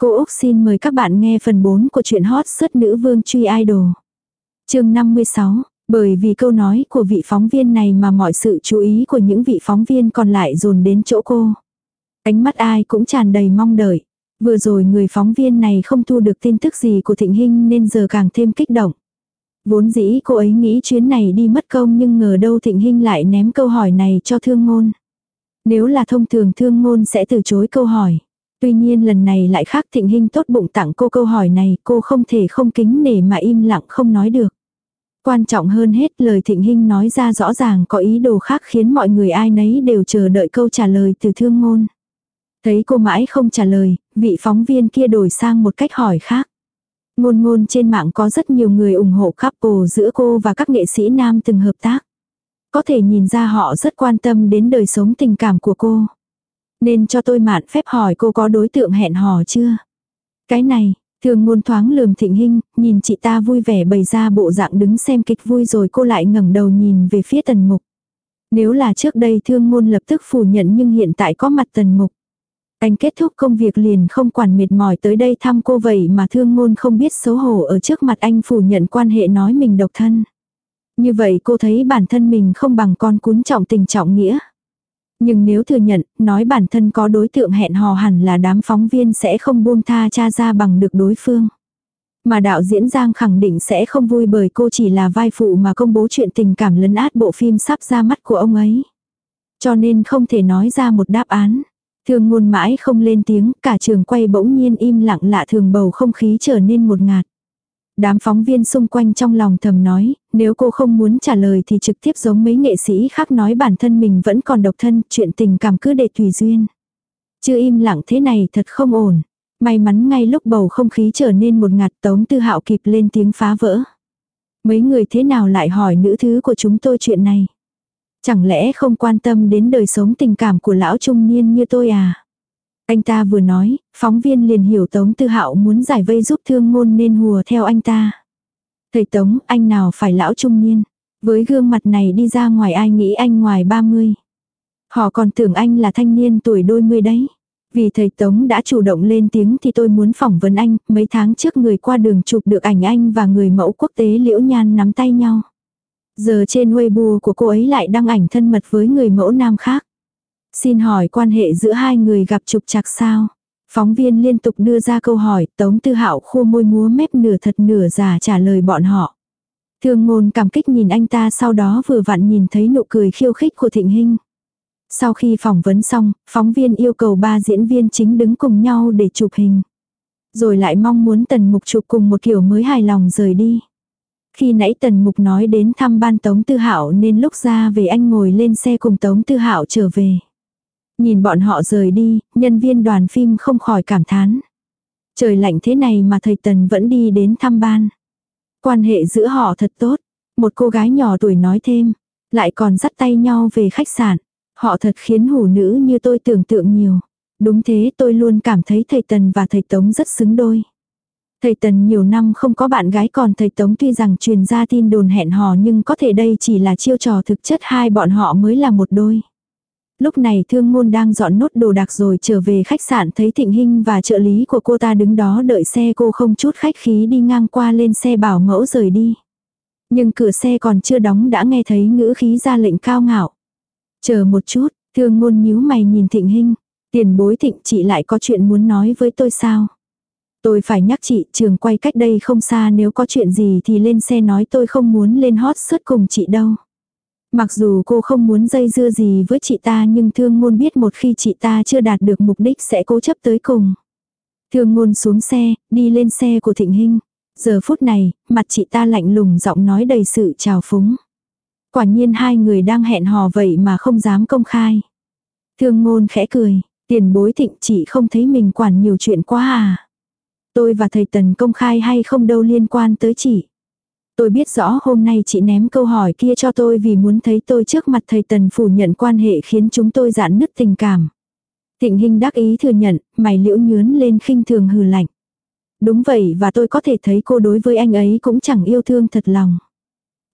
Cô Úc xin mời các bạn nghe phần 4 của truyện hot sất nữ vương truy idol. chương 56, bởi vì câu nói của vị phóng viên này mà mọi sự chú ý của những vị phóng viên còn lại dồn đến chỗ cô. Ánh mắt ai cũng tràn đầy mong đợi. Vừa rồi người phóng viên này không thu được tin tức gì của Thịnh Hinh nên giờ càng thêm kích động. Vốn dĩ cô ấy nghĩ chuyến này đi mất công nhưng ngờ đâu Thịnh Hinh lại ném câu hỏi này cho thương ngôn. Nếu là thông thường thương ngôn sẽ từ chối câu hỏi. Tuy nhiên lần này lại khác Thịnh hình tốt bụng tặng cô câu hỏi này cô không thể không kính nể mà im lặng không nói được. Quan trọng hơn hết lời Thịnh hình nói ra rõ ràng có ý đồ khác khiến mọi người ai nấy đều chờ đợi câu trả lời từ thương ngôn. Thấy cô mãi không trả lời, vị phóng viên kia đổi sang một cách hỏi khác. Ngôn ngôn trên mạng có rất nhiều người ủng hộ couple giữa cô và các nghệ sĩ nam từng hợp tác. Có thể nhìn ra họ rất quan tâm đến đời sống tình cảm của cô. Nên cho tôi mạn phép hỏi cô có đối tượng hẹn hò chưa? Cái này, thường ngôn thoáng lườm thịnh hình, nhìn chị ta vui vẻ bày ra bộ dạng đứng xem kịch vui rồi cô lại ngẩng đầu nhìn về phía tần mục. Nếu là trước đây thương ngôn lập tức phủ nhận nhưng hiện tại có mặt tần mục. Anh kết thúc công việc liền không quản mệt mỏi tới đây thăm cô vậy mà thương ngôn không biết xấu hổ ở trước mặt anh phủ nhận quan hệ nói mình độc thân. Như vậy cô thấy bản thân mình không bằng con cún trọng tình trọng nghĩa. Nhưng nếu thừa nhận, nói bản thân có đối tượng hẹn hò hẳn là đám phóng viên sẽ không buông tha cha ra bằng được đối phương. Mà đạo diễn Giang khẳng định sẽ không vui bởi cô chỉ là vai phụ mà công bố chuyện tình cảm lấn át bộ phim sắp ra mắt của ông ấy. Cho nên không thể nói ra một đáp án. Thường ngôn mãi không lên tiếng, cả trường quay bỗng nhiên im lặng lạ thường bầu không khí trở nên một ngạt. Đám phóng viên xung quanh trong lòng thầm nói, nếu cô không muốn trả lời thì trực tiếp giống mấy nghệ sĩ khác nói bản thân mình vẫn còn độc thân, chuyện tình cảm cứ để tùy duyên. Chưa im lặng thế này thật không ổn. May mắn ngay lúc bầu không khí trở nên một ngạt tống tư hạo kịp lên tiếng phá vỡ. Mấy người thế nào lại hỏi nữ thứ của chúng tôi chuyện này? Chẳng lẽ không quan tâm đến đời sống tình cảm của lão trung niên như tôi à? Anh ta vừa nói, phóng viên liền hiểu Tống Tư Hạo muốn giải vây giúp thương ngôn nên hùa theo anh ta. Thầy Tống, anh nào phải lão trung niên? Với gương mặt này đi ra ngoài ai nghĩ anh ngoài 30. Họ còn tưởng anh là thanh niên tuổi đôi mươi đấy. Vì thầy Tống đã chủ động lên tiếng thì tôi muốn phỏng vấn anh, mấy tháng trước người qua đường chụp được ảnh anh và người mẫu quốc tế Liễu Nhan nắm tay nhau. Giờ trên Weibo của cô ấy lại đăng ảnh thân mật với người mẫu nam khác. Xin hỏi quan hệ giữa hai người gặp trục trặc sao? Phóng viên liên tục đưa ra câu hỏi, Tống Tư Hạo khua môi múa mép nửa thật nửa giả trả lời bọn họ. Thương ngôn cảm kích nhìn anh ta sau đó vừa vặn nhìn thấy nụ cười khiêu khích của Thịnh Hinh. Sau khi phỏng vấn xong, phóng viên yêu cầu ba diễn viên chính đứng cùng nhau để chụp hình. Rồi lại mong muốn tần mục chụp cùng một kiểu mới hài lòng rời đi. Khi nãy tần mục nói đến thăm ban Tống Tư Hạo nên lúc ra về anh ngồi lên xe cùng Tống Tư Hạo trở về. Nhìn bọn họ rời đi, nhân viên đoàn phim không khỏi cảm thán. Trời lạnh thế này mà thầy Tần vẫn đi đến thăm ban. Quan hệ giữa họ thật tốt. Một cô gái nhỏ tuổi nói thêm. Lại còn dắt tay nhau về khách sạn. Họ thật khiến hủ nữ như tôi tưởng tượng nhiều. Đúng thế tôi luôn cảm thấy thầy Tần và thầy Tống rất xứng đôi. Thầy Tần nhiều năm không có bạn gái còn thầy Tống tuy rằng truyền ra tin đồn hẹn hò nhưng có thể đây chỉ là chiêu trò thực chất hai bọn họ mới là một đôi. Lúc này thương ngôn đang dọn nốt đồ đạc rồi trở về khách sạn thấy thịnh hinh và trợ lý của cô ta đứng đó đợi xe cô không chút khách khí đi ngang qua lên xe bảo mẫu rời đi. Nhưng cửa xe còn chưa đóng đã nghe thấy ngữ khí ra lệnh cao ngạo. Chờ một chút, thương ngôn nhíu mày nhìn thịnh hinh. Tiền bối thịnh chị lại có chuyện muốn nói với tôi sao? Tôi phải nhắc chị trường quay cách đây không xa nếu có chuyện gì thì lên xe nói tôi không muốn lên hot suất cùng chị đâu. Mặc dù cô không muốn dây dưa gì với chị ta nhưng thương ngôn biết một khi chị ta chưa đạt được mục đích sẽ cố chấp tới cùng. Thương ngôn xuống xe, đi lên xe của Thịnh Hinh. Giờ phút này, mặt chị ta lạnh lùng giọng nói đầy sự trào phúng. Quả nhiên hai người đang hẹn hò vậy mà không dám công khai. Thương ngôn khẽ cười, tiền bối thịnh chị không thấy mình quản nhiều chuyện quá à. Tôi và thầy Tần công khai hay không đâu liên quan tới chị. Tôi biết rõ hôm nay chị ném câu hỏi kia cho tôi vì muốn thấy tôi trước mặt thầy Tần phủ nhận quan hệ khiến chúng tôi giãn nứt tình cảm. Thịnh Hinh đắc ý thừa nhận, mày liễu nhướn lên khinh thường hừ lạnh. Đúng vậy và tôi có thể thấy cô đối với anh ấy cũng chẳng yêu thương thật lòng.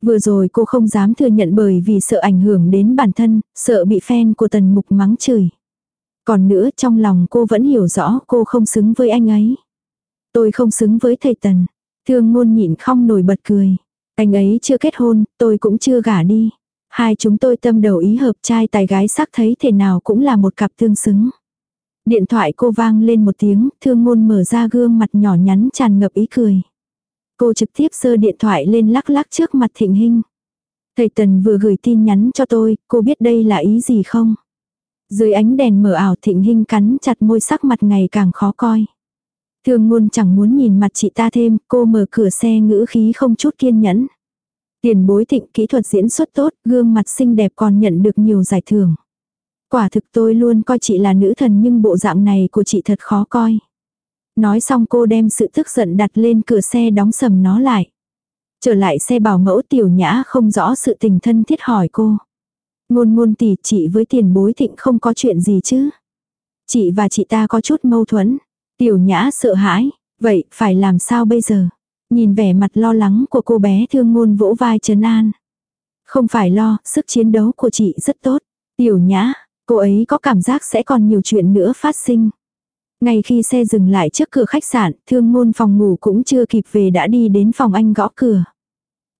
Vừa rồi cô không dám thừa nhận bởi vì sợ ảnh hưởng đến bản thân, sợ bị fan của tần mục mắng chửi. Còn nữa trong lòng cô vẫn hiểu rõ cô không xứng với anh ấy. Tôi không xứng với thầy Tần. Thương ngôn nhịn không nổi bật cười. Anh ấy chưa kết hôn, tôi cũng chưa gả đi. Hai chúng tôi tâm đầu ý hợp trai tài gái sắc thấy thể nào cũng là một cặp tương xứng. Điện thoại cô vang lên một tiếng, thương ngôn mở ra gương mặt nhỏ nhắn tràn ngập ý cười. Cô trực tiếp sơ điện thoại lên lắc lắc trước mặt thịnh hình. Thầy Tần vừa gửi tin nhắn cho tôi, cô biết đây là ý gì không? Dưới ánh đèn mở ảo thịnh hình cắn chặt môi sắc mặt ngày càng khó coi. Thương ngôn chẳng muốn nhìn mặt chị ta thêm, cô mở cửa xe ngữ khí không chút kiên nhẫn. Tiền bối thịnh kỹ thuật diễn xuất tốt, gương mặt xinh đẹp còn nhận được nhiều giải thưởng. Quả thực tôi luôn coi chị là nữ thần nhưng bộ dạng này của chị thật khó coi. Nói xong cô đem sự tức giận đặt lên cửa xe đóng sầm nó lại. Trở lại xe bảo mẫu tiểu nhã không rõ sự tình thân thiết hỏi cô. Ngôn ngôn tỷ chị với tiền bối thịnh không có chuyện gì chứ. Chị và chị ta có chút mâu thuẫn. Tiểu nhã sợ hãi. Vậy phải làm sao bây giờ? Nhìn vẻ mặt lo lắng của cô bé thương ngôn vỗ vai trấn an. Không phải lo, sức chiến đấu của chị rất tốt. Tiểu nhã, cô ấy có cảm giác sẽ còn nhiều chuyện nữa phát sinh. Ngay khi xe dừng lại trước cửa khách sạn, thương ngôn phòng ngủ cũng chưa kịp về đã đi đến phòng anh gõ cửa.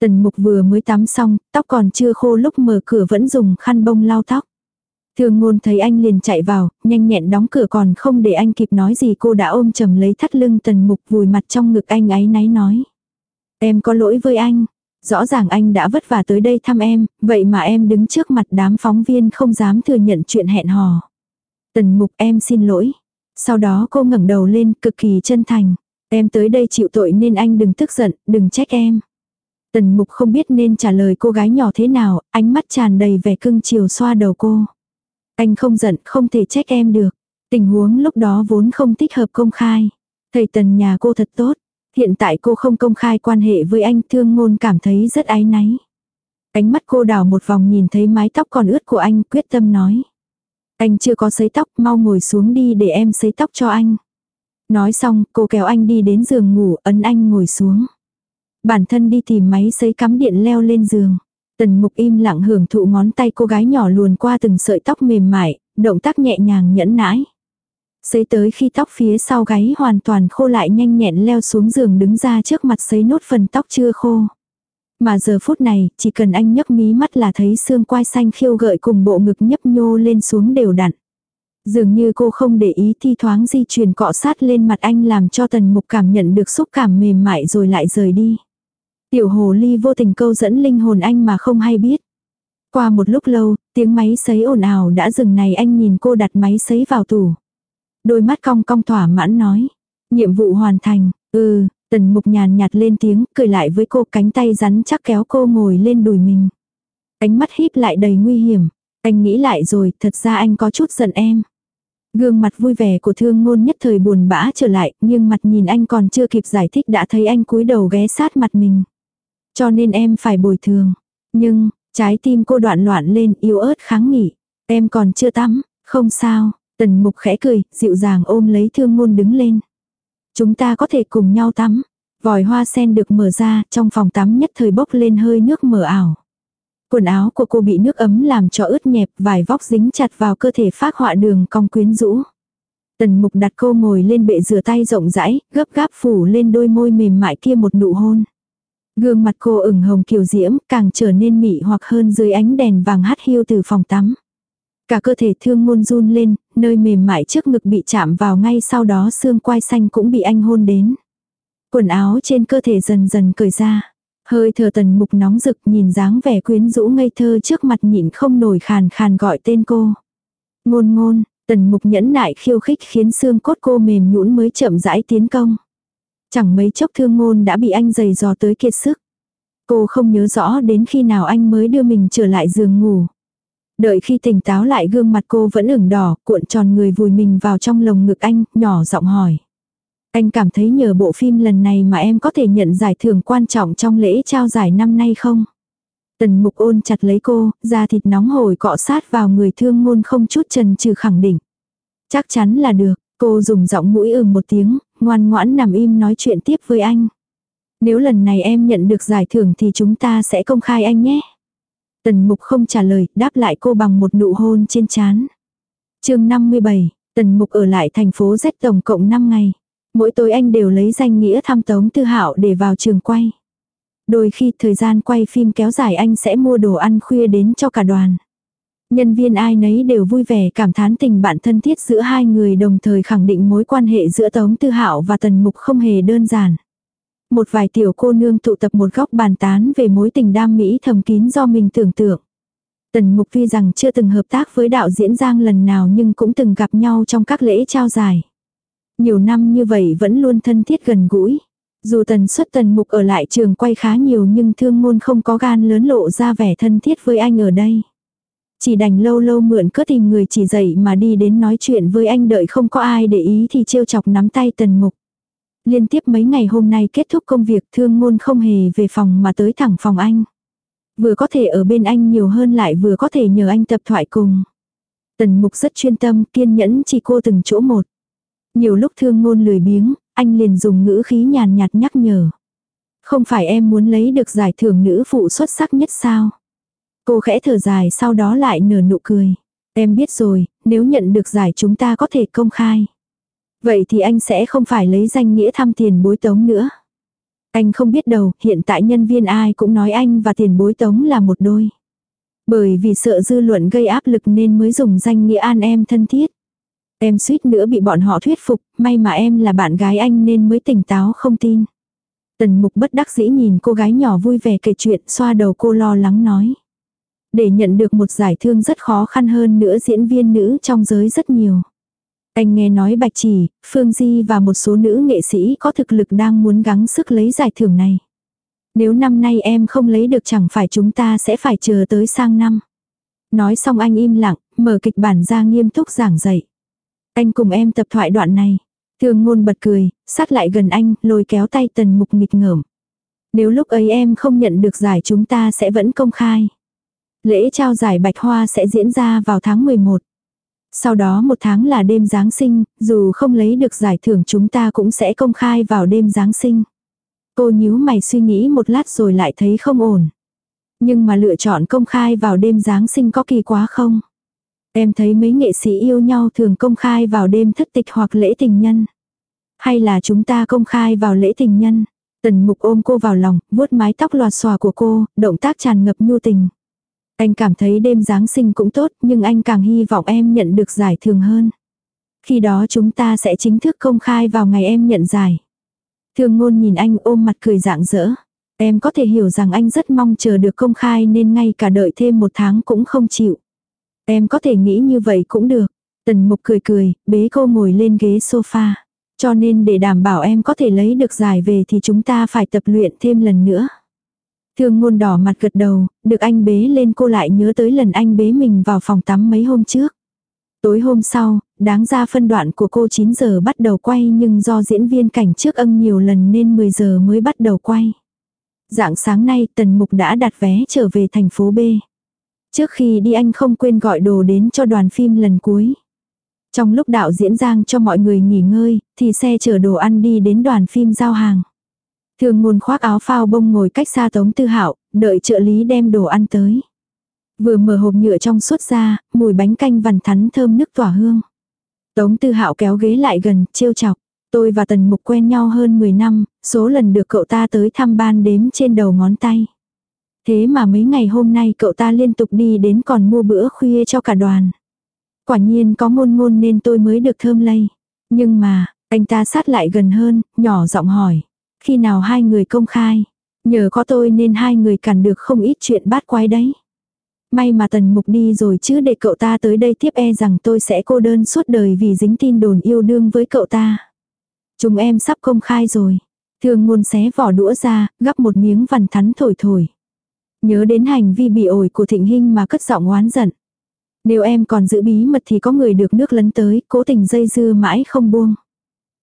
Tần mục vừa mới tắm xong, tóc còn chưa khô lúc mở cửa vẫn dùng khăn bông lau tóc thường ngôn thấy anh liền chạy vào, nhanh nhẹn đóng cửa còn không để anh kịp nói gì cô đã ôm chầm lấy thắt lưng tần mục vùi mặt trong ngực anh ấy náy nói. Em có lỗi với anh. Rõ ràng anh đã vất vả tới đây thăm em, vậy mà em đứng trước mặt đám phóng viên không dám thừa nhận chuyện hẹn hò. Tần mục em xin lỗi. Sau đó cô ngẩng đầu lên cực kỳ chân thành. Em tới đây chịu tội nên anh đừng tức giận, đừng trách em. Tần mục không biết nên trả lời cô gái nhỏ thế nào, ánh mắt tràn đầy vẻ cưng chiều xoa đầu cô. Anh không giận, không thể trách em được. Tình huống lúc đó vốn không thích hợp công khai. Thầy tần nhà cô thật tốt. Hiện tại cô không công khai quan hệ với anh thương ngôn cảm thấy rất áy náy. Ánh mắt cô đảo một vòng nhìn thấy mái tóc còn ướt của anh quyết tâm nói. Anh chưa có sấy tóc mau ngồi xuống đi để em sấy tóc cho anh. Nói xong cô kéo anh đi đến giường ngủ ấn anh ngồi xuống. Bản thân đi tìm máy sấy cắm điện leo lên giường. Tần mục im lặng hưởng thụ ngón tay cô gái nhỏ luồn qua từng sợi tóc mềm mại, động tác nhẹ nhàng nhẫn nãi. Sấy tới khi tóc phía sau gáy hoàn toàn khô lại nhanh nhẹn leo xuống giường đứng ra trước mặt sấy nốt phần tóc chưa khô. Mà giờ phút này, chỉ cần anh nhấc mí mắt là thấy xương quai xanh khiêu gợi cùng bộ ngực nhấp nhô lên xuống đều đặn. Dường như cô không để ý thi thoáng di chuyển cọ sát lên mặt anh làm cho tần mục cảm nhận được xúc cảm mềm mại rồi lại rời đi. Tiểu hồ ly vô tình câu dẫn linh hồn anh mà không hay biết. Qua một lúc lâu, tiếng máy sấy ồn ào đã dừng này anh nhìn cô đặt máy sấy vào tủ. Đôi mắt cong cong thỏa mãn nói. Nhiệm vụ hoàn thành, ừ, tần mục nhàn nhạt lên tiếng, cười lại với cô cánh tay rắn chắc kéo cô ngồi lên đùi mình. Ánh mắt híp lại đầy nguy hiểm. Anh nghĩ lại rồi, thật ra anh có chút giận em. Gương mặt vui vẻ của thương ngôn nhất thời buồn bã trở lại, nhưng mặt nhìn anh còn chưa kịp giải thích đã thấy anh cúi đầu ghé sát mặt mình. Cho nên em phải bồi thường. Nhưng, trái tim cô đoạn loạn lên yếu ớt kháng nghỉ. Em còn chưa tắm, không sao. Tần mục khẽ cười, dịu dàng ôm lấy thương ngôn đứng lên. Chúng ta có thể cùng nhau tắm. Vòi hoa sen được mở ra, trong phòng tắm nhất thời bốc lên hơi nước mờ ảo. Quần áo của cô bị nước ấm làm cho ướt nhẹp, vài vóc dính chặt vào cơ thể phát họa đường cong quyến rũ. Tần mục đặt cô ngồi lên bệ rửa tay rộng rãi, gấp gáp phủ lên đôi môi mềm mại kia một nụ hôn. Gương mặt cô ửng hồng kiều diễm, càng trở nên mị hoặc hơn dưới ánh đèn vàng hắt hiu từ phòng tắm. Cả cơ thể thương ngôn run lên, nơi mềm mại trước ngực bị chạm vào ngay sau đó xương quai xanh cũng bị anh hôn đến. Quần áo trên cơ thể dần dần cởi ra. Hơi thở tần mục nóng rực nhìn dáng vẻ quyến rũ ngây thơ trước mặt nhịn không nổi khàn khàn gọi tên cô. Ngôn ngôn, tần mục nhẫn nại khiêu khích khiến xương cốt cô mềm nhũn mới chậm rãi tiến công. Chẳng mấy chốc thương ngôn đã bị anh giày dò tới kiệt sức. Cô không nhớ rõ đến khi nào anh mới đưa mình trở lại giường ngủ. Đợi khi tỉnh táo lại gương mặt cô vẫn ửng đỏ, cuộn tròn người vùi mình vào trong lồng ngực anh, nhỏ giọng hỏi. Anh cảm thấy nhờ bộ phim lần này mà em có thể nhận giải thưởng quan trọng trong lễ trao giải năm nay không? Tần mục ôn chặt lấy cô, da thịt nóng hổi cọ sát vào người thương ngôn không chút trần trừ khẳng định. Chắc chắn là được, cô dùng giọng mũi ừ một tiếng, ngoan ngoãn nằm im nói chuyện tiếp với anh. Nếu lần này em nhận được giải thưởng thì chúng ta sẽ công khai anh nhé. Tần mục không trả lời, đáp lại cô bằng một nụ hôn trên chán. chương 57, Tần Mục ở lại thành phố Z tổng cộng 5 ngày. Mỗi tối anh đều lấy danh nghĩa thăm Tống Tư Hạo để vào trường quay. Đôi khi thời gian quay phim kéo dài anh sẽ mua đồ ăn khuya đến cho cả đoàn. Nhân viên ai nấy đều vui vẻ cảm thán tình bạn thân thiết giữa hai người đồng thời khẳng định mối quan hệ giữa Tống Tư Hạo và Tần Mục không hề đơn giản. Một vài tiểu cô nương tụ tập một góc bàn tán về mối tình đam mỹ thầm kín do mình tưởng tượng. Tần Mục tuy rằng chưa từng hợp tác với đạo diễn Giang lần nào nhưng cũng từng gặp nhau trong các lễ trao giải. Nhiều năm như vậy vẫn luôn thân thiết gần gũi. Dù tần suất tần mục ở lại trường quay khá nhiều nhưng thương Ngôn không có gan lớn lộ ra vẻ thân thiết với anh ở đây. Chỉ đành lâu lâu mượn cớ tìm người chỉ dạy mà đi đến nói chuyện với anh đợi không có ai để ý thì trêu chọc nắm tay tần mục. Liên tiếp mấy ngày hôm nay kết thúc công việc thương ngôn không hề về phòng mà tới thẳng phòng anh. Vừa có thể ở bên anh nhiều hơn lại vừa có thể nhờ anh tập thoại cùng. Tần mục rất chuyên tâm kiên nhẫn chỉ cô từng chỗ một. Nhiều lúc thương ngôn lười biếng, anh liền dùng ngữ khí nhàn nhạt nhắc nhở. Không phải em muốn lấy được giải thưởng nữ phụ xuất sắc nhất sao? Cô khẽ thở dài sau đó lại nở nụ cười. Em biết rồi, nếu nhận được giải chúng ta có thể công khai. Vậy thì anh sẽ không phải lấy danh nghĩa thăm tiền bối tống nữa. Anh không biết đâu, hiện tại nhân viên ai cũng nói anh và tiền bối tống là một đôi. Bởi vì sợ dư luận gây áp lực nên mới dùng danh nghĩa an em thân thiết. Em suýt nữa bị bọn họ thuyết phục, may mà em là bạn gái anh nên mới tỉnh táo không tin. Tần mục bất đắc dĩ nhìn cô gái nhỏ vui vẻ kể chuyện xoa đầu cô lo lắng nói. Để nhận được một giải thương rất khó khăn hơn nữa diễn viên nữ trong giới rất nhiều. Anh nghe nói Bạch Chỉ, Phương Di và một số nữ nghệ sĩ có thực lực đang muốn gắng sức lấy giải thưởng này. Nếu năm nay em không lấy được chẳng phải chúng ta sẽ phải chờ tới sang năm. Nói xong anh im lặng, mở kịch bản ra nghiêm túc giảng dạy. Anh cùng em tập thoại đoạn này. Thường ngôn bật cười, sát lại gần anh, lôi kéo tay tần mục nghịch ngợm. Nếu lúc ấy em không nhận được giải chúng ta sẽ vẫn công khai. Lễ trao giải Bạch Hoa sẽ diễn ra vào tháng 11. Sau đó một tháng là đêm Giáng sinh, dù không lấy được giải thưởng chúng ta cũng sẽ công khai vào đêm Giáng sinh. Cô nhíu mày suy nghĩ một lát rồi lại thấy không ổn. Nhưng mà lựa chọn công khai vào đêm Giáng sinh có kỳ quá không? Em thấy mấy nghệ sĩ yêu nhau thường công khai vào đêm thất tịch hoặc lễ tình nhân. Hay là chúng ta công khai vào lễ tình nhân. Tần mục ôm cô vào lòng, vuốt mái tóc lòa xòa của cô, động tác tràn ngập nhu tình. Anh cảm thấy đêm Giáng sinh cũng tốt, nhưng anh càng hy vọng em nhận được giải thưởng hơn. Khi đó chúng ta sẽ chính thức công khai vào ngày em nhận giải. Thường ngôn nhìn anh ôm mặt cười rạng rỡ. Em có thể hiểu rằng anh rất mong chờ được công khai nên ngay cả đợi thêm một tháng cũng không chịu. Em có thể nghĩ như vậy cũng được. Tần mục cười cười, bế cô ngồi lên ghế sofa. Cho nên để đảm bảo em có thể lấy được giải về thì chúng ta phải tập luyện thêm lần nữa. Thương ngôn đỏ mặt gật đầu, được anh bế lên cô lại nhớ tới lần anh bế mình vào phòng tắm mấy hôm trước. Tối hôm sau, đáng ra phân đoạn của cô 9 giờ bắt đầu quay nhưng do diễn viên cảnh trước ân nhiều lần nên 10 giờ mới bắt đầu quay. Dạng sáng nay Tần Mục đã đặt vé trở về thành phố B. Trước khi đi anh không quên gọi đồ đến cho đoàn phim lần cuối. Trong lúc đạo diễn giang cho mọi người nghỉ ngơi, thì xe chở đồ ăn đi đến đoàn phim giao hàng. Thường ngôn khoác áo phao bông ngồi cách xa Tống Tư Hạo, đợi trợ lý đem đồ ăn tới. Vừa mở hộp nhựa trong suốt ra, mùi bánh canh vằn thắn thơm nước tỏa hương. Tống Tư Hạo kéo ghế lại gần, trêu chọc. Tôi và Tần Mục quen nhau hơn 10 năm, số lần được cậu ta tới thăm ban đếm trên đầu ngón tay. Thế mà mấy ngày hôm nay cậu ta liên tục đi đến còn mua bữa khuya cho cả đoàn. Quả nhiên có ngôn ngôn nên tôi mới được thơm lây. Nhưng mà, anh ta sát lại gần hơn, nhỏ giọng hỏi. Khi nào hai người công khai? Nhờ có tôi nên hai người cản được không ít chuyện bát quái đấy. May mà tần mục đi rồi chứ để cậu ta tới đây tiếp e rằng tôi sẽ cô đơn suốt đời vì dính tin đồn yêu đương với cậu ta. Chúng em sắp công khai rồi. Thường ngôn xé vỏ đũa ra, gắp một miếng vằn thắn thổi thổi. Nhớ đến hành vi bị ổi của thịnh hình mà cất giọng oán giận. Nếu em còn giữ bí mật thì có người được nước lấn tới, cố tình dây dưa mãi không buông.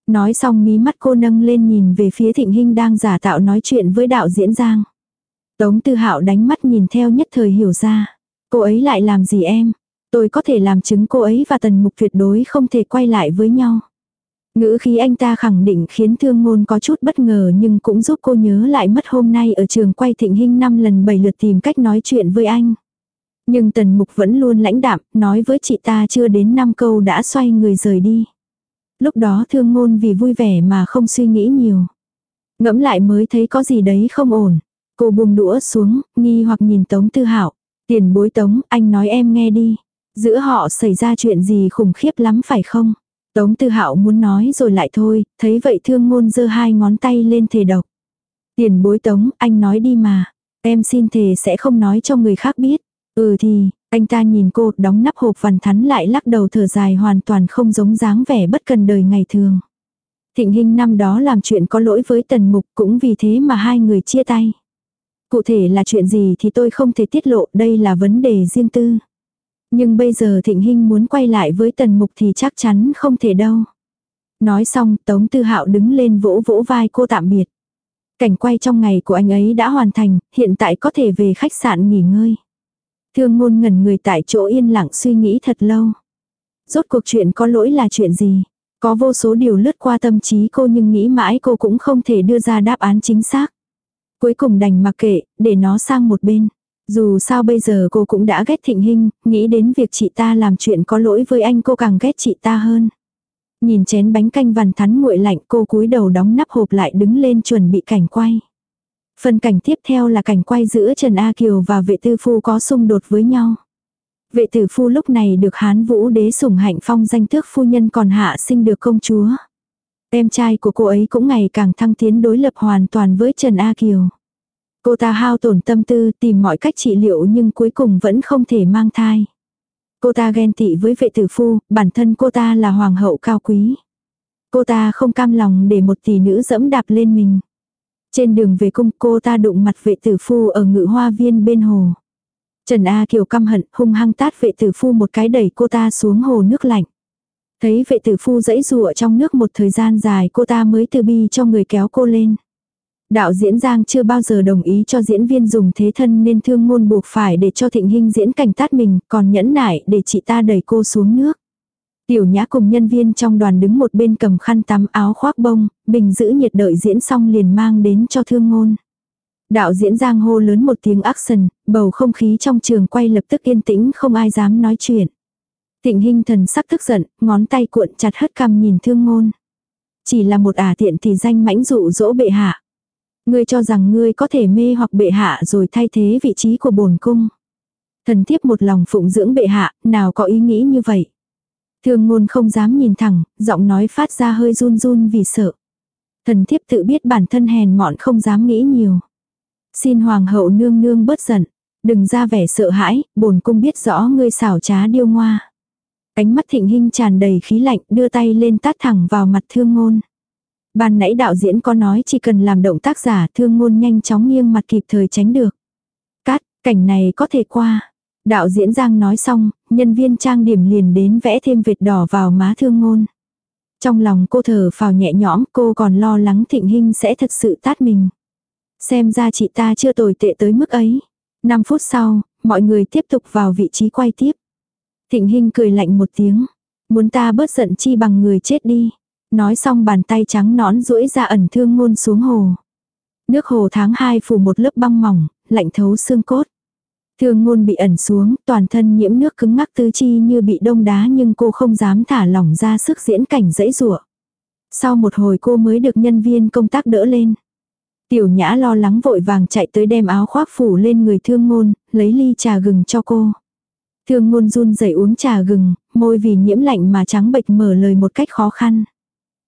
Nói xong mí mắt cô nâng lên nhìn về phía thịnh hình đang giả tạo nói chuyện với đạo diễn Giang. Tống tư hạo đánh mắt nhìn theo nhất thời hiểu ra. Cô ấy lại làm gì em? Tôi có thể làm chứng cô ấy và tần mục tuyệt đối không thể quay lại với nhau. Ngữ khí anh ta khẳng định khiến thương ngôn có chút bất ngờ nhưng cũng giúp cô nhớ lại mất hôm nay ở trường quay thịnh hình năm lần bảy lượt tìm cách nói chuyện với anh. Nhưng tần mục vẫn luôn lãnh đạm, nói với chị ta chưa đến năm câu đã xoay người rời đi. Lúc đó thương ngôn vì vui vẻ mà không suy nghĩ nhiều. Ngẫm lại mới thấy có gì đấy không ổn. Cô buông đũa xuống, nghi hoặc nhìn Tống Tư Hạo. Tiền bối Tống, anh nói em nghe đi. Giữa họ xảy ra chuyện gì khủng khiếp lắm phải không? Tống Tư Hạo muốn nói rồi lại thôi, thấy vậy thương ngôn giơ hai ngón tay lên thề độc. Tiền bối Tống, anh nói đi mà. Em xin thề sẽ không nói cho người khác biết. Ừ thì, anh ta nhìn cô đóng nắp hộp vằn thắn lại lắc đầu thở dài hoàn toàn không giống dáng vẻ bất cần đời ngày thường. Thịnh Hinh năm đó làm chuyện có lỗi với Tần Mục cũng vì thế mà hai người chia tay. Cụ thể là chuyện gì thì tôi không thể tiết lộ, đây là vấn đề riêng tư. Nhưng bây giờ Thịnh Hinh muốn quay lại với Tần Mục thì chắc chắn không thể đâu. Nói xong, Tống Tư Hạo đứng lên vỗ vỗ vai cô tạm biệt. Cảnh quay trong ngày của anh ấy đã hoàn thành, hiện tại có thể về khách sạn nghỉ ngơi. Thương ngôn ngẩn người tại chỗ yên lặng suy nghĩ thật lâu. Rốt cuộc chuyện có lỗi là chuyện gì? Có vô số điều lướt qua tâm trí cô nhưng nghĩ mãi cô cũng không thể đưa ra đáp án chính xác. Cuối cùng đành mặc kệ, để nó sang một bên. Dù sao bây giờ cô cũng đã ghét thịnh hình, nghĩ đến việc chị ta làm chuyện có lỗi với anh cô càng ghét chị ta hơn. Nhìn chén bánh canh vằn thắn nguội lạnh cô cúi đầu đóng nắp hộp lại đứng lên chuẩn bị cảnh quay. Phần cảnh tiếp theo là cảnh quay giữa Trần A Kiều và vệ tư phu có xung đột với nhau. Vệ tử phu lúc này được hán vũ đế sủng hạnh phong danh tước phu nhân còn hạ sinh được công chúa. Em trai của cô ấy cũng ngày càng thăng tiến đối lập hoàn toàn với Trần A Kiều. Cô ta hao tổn tâm tư tìm mọi cách trị liệu nhưng cuối cùng vẫn không thể mang thai. Cô ta ghen tị với vệ tử phu, bản thân cô ta là hoàng hậu cao quý. Cô ta không cam lòng để một tỷ nữ dẫm đạp lên mình. Trên đường về cung, cô ta đụng mặt vệ tử phu ở ngự hoa viên bên hồ. Trần A Kiều căm hận, hung hăng tát vệ tử phu một cái đẩy cô ta xuống hồ nước lạnh. Thấy vệ tử phu dẫy rùa trong nước một thời gian dài, cô ta mới từ bi cho người kéo cô lên. Đạo diễn Giang chưa bao giờ đồng ý cho diễn viên dùng thế thân nên thương ngôn buộc phải để cho thịnh hình diễn cảnh tát mình, còn nhẫn nại để chị ta đẩy cô xuống nước. Tiểu nhã cùng nhân viên trong đoàn đứng một bên cầm khăn tắm áo khoác bông, bình giữ nhiệt đợi diễn xong liền mang đến cho thương ngôn. Đạo diễn giang hô lớn một tiếng action, bầu không khí trong trường quay lập tức yên tĩnh không ai dám nói chuyện. Tịnh hình thần sắc tức giận, ngón tay cuộn chặt hất cằm nhìn thương ngôn. Chỉ là một ả tiện thì danh mãnh dụ dỗ bệ hạ. Ngươi cho rằng ngươi có thể mê hoặc bệ hạ rồi thay thế vị trí của bổn cung. Thần thiếp một lòng phụng dưỡng bệ hạ, nào có ý nghĩ như vậy. Thương ngôn không dám nhìn thẳng, giọng nói phát ra hơi run run vì sợ. Thần thiếp tự biết bản thân hèn mọn không dám nghĩ nhiều. Xin hoàng hậu nương nương bớt giận. Đừng ra vẻ sợ hãi, bổn cung biết rõ ngươi xảo trá điêu ngoa. Ánh mắt thịnh hình tràn đầy khí lạnh đưa tay lên tát thẳng vào mặt thương ngôn. Ban nãy đạo diễn có nói chỉ cần làm động tác giả thương ngôn nhanh chóng nghiêng mặt kịp thời tránh được. Cát, cảnh này có thể qua. Đạo diễn Giang nói xong, nhân viên trang điểm liền đến vẽ thêm vệt đỏ vào má thương ngôn. Trong lòng cô thở phào nhẹ nhõm cô còn lo lắng thịnh hình sẽ thật sự tát mình. Xem ra chị ta chưa tồi tệ tới mức ấy. 5 phút sau, mọi người tiếp tục vào vị trí quay tiếp. Thịnh hình cười lạnh một tiếng. Muốn ta bớt giận chi bằng người chết đi. Nói xong bàn tay trắng nõn duỗi ra ẩn thương ngôn xuống hồ. Nước hồ tháng 2 phủ một lớp băng mỏng, lạnh thấu xương cốt. Thương ngôn bị ẩn xuống, toàn thân nhiễm nước cứng ngắc tứ chi như bị đông đá nhưng cô không dám thả lỏng ra sức diễn cảnh dãy rủa. Sau một hồi cô mới được nhân viên công tác đỡ lên. Tiểu nhã lo lắng vội vàng chạy tới đem áo khoác phủ lên người thương ngôn, lấy ly trà gừng cho cô. Thương ngôn run rẩy uống trà gừng, môi vì nhiễm lạnh mà trắng bệch mở lời một cách khó khăn.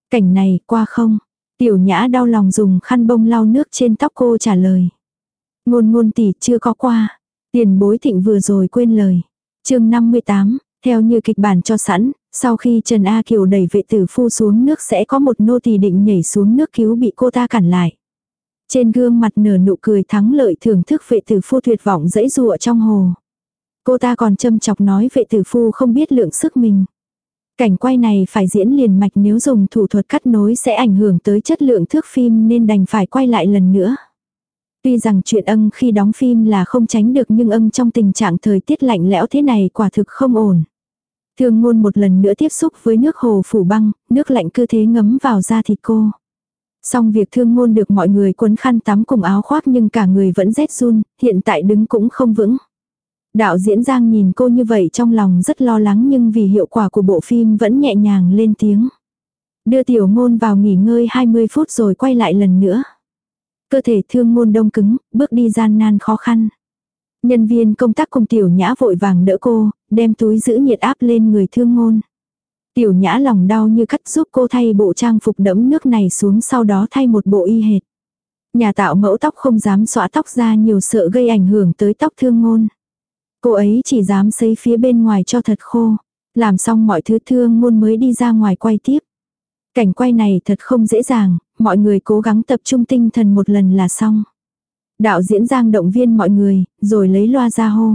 Cảnh này qua không? Tiểu nhã đau lòng dùng khăn bông lau nước trên tóc cô trả lời. Ngôn ngôn tỷ chưa có qua. Tiền bối thịnh vừa rồi quên lời. chương 58, theo như kịch bản cho sẵn, sau khi Trần A Kiều đẩy vệ tử phu xuống nước sẽ có một nô tỳ định nhảy xuống nước cứu bị cô ta cản lại. Trên gương mặt nở nụ cười thắng lợi thưởng thức vệ tử phu tuyệt vọng dẫy dụa trong hồ. Cô ta còn châm chọc nói vệ tử phu không biết lượng sức mình. Cảnh quay này phải diễn liền mạch nếu dùng thủ thuật cắt nối sẽ ảnh hưởng tới chất lượng thước phim nên đành phải quay lại lần nữa. Tuy rằng chuyện ân khi đóng phim là không tránh được nhưng ân trong tình trạng thời tiết lạnh lẽo thế này quả thực không ổn. Thương ngôn một lần nữa tiếp xúc với nước hồ phủ băng, nước lạnh cứ thế ngấm vào da thịt cô. Xong việc thương ngôn được mọi người quấn khăn tắm cùng áo khoác nhưng cả người vẫn rét run, hiện tại đứng cũng không vững. Đạo diễn Giang nhìn cô như vậy trong lòng rất lo lắng nhưng vì hiệu quả của bộ phim vẫn nhẹ nhàng lên tiếng. Đưa tiểu ngôn vào nghỉ ngơi 20 phút rồi quay lại lần nữa. Cơ thể thương ngôn đông cứng, bước đi gian nan khó khăn. Nhân viên công tác cùng tiểu nhã vội vàng đỡ cô, đem túi giữ nhiệt áp lên người thương ngôn. Tiểu nhã lòng đau như cắt giúp cô thay bộ trang phục đẫm nước này xuống sau đó thay một bộ y hệt. Nhà tạo mẫu tóc không dám xõa tóc ra nhiều sợ gây ảnh hưởng tới tóc thương ngôn. Cô ấy chỉ dám xây phía bên ngoài cho thật khô. Làm xong mọi thứ thương ngôn mới đi ra ngoài quay tiếp. Cảnh quay này thật không dễ dàng, mọi người cố gắng tập trung tinh thần một lần là xong. Đạo diễn giang động viên mọi người, rồi lấy loa ra hô.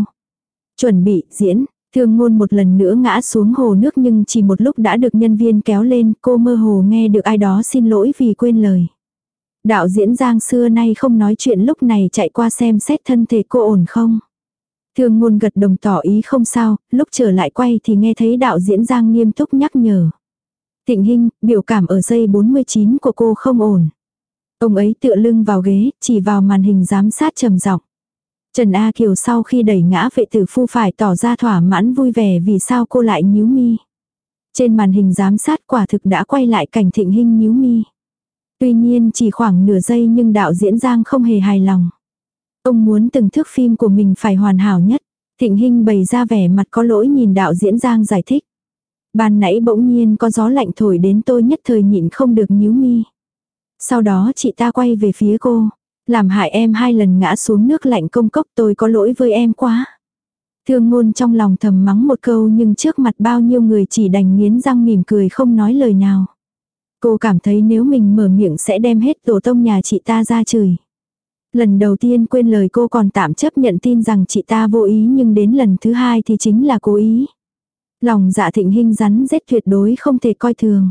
Chuẩn bị, diễn, thương ngôn một lần nữa ngã xuống hồ nước nhưng chỉ một lúc đã được nhân viên kéo lên, cô mơ hồ nghe được ai đó xin lỗi vì quên lời. Đạo diễn giang xưa nay không nói chuyện lúc này chạy qua xem xét thân thể cô ổn không. Thương ngôn gật đồng tỏ ý không sao, lúc trở lại quay thì nghe thấy đạo diễn giang nghiêm túc nhắc nhở. Thịnh Hinh, biểu cảm ở giây 49 của cô không ổn. Ông ấy tựa lưng vào ghế, chỉ vào màn hình giám sát trầm giọng. Trần A Kiều sau khi đẩy ngã vệ tử phu phải tỏ ra thỏa mãn vui vẻ vì sao cô lại nhíu mi. Trên màn hình giám sát quả thực đã quay lại cảnh thịnh hinh nhíu mi. Tuy nhiên chỉ khoảng nửa giây nhưng đạo diễn Giang không hề hài lòng. Ông muốn từng thước phim của mình phải hoàn hảo nhất. Thịnh Hinh bày ra vẻ mặt có lỗi nhìn đạo diễn Giang giải thích. Ban nãy bỗng nhiên có gió lạnh thổi đến tôi nhất thời nhịn không được nhíu mi. Sau đó chị ta quay về phía cô. Làm hại em hai lần ngã xuống nước lạnh công cốc tôi có lỗi với em quá. Thương ngôn trong lòng thầm mắng một câu nhưng trước mặt bao nhiêu người chỉ đành nghiến răng mỉm cười không nói lời nào. Cô cảm thấy nếu mình mở miệng sẽ đem hết tổ tông nhà chị ta ra chửi. Lần đầu tiên quên lời cô còn tạm chấp nhận tin rằng chị ta vô ý nhưng đến lần thứ hai thì chính là cố ý. Lòng dạ thịnh hình rắn rết tuyệt đối không thể coi thường.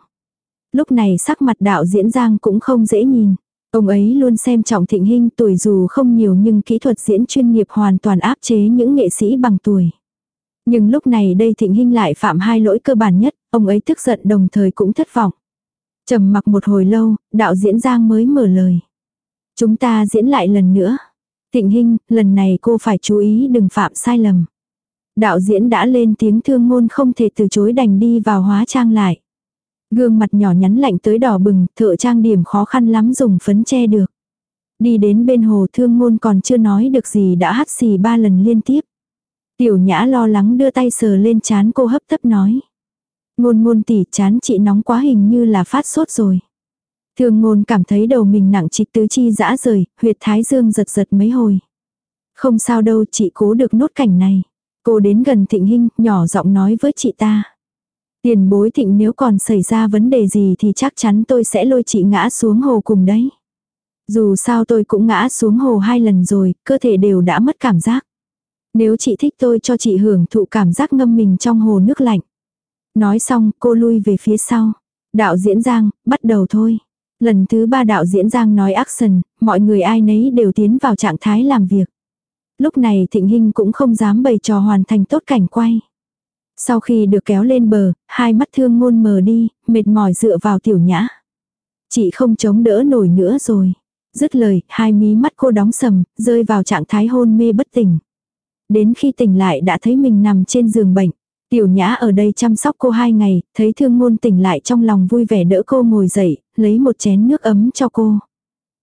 Lúc này sắc mặt đạo diễn Giang cũng không dễ nhìn. Ông ấy luôn xem trọng thịnh hình tuổi dù không nhiều nhưng kỹ thuật diễn chuyên nghiệp hoàn toàn áp chế những nghệ sĩ bằng tuổi. Nhưng lúc này đây thịnh hình lại phạm hai lỗi cơ bản nhất, ông ấy tức giận đồng thời cũng thất vọng. trầm mặc một hồi lâu, đạo diễn Giang mới mở lời. Chúng ta diễn lại lần nữa. Thịnh hình, lần này cô phải chú ý đừng phạm sai lầm. Đạo diễn đã lên tiếng thương ngôn không thể từ chối đành đi vào hóa trang lại. Gương mặt nhỏ nhắn lạnh tới đỏ bừng, thợ trang điểm khó khăn lắm dùng phấn che được. Đi đến bên hồ thương ngôn còn chưa nói được gì đã hắt xì ba lần liên tiếp. Tiểu nhã lo lắng đưa tay sờ lên chán cô hấp tấp nói. Ngôn ngôn tỉ chán chị nóng quá hình như là phát sốt rồi. Thương ngôn cảm thấy đầu mình nặng trịch tứ chi dã rời, huyệt thái dương giật giật mấy hồi. Không sao đâu chị cố được nốt cảnh này. Cô đến gần thịnh hinh, nhỏ giọng nói với chị ta. Tiền bối thịnh nếu còn xảy ra vấn đề gì thì chắc chắn tôi sẽ lôi chị ngã xuống hồ cùng đấy. Dù sao tôi cũng ngã xuống hồ hai lần rồi, cơ thể đều đã mất cảm giác. Nếu chị thích tôi cho chị hưởng thụ cảm giác ngâm mình trong hồ nước lạnh. Nói xong cô lui về phía sau. Đạo diễn Giang, bắt đầu thôi. Lần thứ ba đạo diễn Giang nói action, mọi người ai nấy đều tiến vào trạng thái làm việc. Lúc này Thịnh Hinh cũng không dám bày trò hoàn thành tốt cảnh quay. Sau khi được kéo lên bờ, hai mắt thương ngôn mờ đi, mệt mỏi dựa vào tiểu nhã. Chị không chống đỡ nổi nữa rồi. Dứt lời, hai mí mắt cô đóng sầm, rơi vào trạng thái hôn mê bất tỉnh. Đến khi tỉnh lại đã thấy mình nằm trên giường bệnh. Tiểu nhã ở đây chăm sóc cô hai ngày, thấy thương ngôn tỉnh lại trong lòng vui vẻ đỡ cô ngồi dậy, lấy một chén nước ấm cho cô.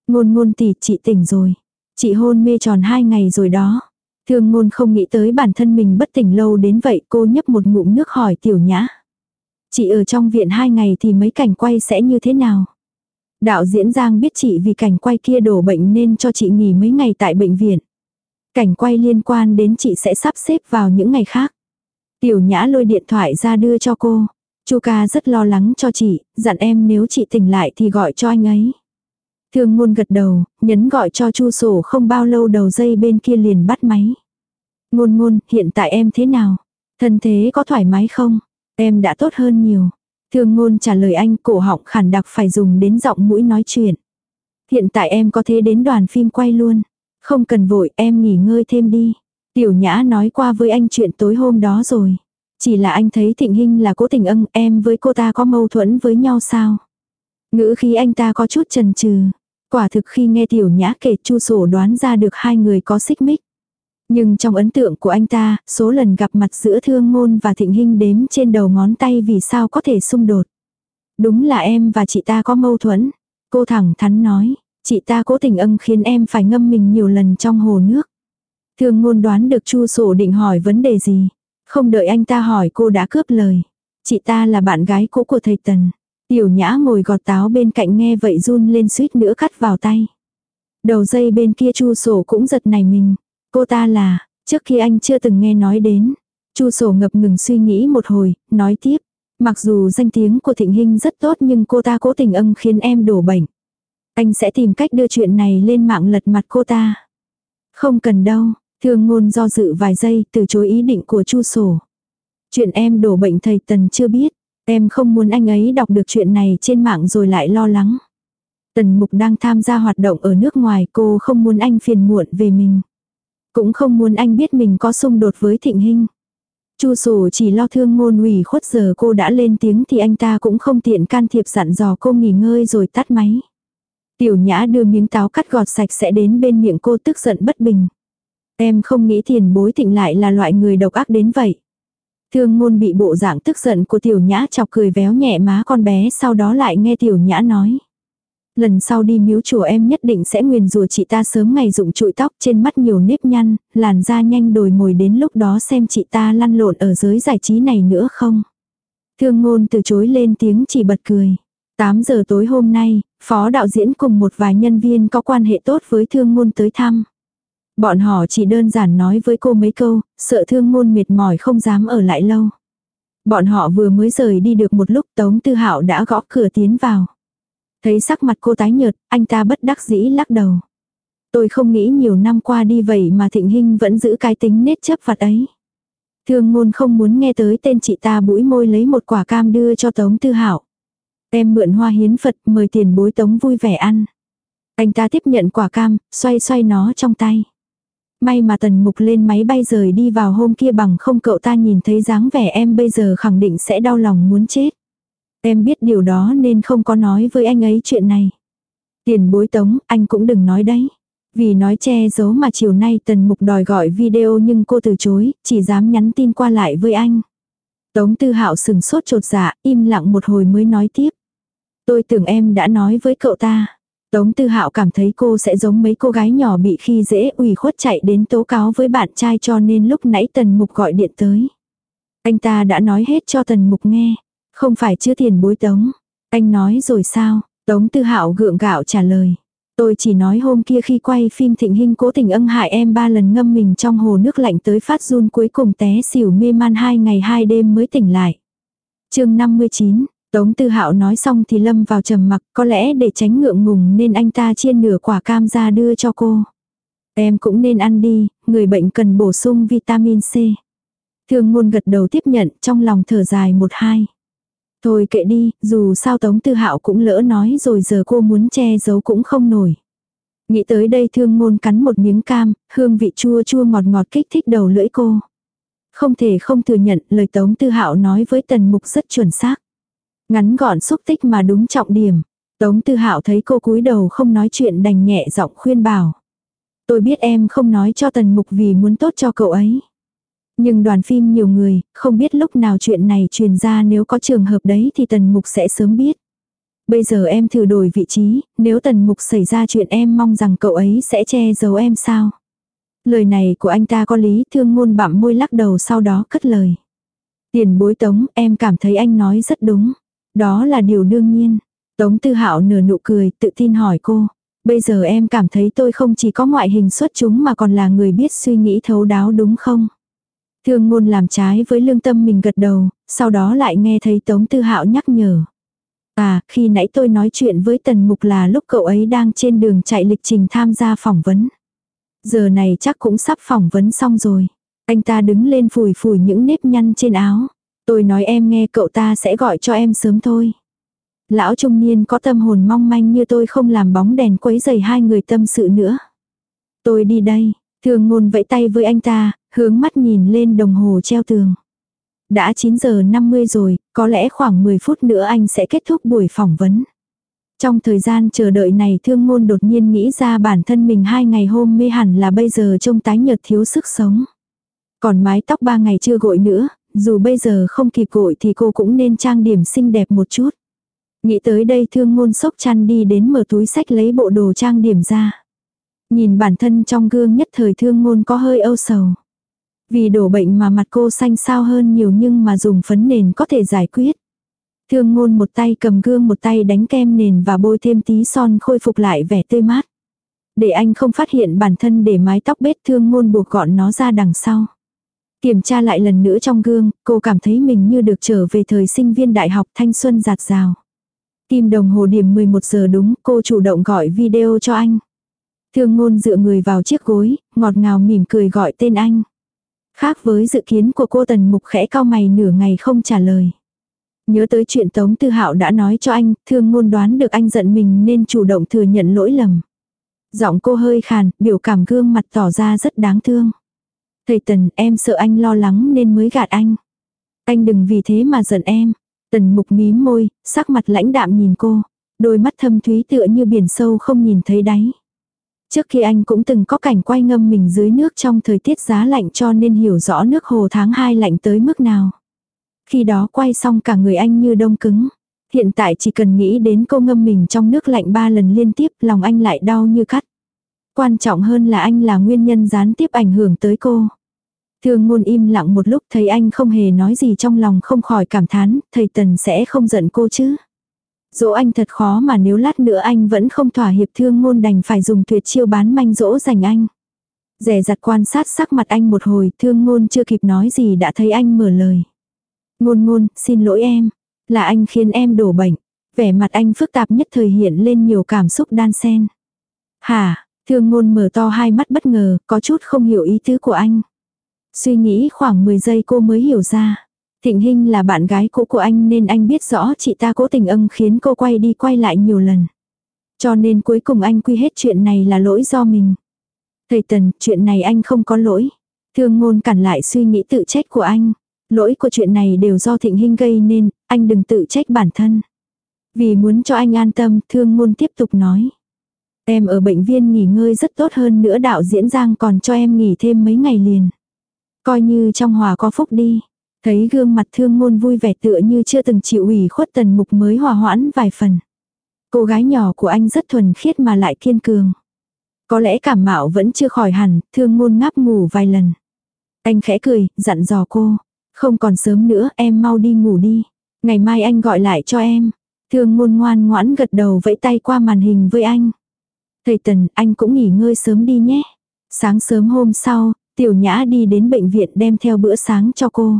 Ngôn ngôn tỷ chị tỉnh rồi. Chị hôn mê tròn hai ngày rồi đó. Thương ngôn không nghĩ tới bản thân mình bất tỉnh lâu đến vậy cô nhấp một ngụm nước hỏi tiểu nhã. Chị ở trong viện hai ngày thì mấy cảnh quay sẽ như thế nào? Đạo diễn Giang biết chị vì cảnh quay kia đổ bệnh nên cho chị nghỉ mấy ngày tại bệnh viện. Cảnh quay liên quan đến chị sẽ sắp xếp vào những ngày khác. Tiểu nhã lôi điện thoại ra đưa cho cô. Chu ca rất lo lắng cho chị, dặn em nếu chị tỉnh lại thì gọi cho anh ấy. Thương ngôn gật đầu, nhấn gọi cho chu sổ không bao lâu đầu dây bên kia liền bắt máy. Ngôn ngôn, hiện tại em thế nào? Thân thế có thoải mái không? Em đã tốt hơn nhiều. Thương ngôn trả lời anh cổ họng khản đặc phải dùng đến giọng mũi nói chuyện. Hiện tại em có thể đến đoàn phim quay luôn. Không cần vội em nghỉ ngơi thêm đi. Tiểu nhã nói qua với anh chuyện tối hôm đó rồi. Chỉ là anh thấy thịnh hình là cố tình ân em với cô ta có mâu thuẫn với nhau sao? Ngữ khí anh ta có chút chần chừ. Quả thực khi nghe tiểu nhã kể chu sổ đoán ra được hai người có xích mích. Nhưng trong ấn tượng của anh ta, số lần gặp mặt giữa thương ngôn và thịnh hình đếm trên đầu ngón tay vì sao có thể xung đột. Đúng là em và chị ta có mâu thuẫn. Cô thẳng thắn nói, chị ta cố tình âm khiến em phải ngâm mình nhiều lần trong hồ nước. Thương ngôn đoán được chu sổ định hỏi vấn đề gì. Không đợi anh ta hỏi cô đã cướp lời. Chị ta là bạn gái cũ của thầy Tần. Tiểu nhã ngồi gọt táo bên cạnh nghe vậy run lên suýt nữa cắt vào tay. Đầu dây bên kia chu sổ cũng giật này mình. Cô ta là, trước khi anh chưa từng nghe nói đến. chu sổ ngập ngừng suy nghĩ một hồi, nói tiếp. Mặc dù danh tiếng của Thịnh Hinh rất tốt nhưng cô ta cố tình âm khiến em đổ bệnh. Anh sẽ tìm cách đưa chuyện này lên mạng lật mặt cô ta. Không cần đâu, thương ngôn do dự vài giây từ chối ý định của chu sổ. Chuyện em đổ bệnh thầy Tần chưa biết, em không muốn anh ấy đọc được chuyện này trên mạng rồi lại lo lắng. Tần Mục đang tham gia hoạt động ở nước ngoài, cô không muốn anh phiền muộn về mình. Cũng không muốn anh biết mình có xung đột với Thịnh Hinh. Chu sổ chỉ lo thương ngôn ủy khuất giờ cô đã lên tiếng thì anh ta cũng không tiện can thiệp dặn dò cô nghỉ ngơi rồi tắt máy. Tiểu nhã đưa miếng táo cắt gọt sạch sẽ đến bên miệng cô tức giận bất bình. Em không nghĩ tiền bối thịnh lại là loại người độc ác đến vậy. Thương ngôn bị bộ dạng tức giận của tiểu nhã chọc cười véo nhẹ má con bé sau đó lại nghe tiểu nhã nói. Lần sau đi miếu chùa em nhất định sẽ nguyền rủa chị ta sớm ngày dụng trụi tóc trên mắt nhiều nếp nhăn, làn da nhanh đồi mồi đến lúc đó xem chị ta lăn lộn ở giới giải trí này nữa không. Thương ngôn từ chối lên tiếng chỉ bật cười. 8 giờ tối hôm nay, phó đạo diễn cùng một vài nhân viên có quan hệ tốt với thương ngôn tới thăm. Bọn họ chỉ đơn giản nói với cô mấy câu, sợ thương ngôn mệt mỏi không dám ở lại lâu. Bọn họ vừa mới rời đi được một lúc Tống Tư Hạo đã gõ cửa tiến vào. Thấy sắc mặt cô tái nhợt, anh ta bất đắc dĩ lắc đầu. Tôi không nghĩ nhiều năm qua đi vậy mà Thịnh Hinh vẫn giữ cái tính nết chấp vặt ấy. Thương ngôn không muốn nghe tới tên chị ta bũi môi lấy một quả cam đưa cho Tống Tư Hạo. Em mượn hoa hiến Phật mời tiền bối Tống vui vẻ ăn. Anh ta tiếp nhận quả cam, xoay xoay nó trong tay. May mà tần mục lên máy bay rời đi vào hôm kia bằng không cậu ta nhìn thấy dáng vẻ em bây giờ khẳng định sẽ đau lòng muốn chết. Em biết điều đó nên không có nói với anh ấy chuyện này. Tiền bối tống, anh cũng đừng nói đấy. Vì nói che giấu mà chiều nay tần mục đòi gọi video nhưng cô từ chối, chỉ dám nhắn tin qua lại với anh. Tống tư hạo sừng sốt trột dạ, im lặng một hồi mới nói tiếp. Tôi tưởng em đã nói với cậu ta. Tống Tư Hạo cảm thấy cô sẽ giống mấy cô gái nhỏ bị khi dễ ủy khuất chạy đến tố cáo với bạn trai cho nên lúc nãy Tần Mục gọi điện tới. Anh ta đã nói hết cho Tần Mục nghe. Không phải chưa tiền bối Tống. Anh nói rồi sao? Tống Tư Hạo gượng gạo trả lời. Tôi chỉ nói hôm kia khi quay phim thịnh hình cố tình ân hại em ba lần ngâm mình trong hồ nước lạnh tới phát run cuối cùng té xỉu mê man hai ngày hai đêm mới tỉnh lại. chương 59, Tống Tư Hạo nói xong thì lâm vào trầm mặc, có lẽ để tránh ngượng ngùng nên anh ta chiên nửa quả cam ra đưa cho cô. Em cũng nên ăn đi, người bệnh cần bổ sung vitamin C. Thương ngôn gật đầu tiếp nhận trong lòng thở dài một hai. Thôi kệ đi, dù sao Tống Tư Hạo cũng lỡ nói rồi giờ cô muốn che giấu cũng không nổi. Nghĩ tới đây thương ngôn cắn một miếng cam, hương vị chua chua ngọt ngọt kích thích đầu lưỡi cô. Không thể không thừa nhận lời Tống Tư Hạo nói với Tần Mục rất chuẩn xác. Ngắn gọn xúc tích mà đúng trọng điểm. Tống Tư Hạo thấy cô cúi đầu không nói chuyện đành nhẹ giọng khuyên bảo. Tôi biết em không nói cho Tần Mục vì muốn tốt cho cậu ấy. Nhưng đoàn phim nhiều người, không biết lúc nào chuyện này truyền ra nếu có trường hợp đấy thì Tần Mục sẽ sớm biết. Bây giờ em thử đổi vị trí, nếu Tần Mục xảy ra chuyện em mong rằng cậu ấy sẽ che giấu em sao. Lời này của anh ta có lý thương ngôn bặm môi lắc đầu sau đó cất lời. Tiền bối tống em cảm thấy anh nói rất đúng. Đó là điều đương nhiên. Tống tư hạo nửa nụ cười tự tin hỏi cô. Bây giờ em cảm thấy tôi không chỉ có ngoại hình xuất chúng mà còn là người biết suy nghĩ thấu đáo đúng không? Thương ngôn làm trái với lương tâm mình gật đầu, sau đó lại nghe thấy Tống Tư Hạo nhắc nhở. À, khi nãy tôi nói chuyện với Tần Mục là lúc cậu ấy đang trên đường chạy lịch trình tham gia phỏng vấn. Giờ này chắc cũng sắp phỏng vấn xong rồi. Anh ta đứng lên phủi phủi những nếp nhăn trên áo. Tôi nói em nghe cậu ta sẽ gọi cho em sớm thôi. Lão trung niên có tâm hồn mong manh như tôi không làm bóng đèn quấy dày hai người tâm sự nữa. Tôi đi đây, thường ngôn vẫy tay với anh ta, hướng mắt nhìn lên đồng hồ treo tường. Đã 9 giờ 50 rồi, có lẽ khoảng 10 phút nữa anh sẽ kết thúc buổi phỏng vấn. Trong thời gian chờ đợi này thương ngôn đột nhiên nghĩ ra bản thân mình hai ngày hôm mê hẳn là bây giờ trông tái nhợt thiếu sức sống. Còn mái tóc ba ngày chưa gội nữa, dù bây giờ không kịp gội thì cô cũng nên trang điểm xinh đẹp một chút. Nghĩ tới đây thương ngôn sốc chăn đi đến mở túi sách lấy bộ đồ trang điểm ra. Nhìn bản thân trong gương nhất thời thương ngôn có hơi âu sầu. Vì đổ bệnh mà mặt cô xanh sao hơn nhiều nhưng mà dùng phấn nền có thể giải quyết. Thương ngôn một tay cầm gương một tay đánh kem nền và bôi thêm tí son khôi phục lại vẻ tươi mát. Để anh không phát hiện bản thân để mái tóc bết thương ngôn buộc gọn nó ra đằng sau. Kiểm tra lại lần nữa trong gương, cô cảm thấy mình như được trở về thời sinh viên đại học thanh xuân giạt rào. Tim đồng hồ điểm 11 giờ đúng, cô chủ động gọi video cho anh. Thương ngôn dựa người vào chiếc gối, ngọt ngào mỉm cười gọi tên anh. Khác với dự kiến của cô tần mục khẽ cao mày nửa ngày không trả lời. Nhớ tới chuyện Tống Tư Hạo đã nói cho anh, thương ngôn đoán được anh giận mình nên chủ động thừa nhận lỗi lầm. Giọng cô hơi khàn, biểu cảm gương mặt tỏ ra rất đáng thương. Thầy Tần, em sợ anh lo lắng nên mới gạt anh. Anh đừng vì thế mà giận em. Tần mục mím môi, sắc mặt lãnh đạm nhìn cô. Đôi mắt thâm thúy tựa như biển sâu không nhìn thấy đáy. Trước khi anh cũng từng có cảnh quay ngâm mình dưới nước trong thời tiết giá lạnh cho nên hiểu rõ nước hồ tháng 2 lạnh tới mức nào. Khi đó quay xong cả người anh như đông cứng. Hiện tại chỉ cần nghĩ đến cô ngâm mình trong nước lạnh ba lần liên tiếp lòng anh lại đau như cắt. Quan trọng hơn là anh là nguyên nhân gián tiếp ảnh hưởng tới cô. Thương ngôn im lặng một lúc thấy anh không hề nói gì trong lòng không khỏi cảm thán, thầy Tần sẽ không giận cô chứ. Dỗ anh thật khó mà nếu lát nữa anh vẫn không thỏa hiệp thương ngôn đành phải dùng tuyệt chiêu bán manh dỗ dành anh. Rẻ giặt quan sát sắc mặt anh một hồi, thương ngôn chưa kịp nói gì đã thấy anh mở lời. Ngôn ngôn, xin lỗi em. Là anh khiến em đổ bệnh. Vẻ mặt anh phức tạp nhất thời hiện lên nhiều cảm xúc đan xen. Hả, thương ngôn mở to hai mắt bất ngờ, có chút không hiểu ý tứ của anh. Suy nghĩ khoảng 10 giây cô mới hiểu ra. Thịnh Hinh là bạn gái cũ của anh nên anh biết rõ chị ta cố tình âm khiến cô quay đi quay lại nhiều lần. Cho nên cuối cùng anh quy hết chuyện này là lỗi do mình. Thầy Tần, chuyện này anh không có lỗi. Thương ngôn cản lại suy nghĩ tự trách của anh. Lỗi của chuyện này đều do Thịnh Hinh gây nên, anh đừng tự trách bản thân. Vì muốn cho anh an tâm, thương ngôn tiếp tục nói. Em ở bệnh viện nghỉ ngơi rất tốt hơn nữa đạo diễn Giang còn cho em nghỉ thêm mấy ngày liền. Coi như trong hòa có phúc đi. Thấy gương mặt thương ngôn vui vẻ tựa như chưa từng chịu ủy khuất tần mục mới hòa hoãn vài phần. Cô gái nhỏ của anh rất thuần khiết mà lại kiên cường. Có lẽ cảm mạo vẫn chưa khỏi hẳn, thương ngôn ngáp ngủ vài lần. Anh khẽ cười, dặn dò cô. Không còn sớm nữa, em mau đi ngủ đi. Ngày mai anh gọi lại cho em. Thương ngôn ngoan ngoãn gật đầu vẫy tay qua màn hình với anh. Thầy Tần, anh cũng nghỉ ngơi sớm đi nhé. Sáng sớm hôm sau, Tiểu Nhã đi đến bệnh viện đem theo bữa sáng cho cô.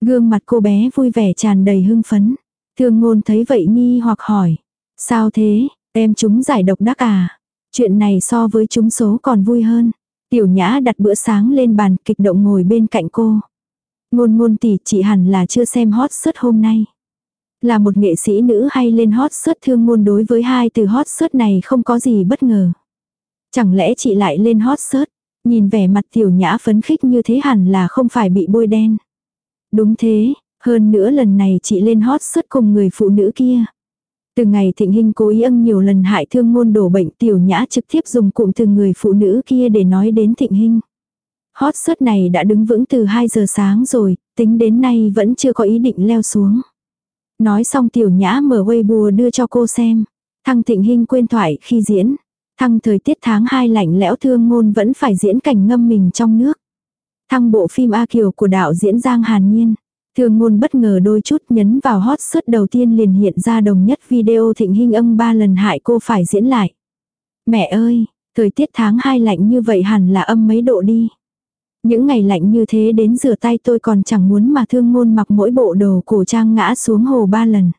Gương mặt cô bé vui vẻ tràn đầy hưng phấn. Thương ngôn thấy vậy nghi hoặc hỏi. Sao thế, em chúng giải độc đắc à? Chuyện này so với chúng số còn vui hơn. Tiểu Nhã đặt bữa sáng lên bàn kịch động ngồi bên cạnh cô. Ngôn ngôn tỷ chị hẳn là chưa xem hot search hôm nay. Là một nghệ sĩ nữ hay lên hot search thương ngôn đối với hai từ hot search này không có gì bất ngờ. Chẳng lẽ chị lại lên hot search, nhìn vẻ mặt tiểu nhã phấn khích như thế hẳn là không phải bị bôi đen. Đúng thế, hơn nữa lần này chị lên hot search cùng người phụ nữ kia. Từ ngày thịnh hình cố ý ân nhiều lần hại thương ngôn đổ bệnh tiểu nhã trực tiếp dùng cụm từ người phụ nữ kia để nói đến thịnh hình. Hot search này đã đứng vững từ 2 giờ sáng rồi, tính đến nay vẫn chưa có ý định leo xuống. Nói xong tiểu nhã mở Weibo đưa cho cô xem. Thăng thịnh hình quên thoại khi diễn. Thăng thời tiết tháng 2 lạnh lẽo thương ngôn vẫn phải diễn cảnh ngâm mình trong nước. Thăng bộ phim A Kiều của đạo diễn Giang Hàn Nhiên. Thương ngôn bất ngờ đôi chút nhấn vào hot search đầu tiên liền hiện ra đồng nhất video thịnh hình âm ba lần hại cô phải diễn lại. Mẹ ơi, thời tiết tháng 2 lạnh như vậy hẳn là âm mấy độ đi. Những ngày lạnh như thế đến rửa tay tôi còn chẳng muốn mà thương ngôn mặc mỗi bộ đồ cổ trang ngã xuống hồ ba lần.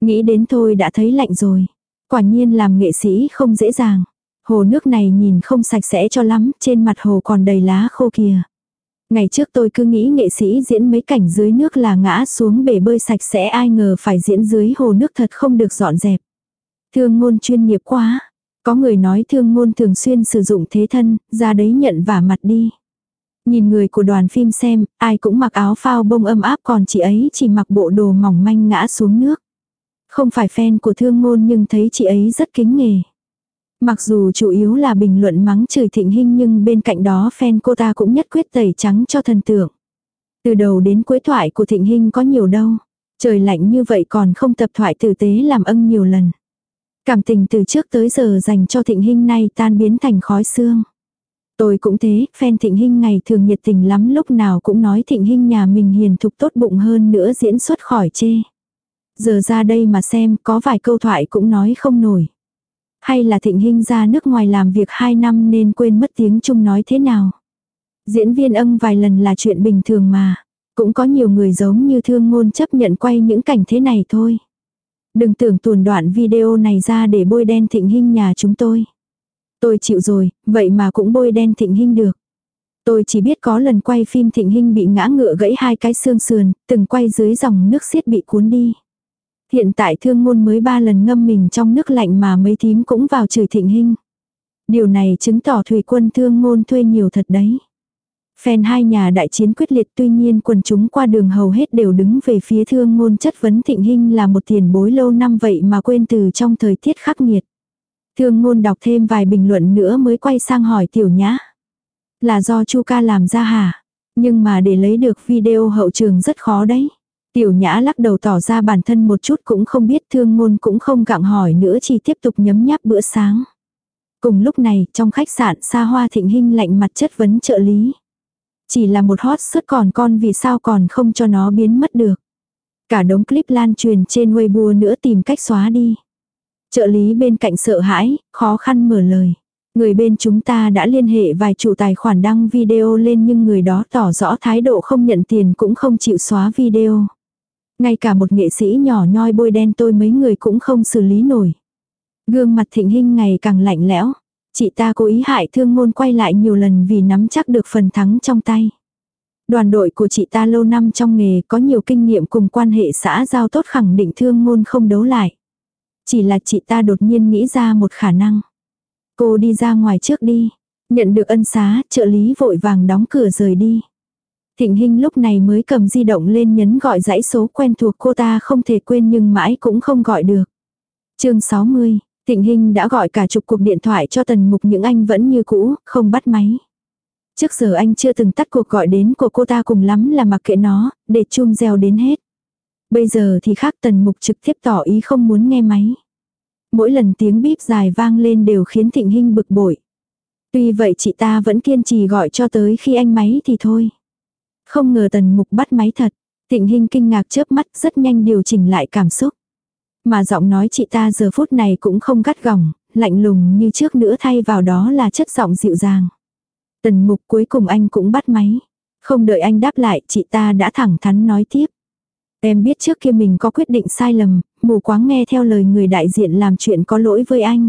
Nghĩ đến thôi đã thấy lạnh rồi. Quả nhiên làm nghệ sĩ không dễ dàng. Hồ nước này nhìn không sạch sẽ cho lắm, trên mặt hồ còn đầy lá khô kìa. Ngày trước tôi cứ nghĩ nghệ sĩ diễn mấy cảnh dưới nước là ngã xuống bể bơi sạch sẽ ai ngờ phải diễn dưới hồ nước thật không được dọn dẹp. Thương ngôn chuyên nghiệp quá. Có người nói thương ngôn thường xuyên sử dụng thế thân, ra đấy nhận vả mặt đi. Nhìn người của đoàn phim xem, ai cũng mặc áo phao bông âm áp còn chị ấy chỉ mặc bộ đồ mỏng manh ngã xuống nước. Không phải fan của thương ngôn nhưng thấy chị ấy rất kính nghề. Mặc dù chủ yếu là bình luận mắng chửi thịnh hình nhưng bên cạnh đó fan cô ta cũng nhất quyết tẩy trắng cho thần tượng. Từ đầu đến cuối thoại của thịnh hình có nhiều đâu. Trời lạnh như vậy còn không tập thoại tử tế làm ân nhiều lần. Cảm tình từ trước tới giờ dành cho thịnh hình này tan biến thành khói xương. Tôi cũng thế, fan thịnh hình ngày thường nhiệt tình lắm lúc nào cũng nói thịnh hình nhà mình hiền thục tốt bụng hơn nữa diễn xuất khỏi chê. Giờ ra đây mà xem có vài câu thoại cũng nói không nổi. Hay là thịnh hình ra nước ngoài làm việc 2 năm nên quên mất tiếng Trung nói thế nào. Diễn viên ân vài lần là chuyện bình thường mà. Cũng có nhiều người giống như thương ngôn chấp nhận quay những cảnh thế này thôi. Đừng tưởng tuồn đoạn video này ra để bôi đen thịnh hình nhà chúng tôi. Tôi chịu rồi, vậy mà cũng bôi đen thịnh hình được. Tôi chỉ biết có lần quay phim thịnh hình bị ngã ngựa gãy hai cái xương sườn, từng quay dưới dòng nước xiết bị cuốn đi. Hiện tại thương ngôn mới ba lần ngâm mình trong nước lạnh mà mấy thím cũng vào chửi thịnh hình. Điều này chứng tỏ thủy quân thương ngôn thuê nhiều thật đấy. Phen hai nhà đại chiến quyết liệt tuy nhiên quần chúng qua đường hầu hết đều đứng về phía thương ngôn chất vấn thịnh hình là một tiền bối lâu năm vậy mà quên từ trong thời tiết khắc nghiệt. Thương ngôn đọc thêm vài bình luận nữa mới quay sang hỏi tiểu nhã. Là do chu ca làm ra hả? Nhưng mà để lấy được video hậu trường rất khó đấy. Tiểu nhã lắc đầu tỏ ra bản thân một chút cũng không biết thương ngôn cũng không gặng hỏi nữa chỉ tiếp tục nhấm nháp bữa sáng. Cùng lúc này, trong khách sạn xa hoa thịnh hình lạnh mặt chất vấn trợ lý. Chỉ là một hot suất còn con vì sao còn không cho nó biến mất được. Cả đống clip lan truyền trên Weibo nữa tìm cách xóa đi. Trợ lý bên cạnh sợ hãi, khó khăn mở lời. Người bên chúng ta đã liên hệ vài chủ tài khoản đăng video lên nhưng người đó tỏ rõ thái độ không nhận tiền cũng không chịu xóa video. Ngay cả một nghệ sĩ nhỏ nhoi bôi đen tôi mấy người cũng không xử lý nổi. Gương mặt thịnh hình ngày càng lạnh lẽo. Chị ta cố ý hại thương ngôn quay lại nhiều lần vì nắm chắc được phần thắng trong tay. Đoàn đội của chị ta lâu năm trong nghề có nhiều kinh nghiệm cùng quan hệ xã giao tốt khẳng định thương ngôn không đấu lại. Chỉ là chị ta đột nhiên nghĩ ra một khả năng. Cô đi ra ngoài trước đi. Nhận được ân xá, trợ lý vội vàng đóng cửa rời đi. Thịnh Hinh lúc này mới cầm di động lên nhấn gọi dãy số quen thuộc cô ta không thể quên nhưng mãi cũng không gọi được. chương 60, Thịnh Hinh đã gọi cả chục cuộc điện thoại cho tần mục những anh vẫn như cũ, không bắt máy. Trước giờ anh chưa từng tắt cuộc gọi đến của cô ta cùng lắm là mặc kệ nó, để chung gieo đến hết. Bây giờ thì khác tần mục trực tiếp tỏ ý không muốn nghe máy. Mỗi lần tiếng bíp dài vang lên đều khiến thịnh hinh bực bội. Tuy vậy chị ta vẫn kiên trì gọi cho tới khi anh máy thì thôi. Không ngờ tần mục bắt máy thật. Thịnh hinh kinh ngạc chớp mắt rất nhanh điều chỉnh lại cảm xúc. Mà giọng nói chị ta giờ phút này cũng không gắt gỏng, lạnh lùng như trước nữa thay vào đó là chất giọng dịu dàng. Tần mục cuối cùng anh cũng bắt máy. Không đợi anh đáp lại chị ta đã thẳng thắn nói tiếp. Em biết trước kia mình có quyết định sai lầm, mù quáng nghe theo lời người đại diện làm chuyện có lỗi với anh.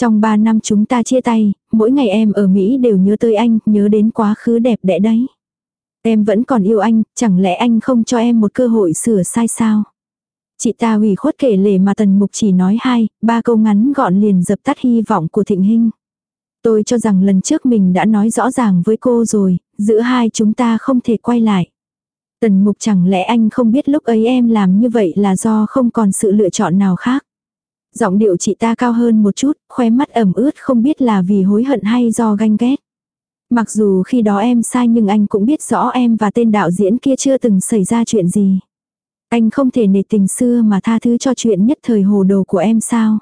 Trong 3 năm chúng ta chia tay, mỗi ngày em ở Mỹ đều nhớ tới anh, nhớ đến quá khứ đẹp đẽ đấy. Em vẫn còn yêu anh, chẳng lẽ anh không cho em một cơ hội sửa sai sao? Chị ta ủy khuất kể lể mà tần mục chỉ nói hai, ba câu ngắn gọn liền dập tắt hy vọng của thịnh hình. Tôi cho rằng lần trước mình đã nói rõ ràng với cô rồi, giữa hai chúng ta không thể quay lại. Tần mục chẳng lẽ anh không biết lúc ấy em làm như vậy là do không còn sự lựa chọn nào khác. Giọng điệu chị ta cao hơn một chút, khóe mắt ẩm ướt không biết là vì hối hận hay do ganh ghét. Mặc dù khi đó em sai nhưng anh cũng biết rõ em và tên đạo diễn kia chưa từng xảy ra chuyện gì. Anh không thể nể tình xưa mà tha thứ cho chuyện nhất thời hồ đồ của em sao.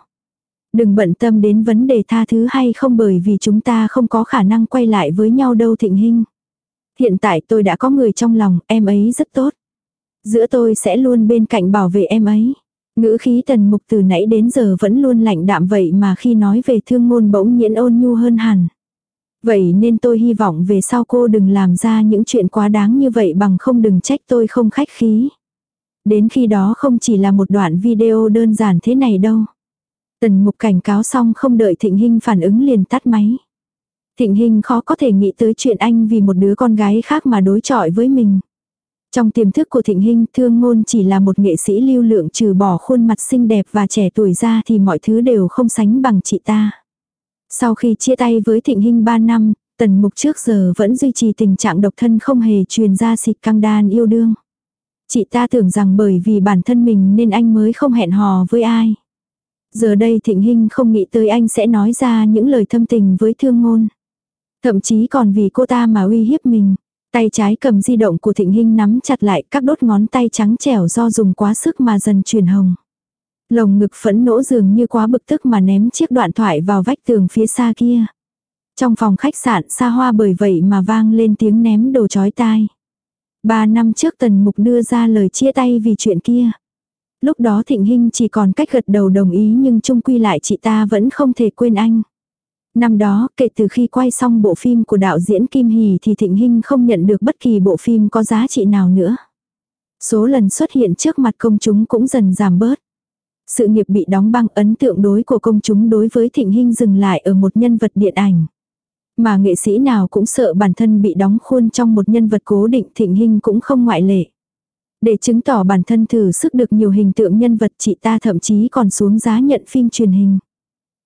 Đừng bận tâm đến vấn đề tha thứ hay không bởi vì chúng ta không có khả năng quay lại với nhau đâu thịnh hình. Hiện tại tôi đã có người trong lòng, em ấy rất tốt. Giữa tôi sẽ luôn bên cạnh bảo vệ em ấy. Ngữ khí tần mục từ nãy đến giờ vẫn luôn lạnh đạm vậy mà khi nói về thương ngôn bỗng nhiễn ôn nhu hơn hẳn. Vậy nên tôi hy vọng về sau cô đừng làm ra những chuyện quá đáng như vậy bằng không đừng trách tôi không khách khí. Đến khi đó không chỉ là một đoạn video đơn giản thế này đâu. Tần mục cảnh cáo xong không đợi thịnh hình phản ứng liền tắt máy. Thịnh Hinh khó có thể nghĩ tới chuyện anh vì một đứa con gái khác mà đối chọi với mình. Trong tiềm thức của thịnh Hinh, thương ngôn chỉ là một nghệ sĩ lưu lượng trừ bỏ khuôn mặt xinh đẹp và trẻ tuổi ra thì mọi thứ đều không sánh bằng chị ta. Sau khi chia tay với thịnh Hinh 3 năm, tần mục trước giờ vẫn duy trì tình trạng độc thân không hề truyền ra xịt căng đan yêu đương. Chị ta tưởng rằng bởi vì bản thân mình nên anh mới không hẹn hò với ai. Giờ đây Thịnh Hinh không nghĩ tới anh sẽ nói ra những lời thâm tình với thương ngôn. Thậm chí còn vì cô ta mà uy hiếp mình. Tay trái cầm di động của Thịnh Hinh nắm chặt lại các đốt ngón tay trắng trẻo do dùng quá sức mà dần chuyển hồng. Lồng ngực phẫn nỗ dường như quá bực tức mà ném chiếc đoạn thoại vào vách tường phía xa kia. Trong phòng khách sạn xa hoa bởi vậy mà vang lên tiếng ném đồ chói tai. Ba năm trước Tần Mục đưa ra lời chia tay vì chuyện kia. Lúc đó Thịnh Hinh chỉ còn cách gật đầu đồng ý nhưng chung quy lại chị ta vẫn không thể quên anh. Năm đó, kể từ khi quay xong bộ phim của đạo diễn Kim Hỷ thì Thịnh Hinh không nhận được bất kỳ bộ phim có giá trị nào nữa. Số lần xuất hiện trước mặt công chúng cũng dần giảm bớt. Sự nghiệp bị đóng băng ấn tượng đối của công chúng đối với Thịnh Hinh dừng lại ở một nhân vật điện ảnh. Mà nghệ sĩ nào cũng sợ bản thân bị đóng khuôn trong một nhân vật cố định Thịnh Hinh cũng không ngoại lệ. Để chứng tỏ bản thân thử sức được nhiều hình tượng nhân vật chị ta thậm chí còn xuống giá nhận phim truyền hình.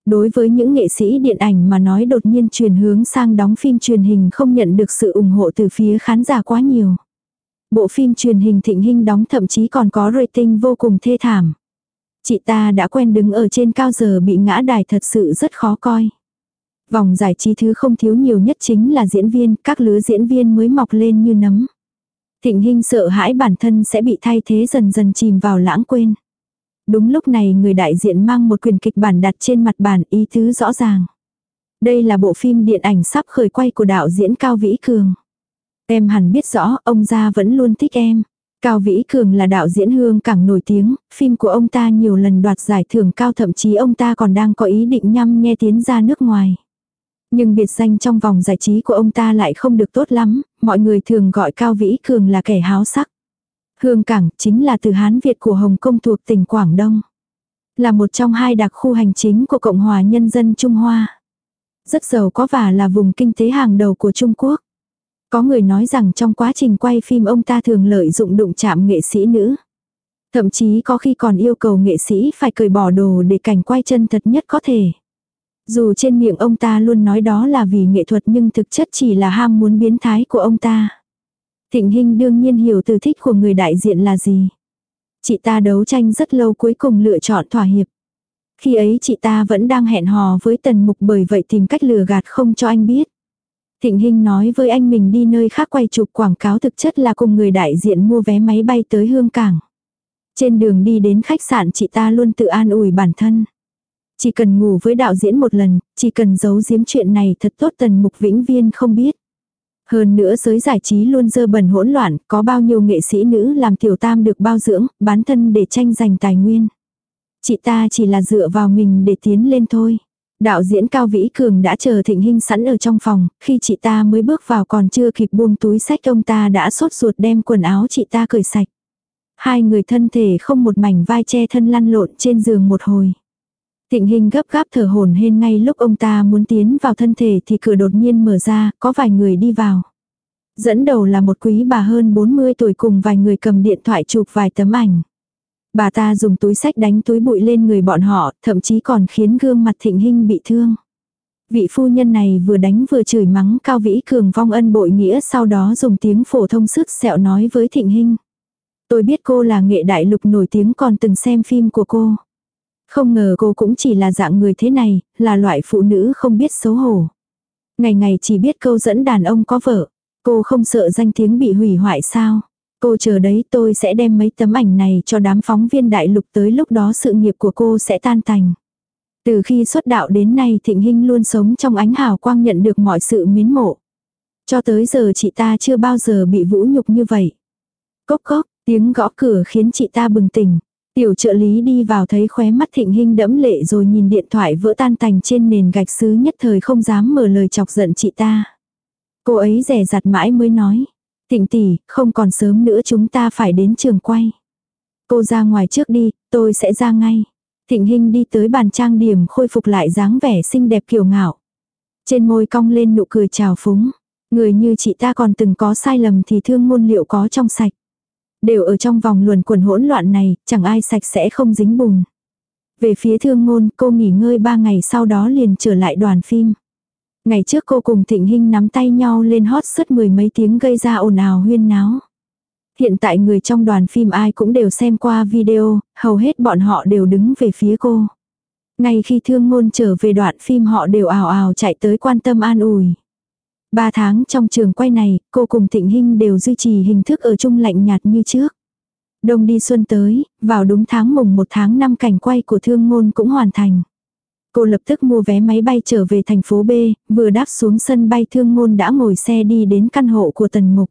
Đối với những nghệ sĩ điện ảnh mà nói đột nhiên chuyển hướng sang đóng phim truyền hình không nhận được sự ủng hộ từ phía khán giả quá nhiều. Bộ phim truyền hình Thịnh hình đóng thậm chí còn có rating vô cùng thê thảm. Chị ta đã quen đứng ở trên cao giờ bị ngã đài thật sự rất khó coi. Vòng giải trí thứ không thiếu nhiều nhất chính là diễn viên, các lứa diễn viên mới mọc lên như nấm. Thịnh Hinh sợ hãi bản thân sẽ bị thay thế dần dần chìm vào lãng quên. Đúng lúc này người đại diện mang một quyền kịch bản đặt trên mặt bàn ý tứ rõ ràng. Đây là bộ phim điện ảnh sắp khởi quay của đạo diễn Cao Vĩ Cường. Em hẳn biết rõ ông gia vẫn luôn thích em. Cao Vĩ Cường là đạo diễn hương cảng nổi tiếng, phim của ông ta nhiều lần đoạt giải thưởng cao thậm chí ông ta còn đang có ý định nhăm nghe tiến ra nước ngoài. Nhưng biệt danh trong vòng giải trí của ông ta lại không được tốt lắm, mọi người thường gọi Cao Vĩ Cường là kẻ háo sắc. Hương Cảng chính là từ Hán Việt của Hồng Kông thuộc tỉnh Quảng Đông. Là một trong hai đặc khu hành chính của Cộng hòa Nhân dân Trung Hoa. Rất giàu có và là vùng kinh tế hàng đầu của Trung Quốc. Có người nói rằng trong quá trình quay phim ông ta thường lợi dụng đụng chạm nghệ sĩ nữ. Thậm chí có khi còn yêu cầu nghệ sĩ phải cởi bỏ đồ để cảnh quay chân thật nhất có thể. Dù trên miệng ông ta luôn nói đó là vì nghệ thuật nhưng thực chất chỉ là ham muốn biến thái của ông ta. Thịnh Hinh đương nhiên hiểu từ thích của người đại diện là gì. Chị ta đấu tranh rất lâu cuối cùng lựa chọn thỏa hiệp. Khi ấy chị ta vẫn đang hẹn hò với Tần Mục bởi vậy tìm cách lừa gạt không cho anh biết. Thịnh Hinh nói với anh mình đi nơi khác quay chụp quảng cáo thực chất là cùng người đại diện mua vé máy bay tới Hương Cảng. Trên đường đi đến khách sạn chị ta luôn tự an ủi bản thân. Chỉ cần ngủ với đạo diễn một lần, chỉ cần giấu giếm chuyện này thật tốt tần mục vĩnh viên không biết. Hơn nữa giới giải trí luôn dơ bẩn hỗn loạn, có bao nhiêu nghệ sĩ nữ làm tiểu tam được bao dưỡng, bán thân để tranh giành tài nguyên. Chị ta chỉ là dựa vào mình để tiến lên thôi. Đạo diễn Cao Vĩ Cường đã chờ Thịnh hình sẵn ở trong phòng, khi chị ta mới bước vào còn chưa kịp buông túi sách ông ta đã sốt ruột đem quần áo chị ta cởi sạch. Hai người thân thể không một mảnh vai che thân lăn lộn trên giường một hồi. Thịnh hình gấp gáp thở hồn hên ngay lúc ông ta muốn tiến vào thân thể thì cửa đột nhiên mở ra, có vài người đi vào. Dẫn đầu là một quý bà hơn 40 tuổi cùng vài người cầm điện thoại chụp vài tấm ảnh. Bà ta dùng túi sách đánh túi bụi lên người bọn họ, thậm chí còn khiến gương mặt thịnh hình bị thương. Vị phu nhân này vừa đánh vừa chửi mắng cao vĩ cường vong ân bội nghĩa sau đó dùng tiếng phổ thông sức sẹo nói với thịnh hình. Tôi biết cô là nghệ đại lục nổi tiếng còn từng xem phim của cô. Không ngờ cô cũng chỉ là dạng người thế này, là loại phụ nữ không biết xấu hổ. Ngày ngày chỉ biết câu dẫn đàn ông có vợ. Cô không sợ danh tiếng bị hủy hoại sao? Cô chờ đấy tôi sẽ đem mấy tấm ảnh này cho đám phóng viên đại lục tới lúc đó sự nghiệp của cô sẽ tan tành. Từ khi xuất đạo đến nay Thịnh Hinh luôn sống trong ánh hào quang nhận được mọi sự miến mộ. Cho tới giờ chị ta chưa bao giờ bị vũ nhục như vậy. Cốc cốc, tiếng gõ cửa khiến chị ta bừng tỉnh. Tiểu trợ lý đi vào thấy khóe mắt thịnh hình đẫm lệ rồi nhìn điện thoại vỡ tan tành trên nền gạch sứ nhất thời không dám mở lời chọc giận chị ta. Cô ấy rẻ rặt mãi mới nói. Thịnh tỷ, không còn sớm nữa chúng ta phải đến trường quay. Cô ra ngoài trước đi, tôi sẽ ra ngay. Thịnh Hinh đi tới bàn trang điểm khôi phục lại dáng vẻ xinh đẹp kiều ngạo. Trên môi cong lên nụ cười trào phúng. Người như chị ta còn từng có sai lầm thì thương môn liệu có trong sạch. Đều ở trong vòng luồn quần hỗn loạn này, chẳng ai sạch sẽ không dính bùn. Về phía thương ngôn, cô nghỉ ngơi ba ngày sau đó liền trở lại đoàn phim. Ngày trước cô cùng Thịnh Hinh nắm tay nhau lên hót suốt mười mấy tiếng gây ra ồn ào huyên náo. Hiện tại người trong đoàn phim ai cũng đều xem qua video, hầu hết bọn họ đều đứng về phía cô. Ngay khi thương ngôn trở về đoạn phim họ đều ào ào chạy tới quan tâm an ủi. Ba tháng trong trường quay này, cô cùng Thịnh Hinh đều duy trì hình thức ở chung lạnh nhạt như trước. Đông đi xuân tới, vào đúng tháng mùng một tháng năm cảnh quay của thương ngôn cũng hoàn thành. Cô lập tức mua vé máy bay trở về thành phố B, vừa đáp xuống sân bay thương ngôn đã ngồi xe đi đến căn hộ của tần mục.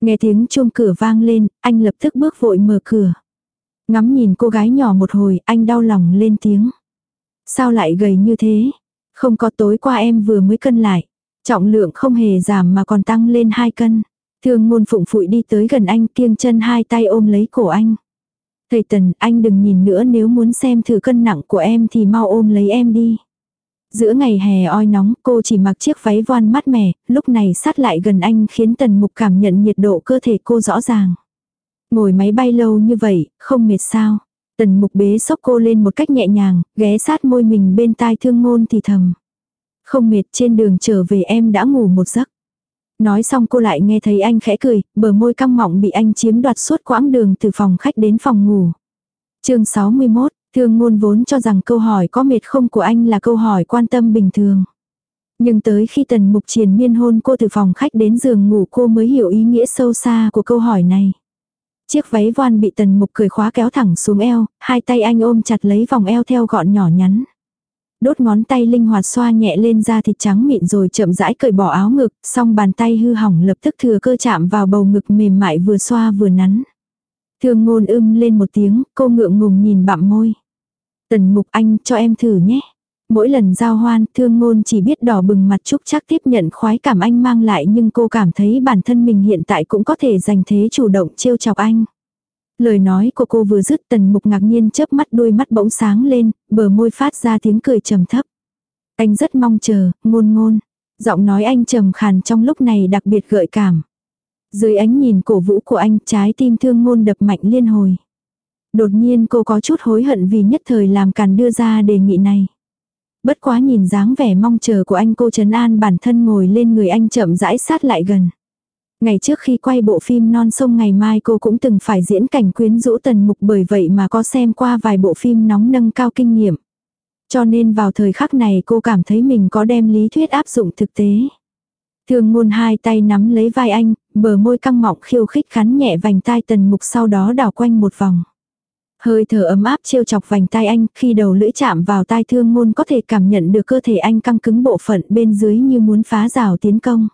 Nghe tiếng chuông cửa vang lên, anh lập tức bước vội mở cửa. Ngắm nhìn cô gái nhỏ một hồi, anh đau lòng lên tiếng. Sao lại gầy như thế? Không có tối qua em vừa mới cân lại. Trọng lượng không hề giảm mà còn tăng lên 2 cân. Thương ngôn phụng phụi đi tới gần anh kiêng chân hai tay ôm lấy cổ anh. Thầy Tần, anh đừng nhìn nữa nếu muốn xem thử cân nặng của em thì mau ôm lấy em đi. Giữa ngày hè oi nóng cô chỉ mặc chiếc váy voan mát mẻ, lúc này sát lại gần anh khiến Tần Mục cảm nhận nhiệt độ cơ thể cô rõ ràng. Ngồi máy bay lâu như vậy, không mệt sao. Tần Mục bế sốc cô lên một cách nhẹ nhàng, ghé sát môi mình bên tai thương ngôn thì thầm. Không mệt trên đường trở về em đã ngủ một giấc. Nói xong cô lại nghe thấy anh khẽ cười, bờ môi căng mọng bị anh chiếm đoạt suốt quãng đường từ phòng khách đến phòng ngủ. chương 61, thương ngôn vốn cho rằng câu hỏi có mệt không của anh là câu hỏi quan tâm bình thường. Nhưng tới khi tần mục triền miên hôn cô từ phòng khách đến giường ngủ cô mới hiểu ý nghĩa sâu xa của câu hỏi này. Chiếc váy voan bị tần mục cười khóa kéo thẳng xuống eo, hai tay anh ôm chặt lấy vòng eo theo gọn nhỏ nhắn đốt ngón tay linh hoạt xoa nhẹ lên da thịt trắng mịn rồi chậm rãi cởi bỏ áo ngực, song bàn tay hư hỏng lập tức thừa cơ chạm vào bầu ngực mềm mại vừa xoa vừa nắn. Thương ngôn ưm lên một tiếng, cô ngượng ngùng nhìn bặm môi. Tần mục anh cho em thử nhé. Mỗi lần giao hoan, thương ngôn chỉ biết đỏ bừng mặt chúc chắc tiếp nhận khoái cảm anh mang lại nhưng cô cảm thấy bản thân mình hiện tại cũng có thể giành thế chủ động trêu chọc anh. Lời nói của cô vừa dứt tần mục ngạc nhiên chớp mắt đôi mắt bỗng sáng lên, bờ môi phát ra tiếng cười trầm thấp. Anh rất mong chờ, ngôn ngôn. Giọng nói anh trầm khàn trong lúc này đặc biệt gợi cảm. Dưới ánh nhìn cổ vũ của anh trái tim thương ngôn đập mạnh liên hồi. Đột nhiên cô có chút hối hận vì nhất thời làm càn đưa ra đề nghị này. Bất quá nhìn dáng vẻ mong chờ của anh cô trấn an bản thân ngồi lên người anh chậm rãi sát lại gần. Ngày trước khi quay bộ phim Non sông ngày mai cô cũng từng phải diễn cảnh quyến rũ tần mục bởi vậy mà có xem qua vài bộ phim nóng nâng cao kinh nghiệm. Cho nên vào thời khắc này cô cảm thấy mình có đem lý thuyết áp dụng thực tế. Thường ngôn hai tay nắm lấy vai anh, bờ môi căng mọng khiêu khích khắn nhẹ vành tai tần mục sau đó đảo quanh một vòng. Hơi thở ấm áp trêu chọc vành tai anh, khi đầu lưỡi chạm vào tai thương ngôn có thể cảm nhận được cơ thể anh căng cứng bộ phận bên dưới như muốn phá rào tiến công.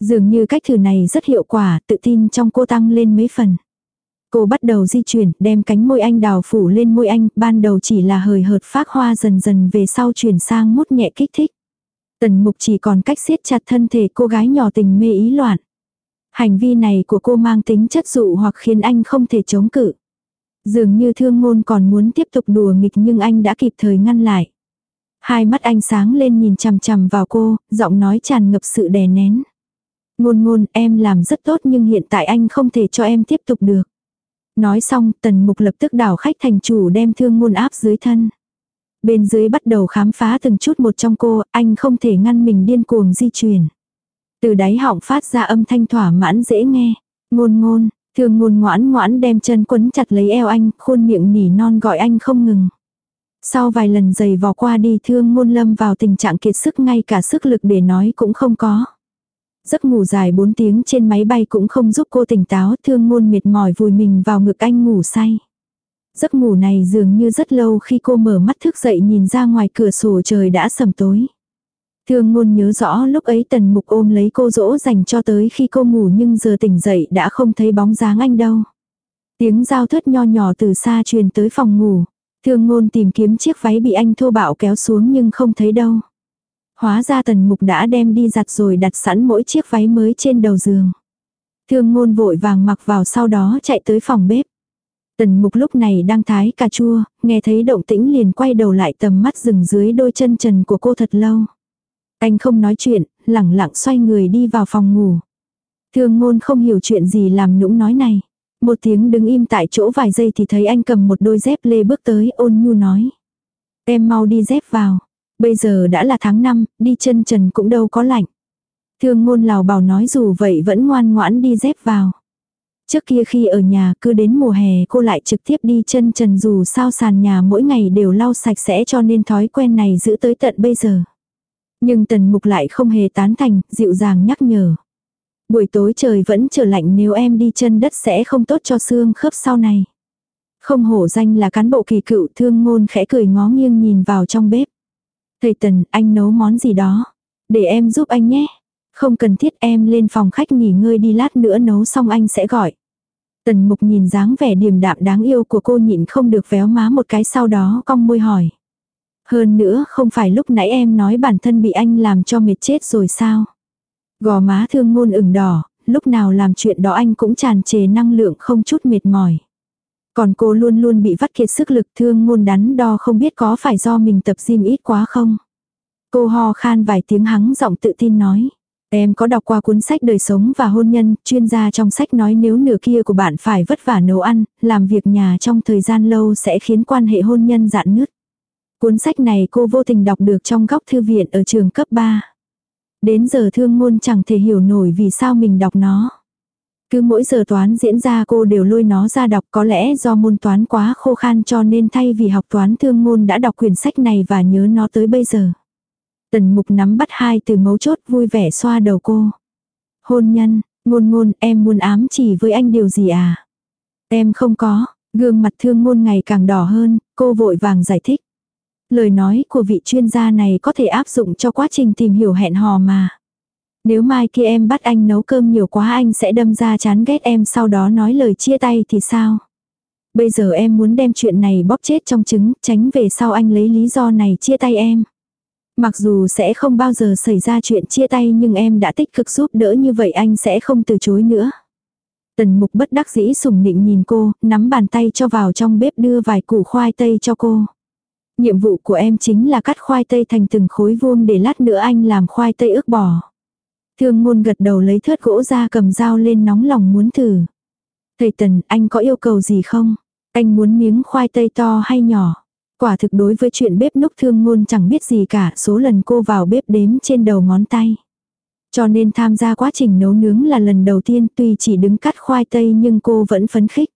Dường như cách thử này rất hiệu quả, tự tin trong cô tăng lên mấy phần. Cô bắt đầu di chuyển, đem cánh môi anh đào phủ lên môi anh, ban đầu chỉ là hời hợt phát hoa dần dần về sau chuyển sang mút nhẹ kích thích. Tần mục chỉ còn cách siết chặt thân thể cô gái nhỏ tình mê ý loạn. Hành vi này của cô mang tính chất dụ hoặc khiến anh không thể chống cự. Dường như thương ngôn còn muốn tiếp tục đùa nghịch nhưng anh đã kịp thời ngăn lại. Hai mắt anh sáng lên nhìn chằm chằm vào cô, giọng nói tràn ngập sự đè nén. Ngôn ngôn em làm rất tốt nhưng hiện tại anh không thể cho em tiếp tục được. Nói xong tần mục lập tức đảo khách thành chủ đem thương ngôn áp dưới thân. Bên dưới bắt đầu khám phá từng chút một trong cô, anh không thể ngăn mình điên cuồng di chuyển. Từ đáy họng phát ra âm thanh thỏa mãn dễ nghe. Ngôn ngôn, thương ngôn ngoãn ngoãn đem chân quấn chặt lấy eo anh, khuôn miệng nỉ non gọi anh không ngừng. Sau vài lần giày vò qua đi thương ngôn lâm vào tình trạng kiệt sức ngay cả sức lực để nói cũng không có. Giấc ngủ dài 4 tiếng trên máy bay cũng không giúp cô tỉnh táo, thương ngôn mệt mỏi vùi mình vào ngực anh ngủ say. Giấc ngủ này dường như rất lâu khi cô mở mắt thức dậy nhìn ra ngoài cửa sổ trời đã sầm tối. Thương ngôn nhớ rõ lúc ấy tần mục ôm lấy cô dỗ dành cho tới khi cô ngủ nhưng giờ tỉnh dậy đã không thấy bóng dáng anh đâu. Tiếng giao thất nho nhỏ từ xa truyền tới phòng ngủ. Thương ngôn tìm kiếm chiếc váy bị anh thô bạo kéo xuống nhưng không thấy đâu. Hóa ra tần mục đã đem đi giặt rồi đặt sẵn mỗi chiếc váy mới trên đầu giường. Thương ngôn vội vàng mặc vào sau đó chạy tới phòng bếp. Tần mục lúc này đang thái cà chua, nghe thấy động tĩnh liền quay đầu lại tầm mắt dừng dưới đôi chân trần của cô thật lâu. Anh không nói chuyện, lẳng lặng xoay người đi vào phòng ngủ. Thương ngôn không hiểu chuyện gì làm nũng nói này. Một tiếng đứng im tại chỗ vài giây thì thấy anh cầm một đôi dép lê bước tới ôn nhu nói. Em mau đi dép vào. Bây giờ đã là tháng 5, đi chân trần cũng đâu có lạnh. Thương ngôn lào bảo nói dù vậy vẫn ngoan ngoãn đi dép vào. Trước kia khi ở nhà cứ đến mùa hè cô lại trực tiếp đi chân trần dù sao sàn nhà mỗi ngày đều lau sạch sẽ cho nên thói quen này giữ tới tận bây giờ. Nhưng tần mục lại không hề tán thành, dịu dàng nhắc nhở. Buổi tối trời vẫn trở lạnh nếu em đi chân đất sẽ không tốt cho xương khớp sau này. Không hổ danh là cán bộ kỳ cựu thương ngôn khẽ cười ngó nghiêng nhìn vào trong bếp. Thầy Tần, anh nấu món gì đó. Để em giúp anh nhé. Không cần thiết em lên phòng khách nghỉ ngơi đi lát nữa nấu xong anh sẽ gọi. Tần mục nhìn dáng vẻ điềm đạm đáng yêu của cô nhịn không được véo má một cái sau đó cong môi hỏi. Hơn nữa không phải lúc nãy em nói bản thân bị anh làm cho mệt chết rồi sao? Gò má thương ngôn ửng đỏ, lúc nào làm chuyện đó anh cũng tràn trề năng lượng không chút mệt mỏi. Còn cô luôn luôn bị vắt kiệt sức lực thương ngôn đắn đo không biết có phải do mình tập gym ít quá không. Cô ho khan vài tiếng hắng giọng tự tin nói. Em có đọc qua cuốn sách đời sống và hôn nhân, chuyên gia trong sách nói nếu nửa kia của bạn phải vất vả nấu ăn, làm việc nhà trong thời gian lâu sẽ khiến quan hệ hôn nhân dạn nứt. Cuốn sách này cô vô tình đọc được trong góc thư viện ở trường cấp 3. Đến giờ thương ngôn chẳng thể hiểu nổi vì sao mình đọc nó. Cứ mỗi giờ toán diễn ra cô đều lôi nó ra đọc có lẽ do môn toán quá khô khan cho nên thay vì học toán thương ngôn đã đọc quyển sách này và nhớ nó tới bây giờ. Tần mục nắm bắt hai từ mấu chốt vui vẻ xoa đầu cô. Hôn nhân, ngôn ngôn em muốn ám chỉ với anh điều gì à? Em không có, gương mặt thương ngôn ngày càng đỏ hơn, cô vội vàng giải thích. Lời nói của vị chuyên gia này có thể áp dụng cho quá trình tìm hiểu hẹn hò mà. Nếu mai kia em bắt anh nấu cơm nhiều quá anh sẽ đâm ra chán ghét em sau đó nói lời chia tay thì sao? Bây giờ em muốn đem chuyện này bóp chết trong trứng, tránh về sau anh lấy lý do này chia tay em. Mặc dù sẽ không bao giờ xảy ra chuyện chia tay nhưng em đã tích cực giúp đỡ như vậy anh sẽ không từ chối nữa. Tần mục bất đắc dĩ sùng nịnh nhìn cô, nắm bàn tay cho vào trong bếp đưa vài củ khoai tây cho cô. Nhiệm vụ của em chính là cắt khoai tây thành từng khối vuông để lát nữa anh làm khoai tây ướp bò. Thương ngôn gật đầu lấy thớt gỗ ra cầm dao lên nóng lòng muốn thử. Thầy Tần, anh có yêu cầu gì không? Anh muốn miếng khoai tây to hay nhỏ? Quả thực đối với chuyện bếp núc thương ngôn chẳng biết gì cả, số lần cô vào bếp đếm trên đầu ngón tay. Cho nên tham gia quá trình nấu nướng là lần đầu tiên tuy chỉ đứng cắt khoai tây nhưng cô vẫn phấn khích.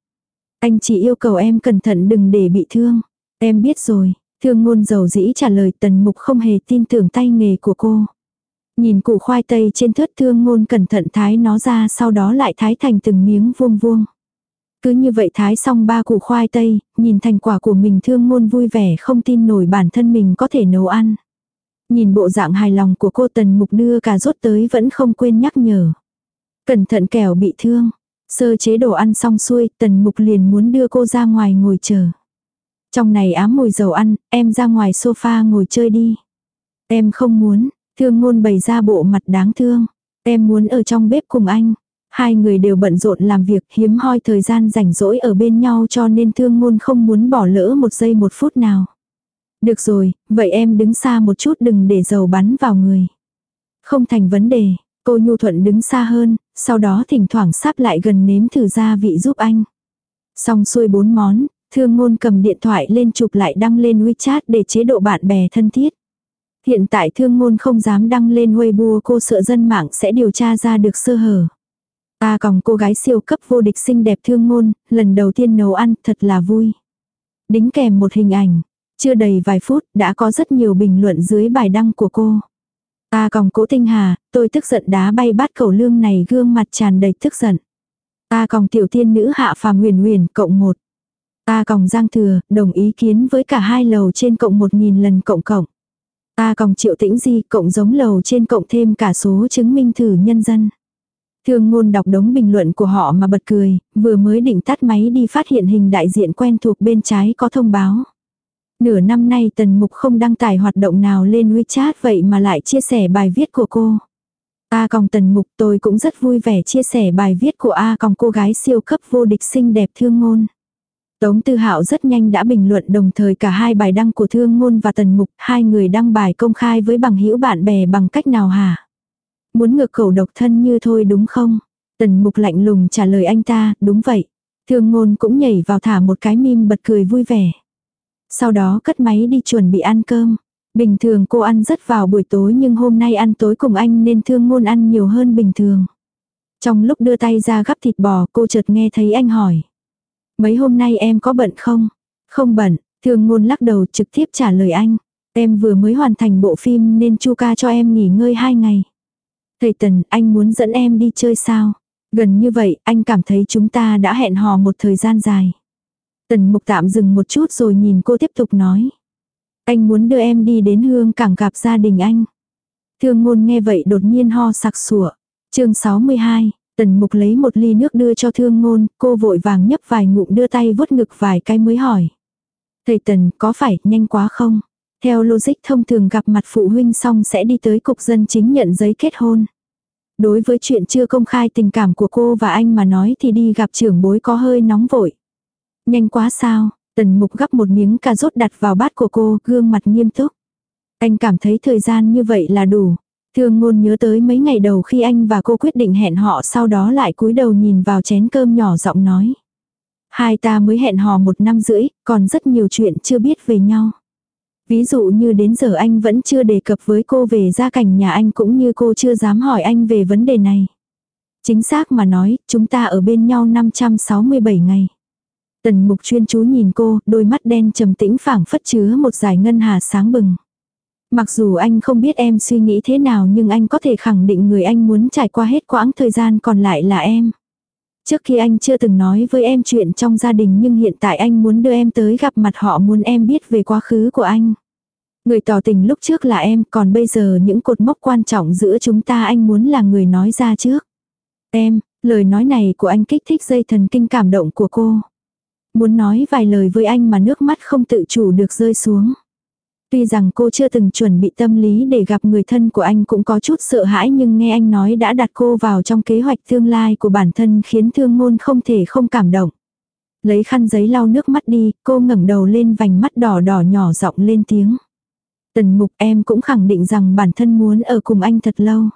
Anh chỉ yêu cầu em cẩn thận đừng để bị thương. Em biết rồi, thương ngôn dầu dĩ trả lời tần mục không hề tin tưởng tay nghề của cô. Nhìn củ khoai tây trên thớt thương ngôn cẩn thận thái nó ra sau đó lại thái thành từng miếng vuông vuông. Cứ như vậy thái xong ba củ khoai tây, nhìn thành quả của mình thương ngôn vui vẻ không tin nổi bản thân mình có thể nấu ăn. Nhìn bộ dạng hài lòng của cô tần mục đưa cà rốt tới vẫn không quên nhắc nhở. Cẩn thận kẻo bị thương. Sơ chế đồ ăn xong xuôi, tần mục liền muốn đưa cô ra ngoài ngồi chờ. Trong này ám mùi dầu ăn, em ra ngoài sofa ngồi chơi đi. Em không muốn, thương ngôn bày ra bộ mặt đáng thương. Em muốn ở trong bếp cùng anh. Hai người đều bận rộn làm việc hiếm hoi thời gian rảnh rỗi ở bên nhau cho nên thương ngôn không muốn bỏ lỡ một giây một phút nào. Được rồi, vậy em đứng xa một chút đừng để dầu bắn vào người. Không thành vấn đề, cô nhu thuận đứng xa hơn, sau đó thỉnh thoảng sắp lại gần nếm thử gia vị giúp anh. Xong xuôi bốn món, thương ngôn cầm điện thoại lên chụp lại đăng lên WeChat để chế độ bạn bè thân thiết. Hiện tại thương ngôn không dám đăng lên Weibo cô sợ dân mạng sẽ điều tra ra được sơ hở. Ta còng cô gái siêu cấp vô địch xinh đẹp thương ngôn, lần đầu tiên nấu ăn thật là vui. Đính kèm một hình ảnh, chưa đầy vài phút đã có rất nhiều bình luận dưới bài đăng của cô. Ta còng cố tinh hà, tôi tức giận đá bay bát cầu lương này gương mặt tràn đầy tức giận. Ta còng tiểu tiên nữ hạ phàm huyền huyền cộng một. Ta còng giang thừa, đồng ý kiến với cả hai lầu trên cộng một nghìn lần cộng cộng. Ta còng triệu tĩnh di cộng giống lầu trên cộng thêm cả số chứng minh thử nhân dân. Thương ngôn đọc đống bình luận của họ mà bật cười, vừa mới định tắt máy đi phát hiện hình đại diện quen thuộc bên trái có thông báo. Nửa năm nay tần mục không đăng tải hoạt động nào lên WeChat vậy mà lại chia sẻ bài viết của cô. A còng tần mục tôi cũng rất vui vẻ chia sẻ bài viết của A còng cô gái siêu cấp vô địch xinh đẹp thương ngôn. Tống Tư Hạo rất nhanh đã bình luận đồng thời cả hai bài đăng của Thương Ngôn và Tần Mục, hai người đăng bài công khai với bằng hữu bạn bè bằng cách nào hả? Muốn ngược khẩu độc thân như thôi đúng không? Tần Mục lạnh lùng trả lời anh ta, đúng vậy. Thương Ngôn cũng nhảy vào thả một cái mim bật cười vui vẻ. Sau đó cất máy đi chuẩn bị ăn cơm. Bình thường cô ăn rất vào buổi tối nhưng hôm nay ăn tối cùng anh nên Thương Ngôn ăn nhiều hơn bình thường. Trong lúc đưa tay ra gắp thịt bò cô chợt nghe thấy anh hỏi. Mấy hôm nay em có bận không? Không bận, thương ngôn lắc đầu trực tiếp trả lời anh. Em vừa mới hoàn thành bộ phim nên chu ca cho em nghỉ ngơi hai ngày. Thầy Tần, anh muốn dẫn em đi chơi sao? Gần như vậy, anh cảm thấy chúng ta đã hẹn hò một thời gian dài. Tần mục tạm dừng một chút rồi nhìn cô tiếp tục nói. Anh muốn đưa em đi đến hương cảng gặp gia đình anh. Thương ngôn nghe vậy đột nhiên ho sặc sủa. chương 62, tần mục lấy một ly nước đưa cho thương ngôn, cô vội vàng nhấp vài ngụm đưa tay vuốt ngực vài cái mới hỏi. Thầy tần, có phải nhanh quá không? Theo logic thông thường gặp mặt phụ huynh xong sẽ đi tới cục dân chính nhận giấy kết hôn. Đối với chuyện chưa công khai tình cảm của cô và anh mà nói thì đi gặp trưởng bối có hơi nóng vội. Nhanh quá sao, tần mục gắp một miếng cà rốt đặt vào bát của cô, gương mặt nghiêm túc. Anh cảm thấy thời gian như vậy là đủ. Thương ngôn nhớ tới mấy ngày đầu khi anh và cô quyết định hẹn họ sau đó lại cúi đầu nhìn vào chén cơm nhỏ giọng nói. Hai ta mới hẹn hò một năm rưỡi, còn rất nhiều chuyện chưa biết về nhau. Ví dụ như đến giờ anh vẫn chưa đề cập với cô về gia cảnh nhà anh cũng như cô chưa dám hỏi anh về vấn đề này. Chính xác mà nói, chúng ta ở bên nhau 567 ngày. Tần mục chuyên chú nhìn cô, đôi mắt đen trầm tĩnh phảng phất chứa một giải ngân hà sáng bừng. Mặc dù anh không biết em suy nghĩ thế nào nhưng anh có thể khẳng định người anh muốn trải qua hết quãng thời gian còn lại là em. Trước khi anh chưa từng nói với em chuyện trong gia đình nhưng hiện tại anh muốn đưa em tới gặp mặt họ muốn em biết về quá khứ của anh. Người tỏ tình lúc trước là em còn bây giờ những cột mốc quan trọng giữa chúng ta anh muốn là người nói ra trước. Em, lời nói này của anh kích thích dây thần kinh cảm động của cô. Muốn nói vài lời với anh mà nước mắt không tự chủ được rơi xuống. Tuy rằng cô chưa từng chuẩn bị tâm lý để gặp người thân của anh cũng có chút sợ hãi nhưng nghe anh nói đã đặt cô vào trong kế hoạch tương lai của bản thân khiến thương ngôn không thể không cảm động. Lấy khăn giấy lau nước mắt đi, cô ngẩng đầu lên vành mắt đỏ đỏ nhỏ giọng lên tiếng. Tần mục em cũng khẳng định rằng bản thân muốn ở cùng anh thật lâu.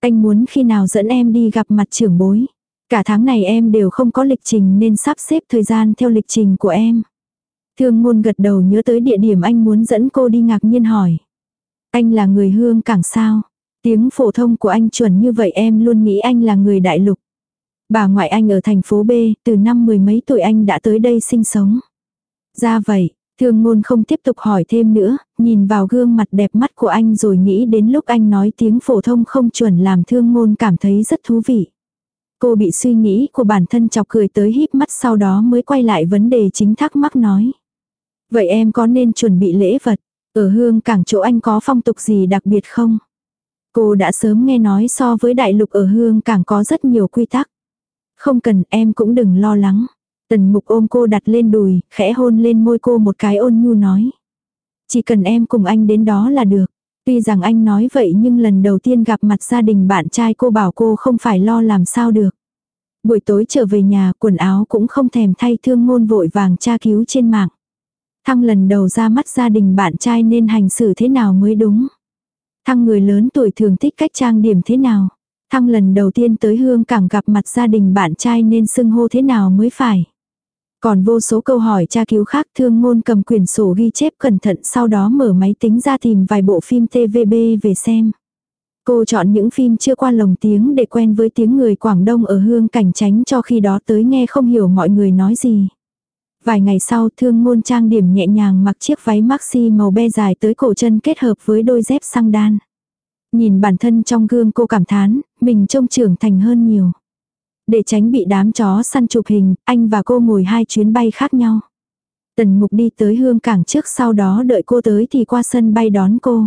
Anh muốn khi nào dẫn em đi gặp mặt trưởng bối. Cả tháng này em đều không có lịch trình nên sắp xếp thời gian theo lịch trình của em. Thương ngôn gật đầu nhớ tới địa điểm anh muốn dẫn cô đi ngạc nhiên hỏi. Anh là người hương cảng sao? Tiếng phổ thông của anh chuẩn như vậy em luôn nghĩ anh là người đại lục. Bà ngoại anh ở thành phố B, từ năm mười mấy tuổi anh đã tới đây sinh sống. Ra vậy, thương ngôn không tiếp tục hỏi thêm nữa, nhìn vào gương mặt đẹp mắt của anh rồi nghĩ đến lúc anh nói tiếng phổ thông không chuẩn làm thương ngôn cảm thấy rất thú vị. Cô bị suy nghĩ của bản thân chọc cười tới híp mắt sau đó mới quay lại vấn đề chính thắc mắc nói. Vậy em có nên chuẩn bị lễ vật? Ở hương cảng chỗ anh có phong tục gì đặc biệt không? Cô đã sớm nghe nói so với đại lục ở hương cảng có rất nhiều quy tắc. Không cần em cũng đừng lo lắng. Tần mục ôm cô đặt lên đùi, khẽ hôn lên môi cô một cái ôn nhu nói. Chỉ cần em cùng anh đến đó là được. Tuy rằng anh nói vậy nhưng lần đầu tiên gặp mặt gia đình bạn trai cô bảo cô không phải lo làm sao được. Buổi tối trở về nhà quần áo cũng không thèm thay thương ngôn vội vàng tra cứu trên mạng. Thăng lần đầu ra mắt gia đình bạn trai nên hành xử thế nào mới đúng. Thăng người lớn tuổi thường thích cách trang điểm thế nào. Thăng lần đầu tiên tới hương cảng gặp mặt gia đình bạn trai nên xưng hô thế nào mới phải. Còn vô số câu hỏi tra cứu khác, thương ngôn cầm quyển sổ ghi chép cẩn thận sau đó mở máy tính ra tìm vài bộ phim TVB về xem. Cô chọn những phim chưa qua lồng tiếng để quen với tiếng người Quảng Đông ở hương cảnh tránh cho khi đó tới nghe không hiểu mọi người nói gì. Vài ngày sau thương ngôn trang điểm nhẹ nhàng mặc chiếc váy maxi màu be dài tới cổ chân kết hợp với đôi dép xăng đan. Nhìn bản thân trong gương cô cảm thán, mình trông trưởng thành hơn nhiều. Để tránh bị đám chó săn chụp hình, anh và cô ngồi hai chuyến bay khác nhau. Tần mục đi tới hương cảng trước sau đó đợi cô tới thì qua sân bay đón cô.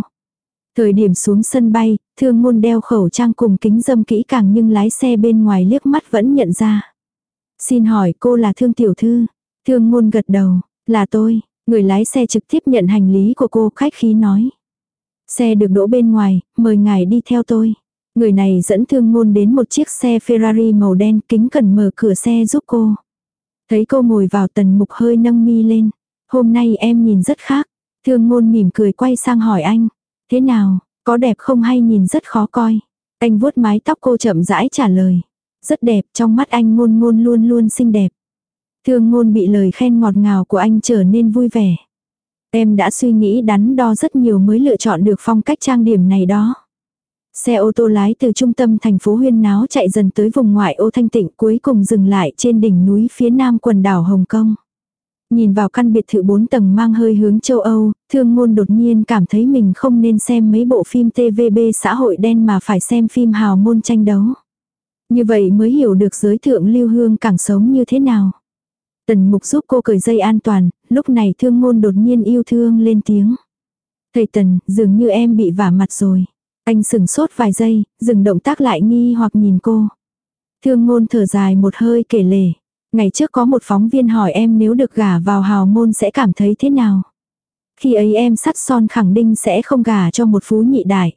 Thời điểm xuống sân bay, thương ngôn đeo khẩu trang cùng kính dâm kỹ càng nhưng lái xe bên ngoài liếc mắt vẫn nhận ra. Xin hỏi cô là thương tiểu thư. Thương ngôn gật đầu, là tôi, người lái xe trực tiếp nhận hành lý của cô khách khí nói. Xe được đỗ bên ngoài, mời ngài đi theo tôi. Người này dẫn thương ngôn đến một chiếc xe Ferrari màu đen kính cần mở cửa xe giúp cô. Thấy cô ngồi vào tần mục hơi nâng mi lên. Hôm nay em nhìn rất khác. Thương ngôn mỉm cười quay sang hỏi anh. Thế nào, có đẹp không hay nhìn rất khó coi. Anh vuốt mái tóc cô chậm rãi trả lời. Rất đẹp, trong mắt anh ngôn ngôn luôn luôn xinh đẹp. Thương ngôn bị lời khen ngọt ngào của anh trở nên vui vẻ. Em đã suy nghĩ đắn đo rất nhiều mới lựa chọn được phong cách trang điểm này đó. Xe ô tô lái từ trung tâm thành phố huyên náo chạy dần tới vùng ngoại ô thanh tịnh cuối cùng dừng lại trên đỉnh núi phía nam quần đảo Hồng Kông. Nhìn vào căn biệt thự 4 tầng mang hơi hướng châu Âu, thương ngôn đột nhiên cảm thấy mình không nên xem mấy bộ phim TVB xã hội đen mà phải xem phim hào môn tranh đấu. Như vậy mới hiểu được giới thượng lưu hương càng sống như thế nào. Tần mục giúp cô cởi dây an toàn, lúc này thương ngôn đột nhiên yêu thương lên tiếng. Thầy Tần, dường như em bị vả mặt rồi. Anh sừng sốt vài giây, dừng động tác lại nghi hoặc nhìn cô. Thương ngôn thở dài một hơi kể lể. Ngày trước có một phóng viên hỏi em nếu được gả vào hào môn sẽ cảm thấy thế nào. Khi ấy em sắt son khẳng định sẽ không gả cho một phú nhị đại.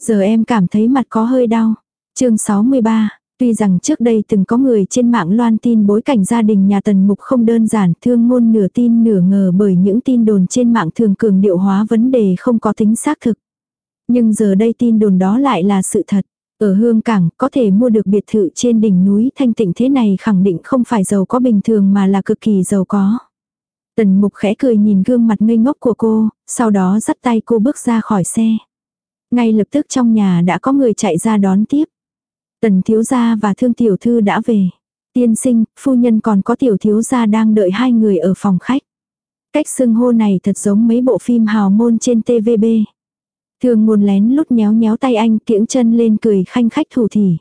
Giờ em cảm thấy mặt có hơi đau. chương 63, Tuy rằng trước đây từng có người trên mạng loan tin bối cảnh gia đình nhà tần mục không đơn giản thương ngôn nửa tin nửa ngờ bởi những tin đồn trên mạng thường cường điệu hóa vấn đề không có tính xác thực. Nhưng giờ đây tin đồn đó lại là sự thật. Ở Hương Cảng có thể mua được biệt thự trên đỉnh núi thanh tịnh thế này khẳng định không phải giàu có bình thường mà là cực kỳ giàu có. Tần mục khẽ cười nhìn gương mặt ngây ngốc của cô, sau đó dắt tay cô bước ra khỏi xe. Ngay lập tức trong nhà đã có người chạy ra đón tiếp. Tần thiếu gia và thương tiểu thư đã về. Tiên sinh, phu nhân còn có tiểu thiếu gia đang đợi hai người ở phòng khách. Cách xưng hô này thật giống mấy bộ phim hào môn trên TVB. Thường ngôn lén lút nhéo nhéo tay anh kiễng chân lên cười khanh khách thủ thỉ.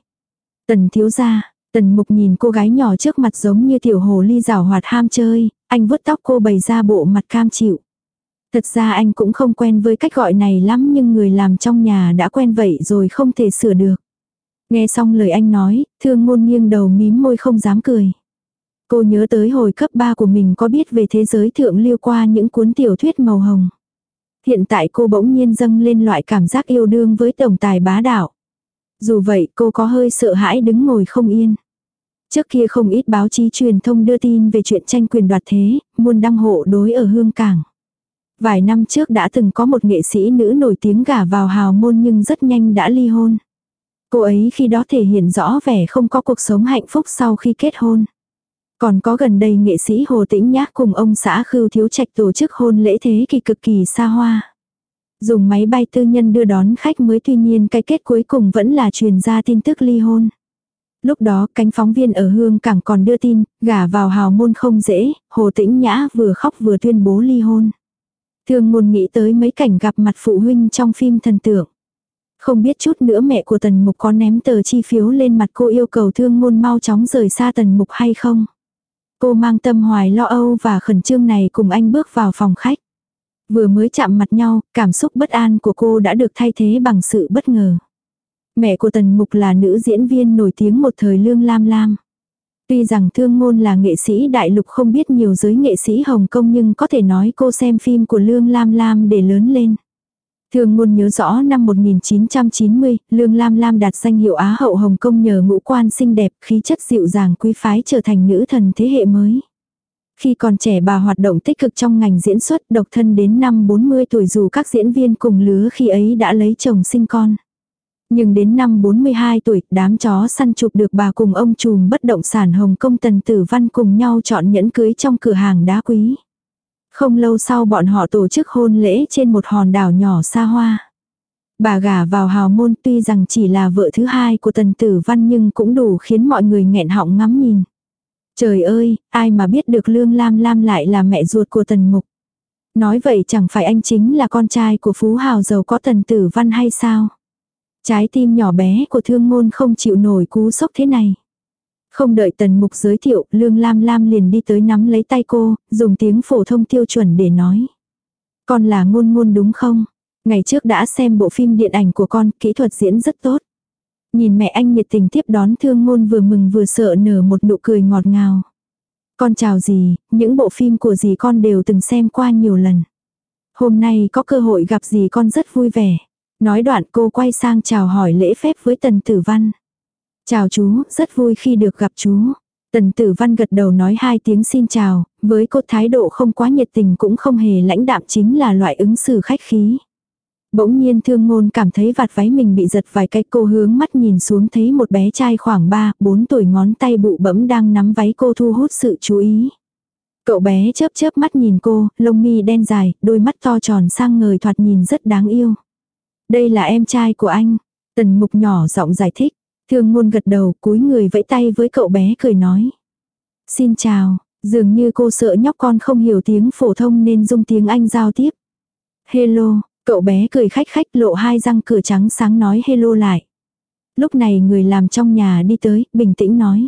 Tần thiếu gia, tần mục nhìn cô gái nhỏ trước mặt giống như tiểu hồ ly rào hoạt ham chơi, anh vuốt tóc cô bày ra bộ mặt cam chịu. Thật ra anh cũng không quen với cách gọi này lắm nhưng người làm trong nhà đã quen vậy rồi không thể sửa được. Nghe xong lời anh nói, thương ngôn nghiêng đầu mím môi không dám cười. Cô nhớ tới hồi cấp 3 của mình có biết về thế giới thượng lưu qua những cuốn tiểu thuyết màu hồng. Hiện tại cô bỗng nhiên dâng lên loại cảm giác yêu đương với tổng tài bá đạo. Dù vậy cô có hơi sợ hãi đứng ngồi không yên. Trước kia không ít báo chí truyền thông đưa tin về chuyện tranh quyền đoạt thế, muôn đăng hộ đối ở Hương Cảng. Vài năm trước đã từng có một nghệ sĩ nữ nổi tiếng gả vào hào môn nhưng rất nhanh đã ly hôn. Cô ấy khi đó thể hiện rõ vẻ không có cuộc sống hạnh phúc sau khi kết hôn. Còn có gần đây nghệ sĩ Hồ Tĩnh Nhác cùng ông xã Khưu Thiếu Trạch tổ chức hôn lễ thế kỳ cực kỳ xa hoa. Dùng máy bay tư nhân đưa đón khách mới tuy nhiên cái kết cuối cùng vẫn là truyền ra tin tức ly hôn. Lúc đó cánh phóng viên ở Hương Cảng còn đưa tin, gả vào hào môn không dễ, Hồ Tĩnh Nhã vừa khóc vừa tuyên bố ly hôn. Thường ngôn nghĩ tới mấy cảnh gặp mặt phụ huynh trong phim thần tượng. Không biết chút nữa mẹ của tần mục có ném tờ chi phiếu lên mặt cô yêu cầu thương ngôn mau chóng rời xa tần mục hay không. Cô mang tâm hoài lo âu và khẩn trương này cùng anh bước vào phòng khách. Vừa mới chạm mặt nhau, cảm xúc bất an của cô đã được thay thế bằng sự bất ngờ. Mẹ của Tần Mục là nữ diễn viên nổi tiếng một thời lương lam lam. Tuy rằng thương ngôn là nghệ sĩ đại lục không biết nhiều giới nghệ sĩ Hồng Kông nhưng có thể nói cô xem phim của Lương Lam Lam để lớn lên thường ngôn nhớ rõ năm 1990, Lương Lam Lam đạt danh hiệu Á hậu Hồng Kông nhờ ngũ quan xinh đẹp, khí chất dịu dàng quý phái trở thành nữ thần thế hệ mới. Khi còn trẻ bà hoạt động tích cực trong ngành diễn xuất độc thân đến năm 40 tuổi dù các diễn viên cùng lứa khi ấy đã lấy chồng sinh con. Nhưng đến năm 42 tuổi, đám chó săn chụp được bà cùng ông trùm bất động sản Hồng Kông Tần Tử Văn cùng nhau chọn nhẫn cưới trong cửa hàng đá quý. Không lâu sau bọn họ tổ chức hôn lễ trên một hòn đảo nhỏ xa hoa. Bà gả vào hào môn tuy rằng chỉ là vợ thứ hai của tần tử văn nhưng cũng đủ khiến mọi người nghẹn họng ngắm nhìn. Trời ơi, ai mà biết được Lương Lam Lam lại là mẹ ruột của tần mục. Nói vậy chẳng phải anh chính là con trai của phú hào giàu có tần tử văn hay sao? Trái tim nhỏ bé của thương ngôn không chịu nổi cú sốc thế này. Không đợi tần mục giới thiệu, Lương Lam Lam liền đi tới nắm lấy tay cô, dùng tiếng phổ thông tiêu chuẩn để nói. Con là ngôn ngôn đúng không? Ngày trước đã xem bộ phim điện ảnh của con, kỹ thuật diễn rất tốt. Nhìn mẹ anh nhiệt tình tiếp đón thương ngôn vừa mừng vừa sợ nở một nụ cười ngọt ngào. Con chào gì, những bộ phim của dì con đều từng xem qua nhiều lần. Hôm nay có cơ hội gặp dì con rất vui vẻ. Nói đoạn cô quay sang chào hỏi lễ phép với tần tử văn. Chào chú, rất vui khi được gặp chú. Tần tử văn gật đầu nói hai tiếng xin chào, với cô thái độ không quá nhiệt tình cũng không hề lãnh đạm chính là loại ứng xử khách khí. Bỗng nhiên thương ngôn cảm thấy vạt váy mình bị giật vài cái cô hướng mắt nhìn xuống thấy một bé trai khoảng 3, 4 tuổi ngón tay bụ bẫm đang nắm váy cô thu hút sự chú ý. Cậu bé chớp chớp mắt nhìn cô, lông mi đen dài, đôi mắt to tròn sang ngời thoạt nhìn rất đáng yêu. Đây là em trai của anh. Tần mục nhỏ giọng giải thích. Thương ngôn gật đầu cúi người vẫy tay với cậu bé cười nói. Xin chào, dường như cô sợ nhóc con không hiểu tiếng phổ thông nên dùng tiếng Anh giao tiếp. Hello, cậu bé cười khách khách lộ hai răng cửa trắng sáng nói hello lại. Lúc này người làm trong nhà đi tới, bình tĩnh nói.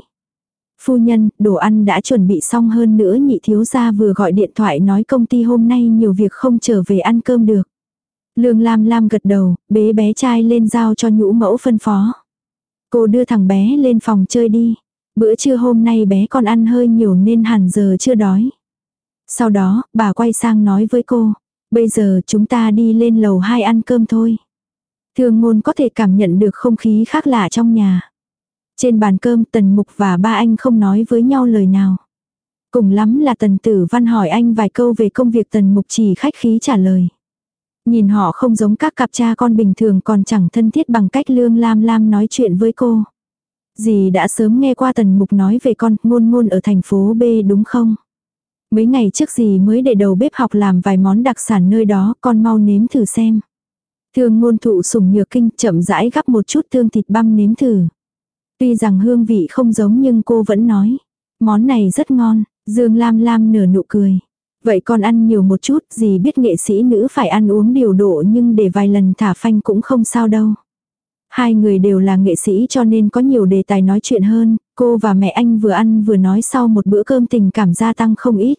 Phu nhân, đồ ăn đã chuẩn bị xong hơn nữa nhị thiếu gia vừa gọi điện thoại nói công ty hôm nay nhiều việc không trở về ăn cơm được. Lương Lam Lam gật đầu, bế bé trai lên giao cho nhũ mẫu phân phó. Cô đưa thằng bé lên phòng chơi đi. Bữa trưa hôm nay bé còn ăn hơi nhiều nên hẳn giờ chưa đói. Sau đó, bà quay sang nói với cô. Bây giờ chúng ta đi lên lầu 2 ăn cơm thôi. thường ngôn có thể cảm nhận được không khí khác lạ trong nhà. Trên bàn cơm Tần Mục và ba anh không nói với nhau lời nào. Cùng lắm là Tần Tử Văn hỏi anh vài câu về công việc Tần Mục chỉ khách khí trả lời. Nhìn họ không giống các cặp cha con bình thường còn chẳng thân thiết bằng cách Lương Lam Lam nói chuyện với cô. Dì đã sớm nghe qua Tần Mục nói về con ngôn ngôn ở thành phố B đúng không? Mấy ngày trước dì mới để đầu bếp học làm vài món đặc sản nơi đó con mau nếm thử xem. Thương ngôn thụ sùng nhược kinh chậm rãi gắp một chút tương thịt băm nếm thử. Tuy rằng hương vị không giống nhưng cô vẫn nói. Món này rất ngon, Dương Lam Lam nở nụ cười. Vậy con ăn nhiều một chút, gì biết nghệ sĩ nữ phải ăn uống điều độ nhưng để vài lần thả phanh cũng không sao đâu. Hai người đều là nghệ sĩ cho nên có nhiều đề tài nói chuyện hơn, cô và mẹ anh vừa ăn vừa nói sau một bữa cơm tình cảm gia tăng không ít.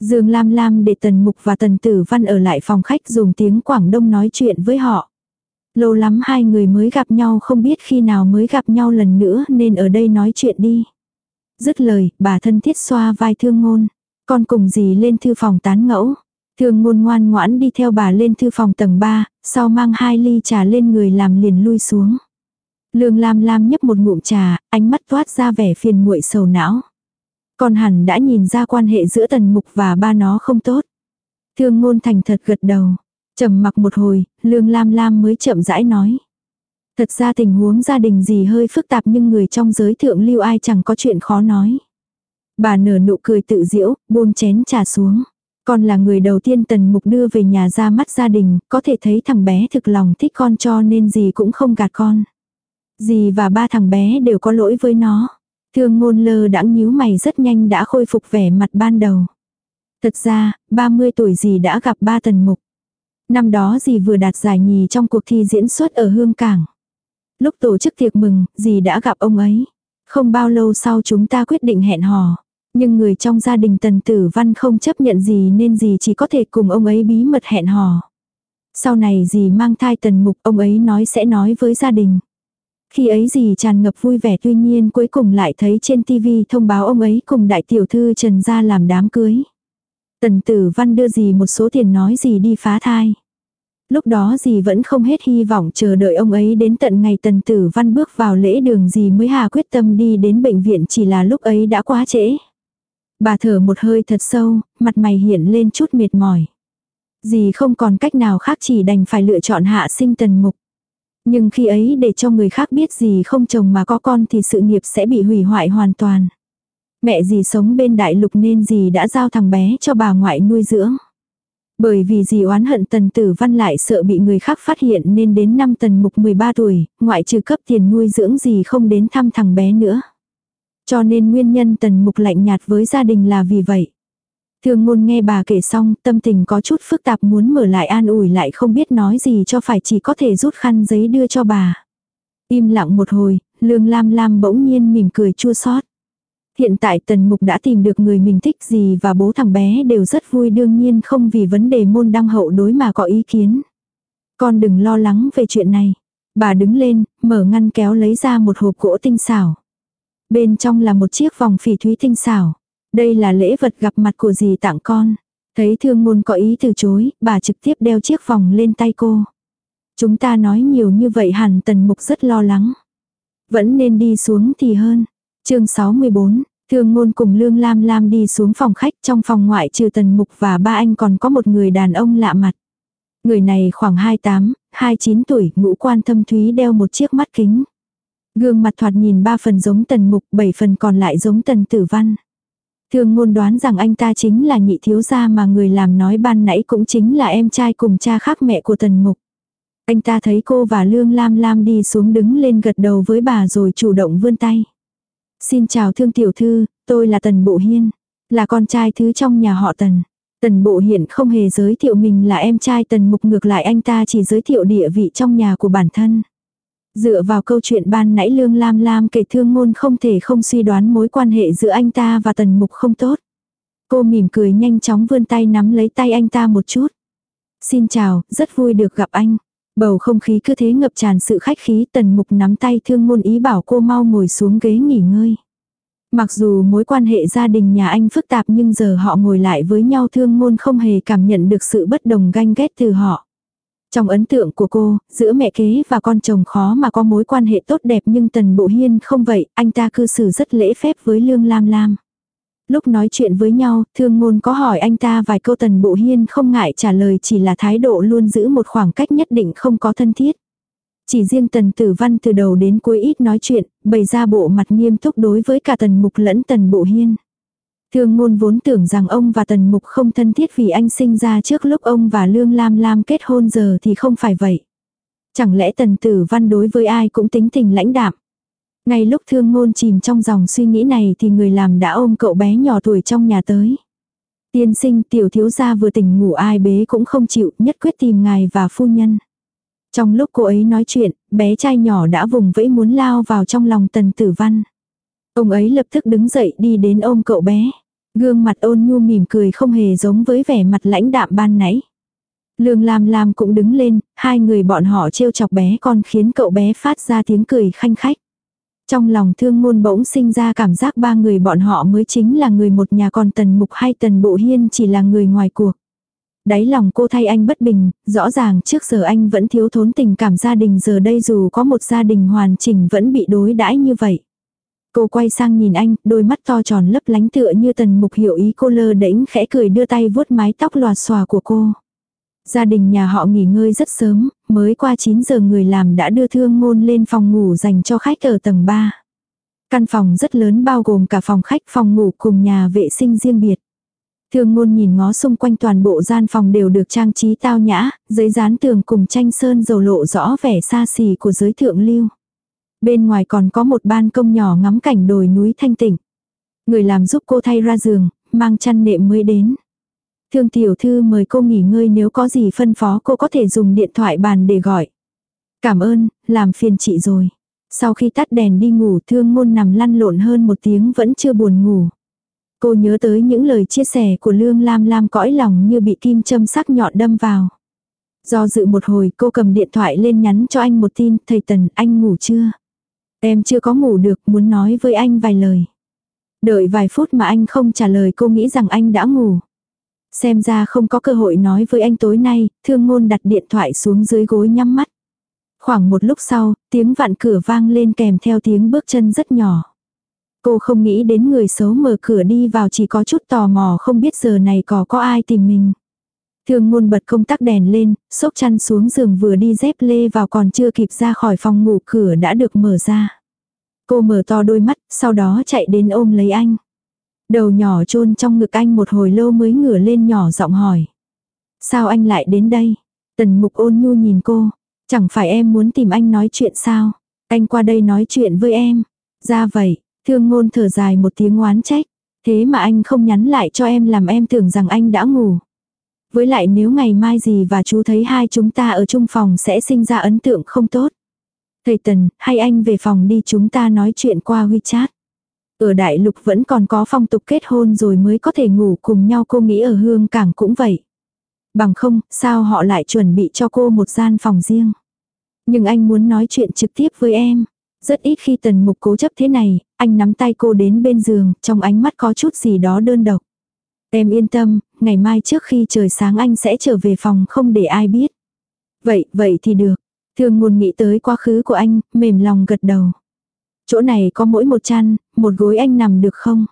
Dương Lam Lam để Tần Mục và Tần Tử Văn ở lại phòng khách dùng tiếng Quảng Đông nói chuyện với họ. Lâu lắm hai người mới gặp nhau không biết khi nào mới gặp nhau lần nữa nên ở đây nói chuyện đi. Dứt lời, bà thân thiết xoa vai thương ngôn. Con cùng dì lên thư phòng tán ngẫu. Thương ngôn ngoan ngoãn đi theo bà lên thư phòng tầng 3, sau mang hai ly trà lên người làm liền lui xuống. Lương Lam Lam nhấp một ngụm trà, ánh mắt toát ra vẻ phiền muội sầu não. Còn hẳn đã nhìn ra quan hệ giữa tần mục và ba nó không tốt. Thương ngôn thành thật gật đầu. trầm mặc một hồi, Lương Lam Lam mới chậm rãi nói. Thật ra tình huống gia đình gì hơi phức tạp nhưng người trong giới thượng lưu ai chẳng có chuyện khó nói. Bà nở nụ cười tự diễu, buông chén trà xuống. Con là người đầu tiên tần mục đưa về nhà ra mắt gia đình, có thể thấy thằng bé thực lòng thích con cho nên gì cũng không gạt con. Dì và ba thằng bé đều có lỗi với nó. Thương ngôn lơ đã nhíu mày rất nhanh đã khôi phục vẻ mặt ban đầu. Thật ra, 30 tuổi dì đã gặp ba tần mục. Năm đó dì vừa đạt giải nhì trong cuộc thi diễn xuất ở Hương Cảng. Lúc tổ chức tiệc mừng, dì đã gặp ông ấy. Không bao lâu sau chúng ta quyết định hẹn hò. Nhưng người trong gia đình tần tử văn không chấp nhận gì nên gì chỉ có thể cùng ông ấy bí mật hẹn hò. Sau này dì mang thai tần mục, ông ấy nói sẽ nói với gia đình. Khi ấy dì tràn ngập vui vẻ, tuy nhiên cuối cùng lại thấy trên tivi thông báo ông ấy cùng đại tiểu thư Trần gia làm đám cưới. Tần tử văn đưa dì một số tiền nói dì đi phá thai. Lúc đó dì vẫn không hết hy vọng chờ đợi ông ấy đến tận ngày tần tử văn bước vào lễ đường, dì mới hà quyết tâm đi đến bệnh viện chỉ là lúc ấy đã quá trễ. Bà thở một hơi thật sâu, mặt mày hiện lên chút mệt mỏi. Dì không còn cách nào khác chỉ đành phải lựa chọn hạ sinh tần mục. Nhưng khi ấy để cho người khác biết gì không chồng mà có con thì sự nghiệp sẽ bị hủy hoại hoàn toàn. Mẹ dì sống bên đại lục nên dì đã giao thằng bé cho bà ngoại nuôi dưỡng. Bởi vì dì oán hận tần tử văn lại sợ bị người khác phát hiện nên đến năm tần mục 13 tuổi, ngoại trừ cấp tiền nuôi dưỡng dì không đến thăm thằng bé nữa. Cho nên nguyên nhân tần mục lạnh nhạt với gia đình là vì vậy. thường ngôn nghe bà kể xong, tâm tình có chút phức tạp muốn mở lại an ủi lại không biết nói gì cho phải chỉ có thể rút khăn giấy đưa cho bà. Im lặng một hồi, lương lam lam bỗng nhiên mỉm cười chua xót. Hiện tại tần mục đã tìm được người mình thích gì và bố thằng bé đều rất vui đương nhiên không vì vấn đề môn đăng hậu đối mà có ý kiến. Con đừng lo lắng về chuyện này. Bà đứng lên, mở ngăn kéo lấy ra một hộp gỗ tinh xảo. Bên trong là một chiếc vòng phỉ thúy tinh xảo. Đây là lễ vật gặp mặt của dì tặng con. Thấy thương ngôn có ý từ chối, bà trực tiếp đeo chiếc vòng lên tay cô. Chúng ta nói nhiều như vậy hẳn tần mục rất lo lắng. Vẫn nên đi xuống thì hơn. chương 64, thương ngôn cùng Lương Lam Lam đi xuống phòng khách trong phòng ngoại trừ tần mục và ba anh còn có một người đàn ông lạ mặt. Người này khoảng 28, 29 tuổi, ngũ quan thâm thúy đeo một chiếc mắt kính. Gương mặt thoạt nhìn ba phần giống tần mục, bảy phần còn lại giống tần tử văn. Thương ngôn đoán rằng anh ta chính là nhị thiếu gia mà người làm nói ban nãy cũng chính là em trai cùng cha khác mẹ của tần mục. Anh ta thấy cô và Lương Lam Lam đi xuống đứng lên gật đầu với bà rồi chủ động vươn tay. Xin chào thương tiểu thư, tôi là Tần Bộ Hiên, là con trai thứ trong nhà họ Tần. Tần Bộ Hiển không hề giới thiệu mình là em trai Tần Mục ngược lại anh ta chỉ giới thiệu địa vị trong nhà của bản thân. Dựa vào câu chuyện ban nãy Lương Lam Lam kể thương ngôn không thể không suy đoán mối quan hệ giữa anh ta và Tần Mục không tốt. Cô mỉm cười nhanh chóng vươn tay nắm lấy tay anh ta một chút. Xin chào, rất vui được gặp anh. Bầu không khí cứ thế ngập tràn sự khách khí Tần Mục nắm tay thương ngôn ý bảo cô mau ngồi xuống ghế nghỉ ngơi. Mặc dù mối quan hệ gia đình nhà anh phức tạp nhưng giờ họ ngồi lại với nhau thương ngôn không hề cảm nhận được sự bất đồng ganh ghét từ họ. Trong ấn tượng của cô, giữa mẹ kế và con chồng khó mà có mối quan hệ tốt đẹp nhưng Tần Bộ Hiên không vậy, anh ta cư xử rất lễ phép với Lương Lam Lam. Lúc nói chuyện với nhau, thương ngôn có hỏi anh ta vài câu Tần Bộ Hiên không ngại trả lời chỉ là thái độ luôn giữ một khoảng cách nhất định không có thân thiết. Chỉ riêng Tần Tử Văn từ đầu đến cuối ít nói chuyện, bày ra bộ mặt nghiêm túc đối với cả Tần Mục lẫn Tần Bộ Hiên. Thương ngôn vốn tưởng rằng ông và Tần Mục không thân thiết vì anh sinh ra trước lúc ông và Lương Lam Lam kết hôn giờ thì không phải vậy. Chẳng lẽ Tần Tử Văn đối với ai cũng tính tình lãnh đạm. Ngay lúc thương ngôn chìm trong dòng suy nghĩ này thì người làm đã ôm cậu bé nhỏ tuổi trong nhà tới. Tiên sinh tiểu thiếu gia vừa tỉnh ngủ ai bế cũng không chịu nhất quyết tìm ngài và phu nhân. Trong lúc cô ấy nói chuyện, bé trai nhỏ đã vùng vẫy muốn lao vào trong lòng tần tử văn. Ông ấy lập tức đứng dậy đi đến ôm cậu bé. Gương mặt ôn nhu mỉm cười không hề giống với vẻ mặt lãnh đạm ban nãy. Lương Lam Lam cũng đứng lên, hai người bọn họ trêu chọc bé con khiến cậu bé phát ra tiếng cười khanh khách. Trong lòng thương ngôn bỗng sinh ra cảm giác ba người bọn họ mới chính là người một nhà còn tần mục hay tần bộ hiên chỉ là người ngoài cuộc. Đáy lòng cô thay anh bất bình, rõ ràng trước giờ anh vẫn thiếu thốn tình cảm gia đình giờ đây dù có một gia đình hoàn chỉnh vẫn bị đối đãi như vậy. Cô quay sang nhìn anh, đôi mắt to tròn lấp lánh tựa như tần mục hiểu ý cô lơ đễnh khẽ cười đưa tay vuốt mái tóc lòa xòa của cô. Gia đình nhà họ nghỉ ngơi rất sớm, mới qua 9 giờ người làm đã đưa thương ngôn lên phòng ngủ dành cho khách ở tầng 3. Căn phòng rất lớn bao gồm cả phòng khách phòng ngủ cùng nhà vệ sinh riêng biệt. Thương ngôn nhìn ngó xung quanh toàn bộ gian phòng đều được trang trí tao nhã, giấy dán tường cùng tranh sơn dầu lộ rõ vẻ xa xỉ của giới thượng lưu. Bên ngoài còn có một ban công nhỏ ngắm cảnh đồi núi thanh tịnh. Người làm giúp cô thay ra giường, mang chăn nệm mới đến. Thương tiểu thư mời cô nghỉ ngơi nếu có gì phân phó cô có thể dùng điện thoại bàn để gọi. Cảm ơn, làm phiền chị rồi. Sau khi tắt đèn đi ngủ thương ngôn nằm lăn lộn hơn một tiếng vẫn chưa buồn ngủ. Cô nhớ tới những lời chia sẻ của Lương Lam Lam cõi lòng như bị kim châm sắc nhọn đâm vào. Do dự một hồi cô cầm điện thoại lên nhắn cho anh một tin, thầy Tần, anh ngủ chưa? Em chưa có ngủ được, muốn nói với anh vài lời. Đợi vài phút mà anh không trả lời cô nghĩ rằng anh đã ngủ. Xem ra không có cơ hội nói với anh tối nay, thương ngôn đặt điện thoại xuống dưới gối nhắm mắt. Khoảng một lúc sau, tiếng vạn cửa vang lên kèm theo tiếng bước chân rất nhỏ. Cô không nghĩ đến người xấu mở cửa đi vào chỉ có chút tò mò không biết giờ này có có ai tìm mình. Thương ngôn bật công tắc đèn lên, sốc chăn xuống giường vừa đi dép lê vào còn chưa kịp ra khỏi phòng ngủ cửa đã được mở ra. Cô mở to đôi mắt, sau đó chạy đến ôm lấy anh. Đầu nhỏ chôn trong ngực anh một hồi lâu mới ngửa lên nhỏ giọng hỏi. Sao anh lại đến đây? Tần mục ôn nhu nhìn cô. Chẳng phải em muốn tìm anh nói chuyện sao? Anh qua đây nói chuyện với em. Ra vậy, thương ngôn thở dài một tiếng oán trách. Thế mà anh không nhắn lại cho em làm em tưởng rằng anh đã ngủ. Với lại nếu ngày mai gì và chú thấy hai chúng ta ở chung phòng sẽ sinh ra ấn tượng không tốt. Thầy Tần, hay anh về phòng đi chúng ta nói chuyện qua WeChat. Ở đại lục vẫn còn có phong tục kết hôn rồi mới có thể ngủ cùng nhau cô nghĩ ở hương cảng cũng vậy. Bằng không, sao họ lại chuẩn bị cho cô một gian phòng riêng. Nhưng anh muốn nói chuyện trực tiếp với em. Rất ít khi tần mục cố chấp thế này, anh nắm tay cô đến bên giường, trong ánh mắt có chút gì đó đơn độc. Em yên tâm, ngày mai trước khi trời sáng anh sẽ trở về phòng không để ai biết. Vậy, vậy thì được. thương ngôn nghĩ tới quá khứ của anh, mềm lòng gật đầu. Chỗ này có mỗi một chăn, một gối anh nằm được không?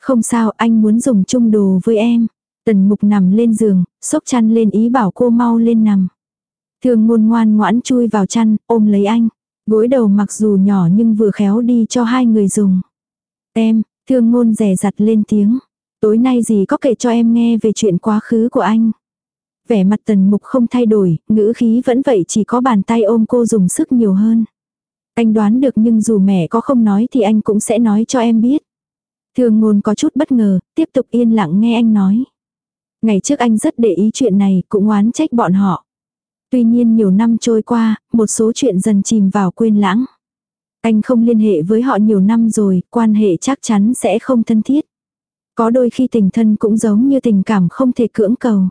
Không sao, anh muốn dùng chung đồ với em. Tần mục nằm lên giường, sốc chăn lên ý bảo cô mau lên nằm. thương ngôn ngoan ngoãn chui vào chăn, ôm lấy anh. Gối đầu mặc dù nhỏ nhưng vừa khéo đi cho hai người dùng. Em, thương ngôn rẻ rặt lên tiếng. Tối nay gì có kể cho em nghe về chuyện quá khứ của anh. Vẻ mặt tần mục không thay đổi, ngữ khí vẫn vậy chỉ có bàn tay ôm cô dùng sức nhiều hơn. Anh đoán được nhưng dù mẹ có không nói thì anh cũng sẽ nói cho em biết. Thường ngôn có chút bất ngờ, tiếp tục yên lặng nghe anh nói. Ngày trước anh rất để ý chuyện này, cũng oán trách bọn họ. Tuy nhiên nhiều năm trôi qua, một số chuyện dần chìm vào quên lãng. Anh không liên hệ với họ nhiều năm rồi, quan hệ chắc chắn sẽ không thân thiết. Có đôi khi tình thân cũng giống như tình cảm không thể cưỡng cầu.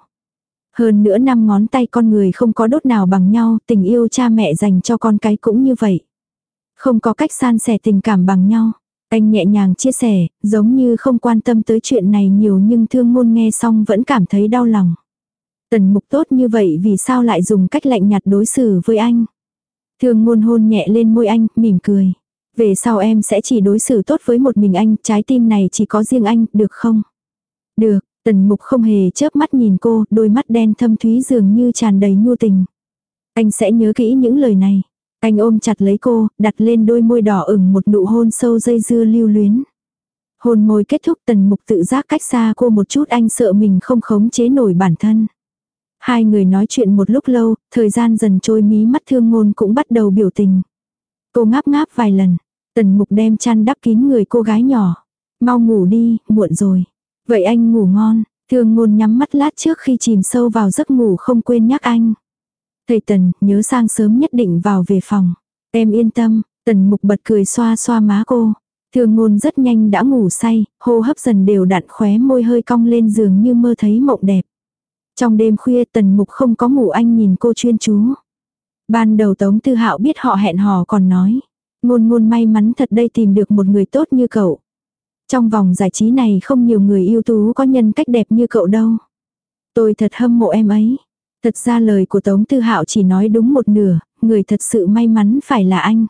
Hơn nữa năm ngón tay con người không có đốt nào bằng nhau, tình yêu cha mẹ dành cho con cái cũng như vậy. Không có cách san sẻ tình cảm bằng nhau. Anh nhẹ nhàng chia sẻ, giống như không quan tâm tới chuyện này nhiều nhưng thương ngôn nghe xong vẫn cảm thấy đau lòng. Tần mục tốt như vậy vì sao lại dùng cách lạnh nhạt đối xử với anh. Thương ngôn hôn nhẹ lên môi anh, mỉm cười. Về sau em sẽ chỉ đối xử tốt với một mình anh, trái tim này chỉ có riêng anh, được không? Được, tần mục không hề chớp mắt nhìn cô, đôi mắt đen thâm thúy dường như tràn đầy nhu tình. Anh sẽ nhớ kỹ những lời này. Anh ôm chặt lấy cô, đặt lên đôi môi đỏ ửng một nụ hôn sâu dây dưa lưu luyến. Hôn môi kết thúc tần mục tự giác cách xa cô một chút anh sợ mình không khống chế nổi bản thân. Hai người nói chuyện một lúc lâu, thời gian dần trôi mí mắt thương ngôn cũng bắt đầu biểu tình. Cô ngáp ngáp vài lần, tần mục đem chăn đắp kín người cô gái nhỏ. Mau ngủ đi, muộn rồi. Vậy anh ngủ ngon, thương ngôn nhắm mắt lát trước khi chìm sâu vào giấc ngủ không quên nhắc anh. Thầy Tần, nhớ sang sớm nhất định vào về phòng. Em yên tâm, Tần mục bật cười xoa xoa má cô. Thương ngôn rất nhanh đã ngủ say, hô hấp dần đều đặn khóe môi hơi cong lên giường như mơ thấy mộng đẹp. Trong đêm khuya tần mục không có ngủ anh nhìn cô chuyên chú. Ban đầu Tống Tư Hạo biết họ hẹn hò còn nói. Ngôn ngôn may mắn thật đây tìm được một người tốt như cậu. Trong vòng giải trí này không nhiều người ưu tú có nhân cách đẹp như cậu đâu. Tôi thật hâm mộ em ấy. Thật ra lời của Tống Tư Hạo chỉ nói đúng một nửa, người thật sự may mắn phải là anh.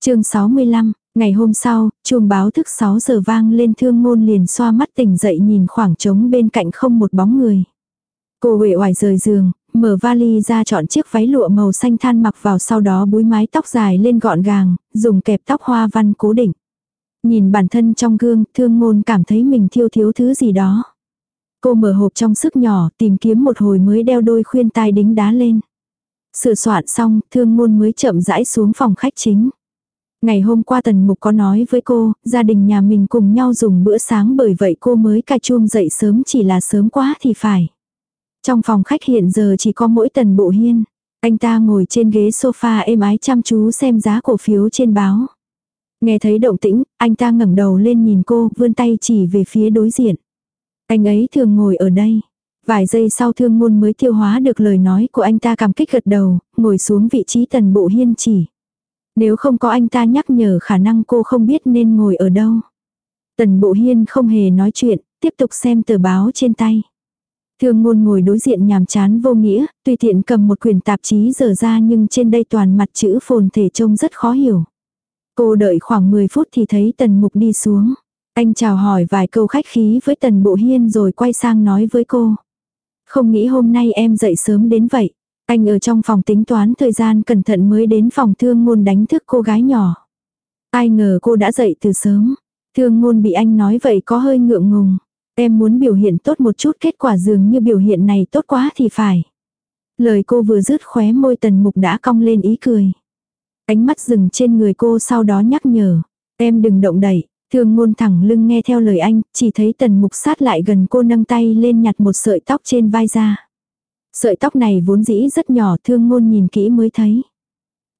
chương 65, ngày hôm sau, chuông báo thức 6 giờ vang lên thương ngôn liền xoa mắt tỉnh dậy nhìn khoảng trống bên cạnh không một bóng người. Cô uể oải rời giường, mở vali ra chọn chiếc váy lụa màu xanh than mặc vào sau đó búi mái tóc dài lên gọn gàng, dùng kẹp tóc hoa văn cố định. Nhìn bản thân trong gương, thương ngôn cảm thấy mình thiếu thiếu thứ gì đó. Cô mở hộp trong sức nhỏ, tìm kiếm một hồi mới đeo đôi khuyên tai đính đá lên. Sửa soạn xong, thương ngôn mới chậm rãi xuống phòng khách chính. Ngày hôm qua tần mục có nói với cô, gia đình nhà mình cùng nhau dùng bữa sáng bởi vậy cô mới cà chuông dậy sớm chỉ là sớm quá thì phải. Trong phòng khách hiện giờ chỉ có mỗi tần bộ hiên. Anh ta ngồi trên ghế sofa êm ái chăm chú xem giá cổ phiếu trên báo. Nghe thấy động tĩnh, anh ta ngẩng đầu lên nhìn cô, vươn tay chỉ về phía đối diện. Anh ấy thường ngồi ở đây. Vài giây sau thương ngôn mới tiêu hóa được lời nói của anh ta cảm kích gật đầu, ngồi xuống vị trí tần bộ hiên chỉ. Nếu không có anh ta nhắc nhở khả năng cô không biết nên ngồi ở đâu. Tần bộ hiên không hề nói chuyện, tiếp tục xem tờ báo trên tay. Thương ngôn ngồi đối diện nhàm chán vô nghĩa, tùy tiện cầm một quyển tạp chí dở ra nhưng trên đây toàn mặt chữ phồn thể trông rất khó hiểu. Cô đợi khoảng 10 phút thì thấy tần mục đi xuống. Anh chào hỏi vài câu khách khí với tần bộ hiên rồi quay sang nói với cô. Không nghĩ hôm nay em dậy sớm đến vậy. Anh ở trong phòng tính toán thời gian cẩn thận mới đến phòng thương ngôn đánh thức cô gái nhỏ. Ai ngờ cô đã dậy từ sớm. Thương ngôn bị anh nói vậy có hơi ngượng ngùng. Em muốn biểu hiện tốt một chút kết quả dường như biểu hiện này tốt quá thì phải. Lời cô vừa dứt khóe môi tần mục đã cong lên ý cười. Ánh mắt dừng trên người cô sau đó nhắc nhở. Em đừng động đẩy. Thương ngôn thẳng lưng nghe theo lời anh, chỉ thấy tần mục sát lại gần cô nâng tay lên nhặt một sợi tóc trên vai ra. Sợi tóc này vốn dĩ rất nhỏ thương ngôn nhìn kỹ mới thấy.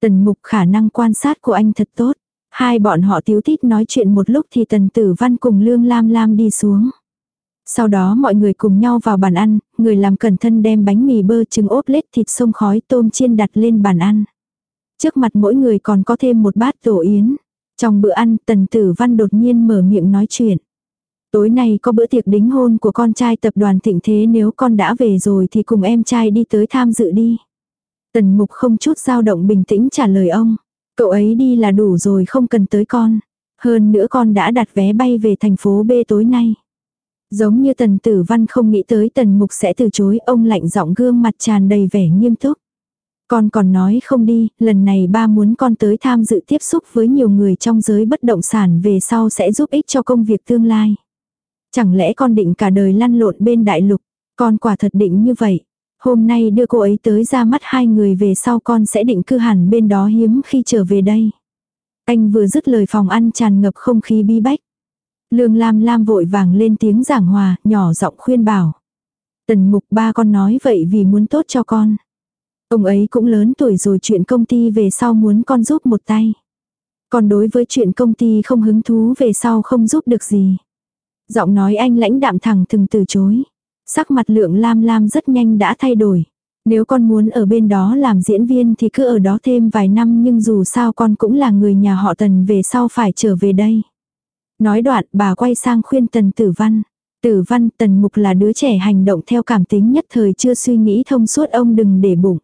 Tần mục khả năng quan sát của anh thật tốt. Hai bọn họ tiếu tít nói chuyện một lúc thì tần tử văn cùng lương lam lam đi xuống. Sau đó mọi người cùng nhau vào bàn ăn, người làm cẩn thân đem bánh mì bơ trứng ốp lết thịt sông khói tôm chiên đặt lên bàn ăn. Trước mặt mỗi người còn có thêm một bát tổ yến. Trong bữa ăn, tần tử văn đột nhiên mở miệng nói chuyện. Tối nay có bữa tiệc đính hôn của con trai tập đoàn thịnh thế nếu con đã về rồi thì cùng em trai đi tới tham dự đi. Tần mục không chút dao động bình tĩnh trả lời ông. Cậu ấy đi là đủ rồi không cần tới con. Hơn nữa con đã đặt vé bay về thành phố B tối nay. Giống như tần tử văn không nghĩ tới tần mục sẽ từ chối ông lạnh giọng gương mặt tràn đầy vẻ nghiêm túc. Con còn nói không đi, lần này ba muốn con tới tham dự tiếp xúc với nhiều người trong giới bất động sản về sau sẽ giúp ích cho công việc tương lai. Chẳng lẽ con định cả đời lăn lộn bên đại lục, con quả thật định như vậy. Hôm nay đưa cô ấy tới ra mắt hai người về sau con sẽ định cư hẳn bên đó hiếm khi trở về đây. Anh vừa dứt lời phòng ăn tràn ngập không khí bi bách. Lương Lam Lam vội vàng lên tiếng giảng hòa, nhỏ giọng khuyên bảo. Tần mục ba con nói vậy vì muốn tốt cho con. Ông ấy cũng lớn tuổi rồi chuyện công ty về sau muốn con giúp một tay. Còn đối với chuyện công ty không hứng thú về sau không giúp được gì. Giọng nói anh lãnh đạm thẳng thừng từ chối. Sắc mặt lượng lam lam rất nhanh đã thay đổi. Nếu con muốn ở bên đó làm diễn viên thì cứ ở đó thêm vài năm nhưng dù sao con cũng là người nhà họ tần về sau phải trở về đây. Nói đoạn bà quay sang khuyên tần tử văn. Tử văn tần mục là đứa trẻ hành động theo cảm tính nhất thời chưa suy nghĩ thông suốt ông đừng để bụng.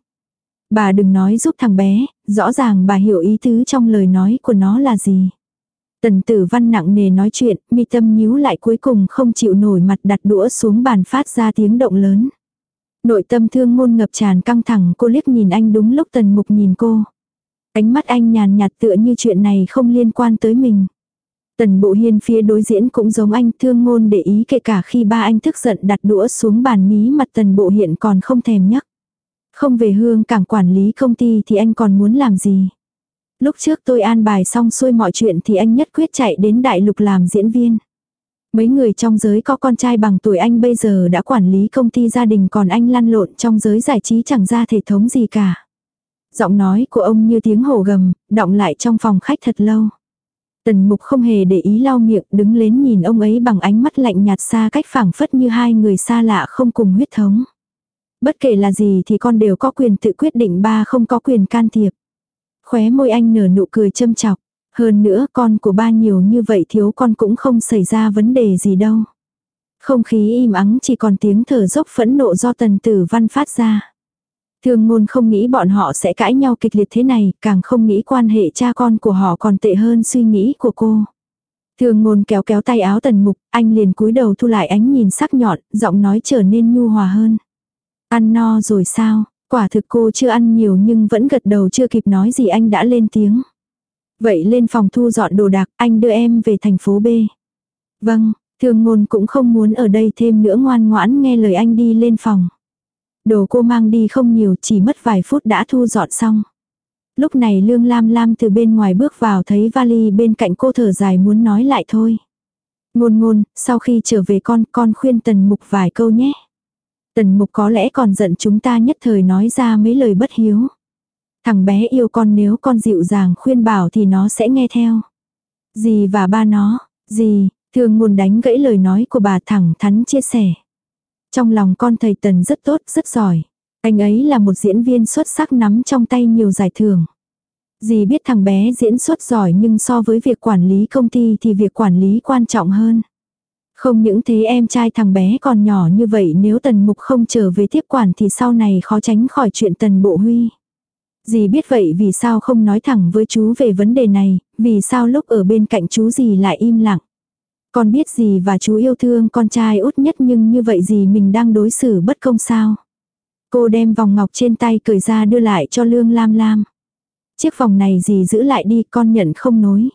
Bà đừng nói giúp thằng bé, rõ ràng bà hiểu ý tứ trong lời nói của nó là gì. Tần tử văn nặng nề nói chuyện, mi tâm nhíu lại cuối cùng không chịu nổi mặt đặt đũa xuống bàn phát ra tiếng động lớn. Nội tâm thương ngôn ngập tràn căng thẳng cô liếc nhìn anh đúng lúc tần mục nhìn cô. Ánh mắt anh nhàn nhạt tựa như chuyện này không liên quan tới mình. Tần bộ hiên phía đối diễn cũng giống anh thương ngôn để ý kể cả khi ba anh tức giận đặt đũa xuống bàn mí mặt tần bộ hiện còn không thèm nhắc. Không về hương cảng quản lý công ty thì anh còn muốn làm gì. Lúc trước tôi an bài xong xuôi mọi chuyện thì anh nhất quyết chạy đến đại lục làm diễn viên. Mấy người trong giới có con trai bằng tuổi anh bây giờ đã quản lý công ty gia đình còn anh lăn lộn trong giới giải trí chẳng ra thể thống gì cả. Giọng nói của ông như tiếng hổ gầm, động lại trong phòng khách thật lâu. Tần mục không hề để ý lau miệng, đứng lên nhìn ông ấy bằng ánh mắt lạnh nhạt xa cách phảng phất như hai người xa lạ không cùng huyết thống. Bất kể là gì thì con đều có quyền tự quyết định ba không có quyền can thiệp. Khóe môi anh nở nụ cười châm chọc. Hơn nữa, con của ba nhiều như vậy thiếu con cũng không xảy ra vấn đề gì đâu. Không khí im ắng chỉ còn tiếng thở dốc phẫn nộ do tần tử văn phát ra. Thương ngôn không nghĩ bọn họ sẽ cãi nhau kịch liệt thế này, càng không nghĩ quan hệ cha con của họ còn tệ hơn suy nghĩ của cô. Thương ngôn kéo kéo tay áo tần mục, anh liền cúi đầu thu lại ánh nhìn sắc nhọn, giọng nói trở nên nhu hòa hơn. Ăn no rồi sao, quả thực cô chưa ăn nhiều nhưng vẫn gật đầu chưa kịp nói gì anh đã lên tiếng. Vậy lên phòng thu dọn đồ đạc, anh đưa em về thành phố B. Vâng, thương ngôn cũng không muốn ở đây thêm nữa ngoan ngoãn nghe lời anh đi lên phòng. Đồ cô mang đi không nhiều chỉ mất vài phút đã thu dọn xong. Lúc này Lương Lam Lam từ bên ngoài bước vào thấy vali bên cạnh cô thở dài muốn nói lại thôi. Ngôn ngôn, sau khi trở về con, con khuyên Tần Mục vài câu nhé. Tần Mục có lẽ còn giận chúng ta nhất thời nói ra mấy lời bất hiếu. Thằng bé yêu con nếu con dịu dàng khuyên bảo thì nó sẽ nghe theo. Dì và ba nó, dì, thường ngôn đánh gãy lời nói của bà thẳng thắn chia sẻ. Trong lòng con thầy Tần rất tốt, rất giỏi. Anh ấy là một diễn viên xuất sắc nắm trong tay nhiều giải thưởng. Dì biết thằng bé diễn xuất giỏi nhưng so với việc quản lý công ty thì việc quản lý quan trọng hơn. Không những thế em trai thằng bé còn nhỏ như vậy nếu tần mục không trở về tiếp quản thì sau này khó tránh khỏi chuyện tần bộ huy. Dì biết vậy vì sao không nói thẳng với chú về vấn đề này, vì sao lúc ở bên cạnh chú dì lại im lặng. Con biết gì và chú yêu thương con trai út nhất nhưng như vậy gì mình đang đối xử bất công sao. Cô đem vòng ngọc trên tay cởi ra đưa lại cho Lương Lam Lam. Chiếc vòng này gì giữ lại đi, con nhận không nối.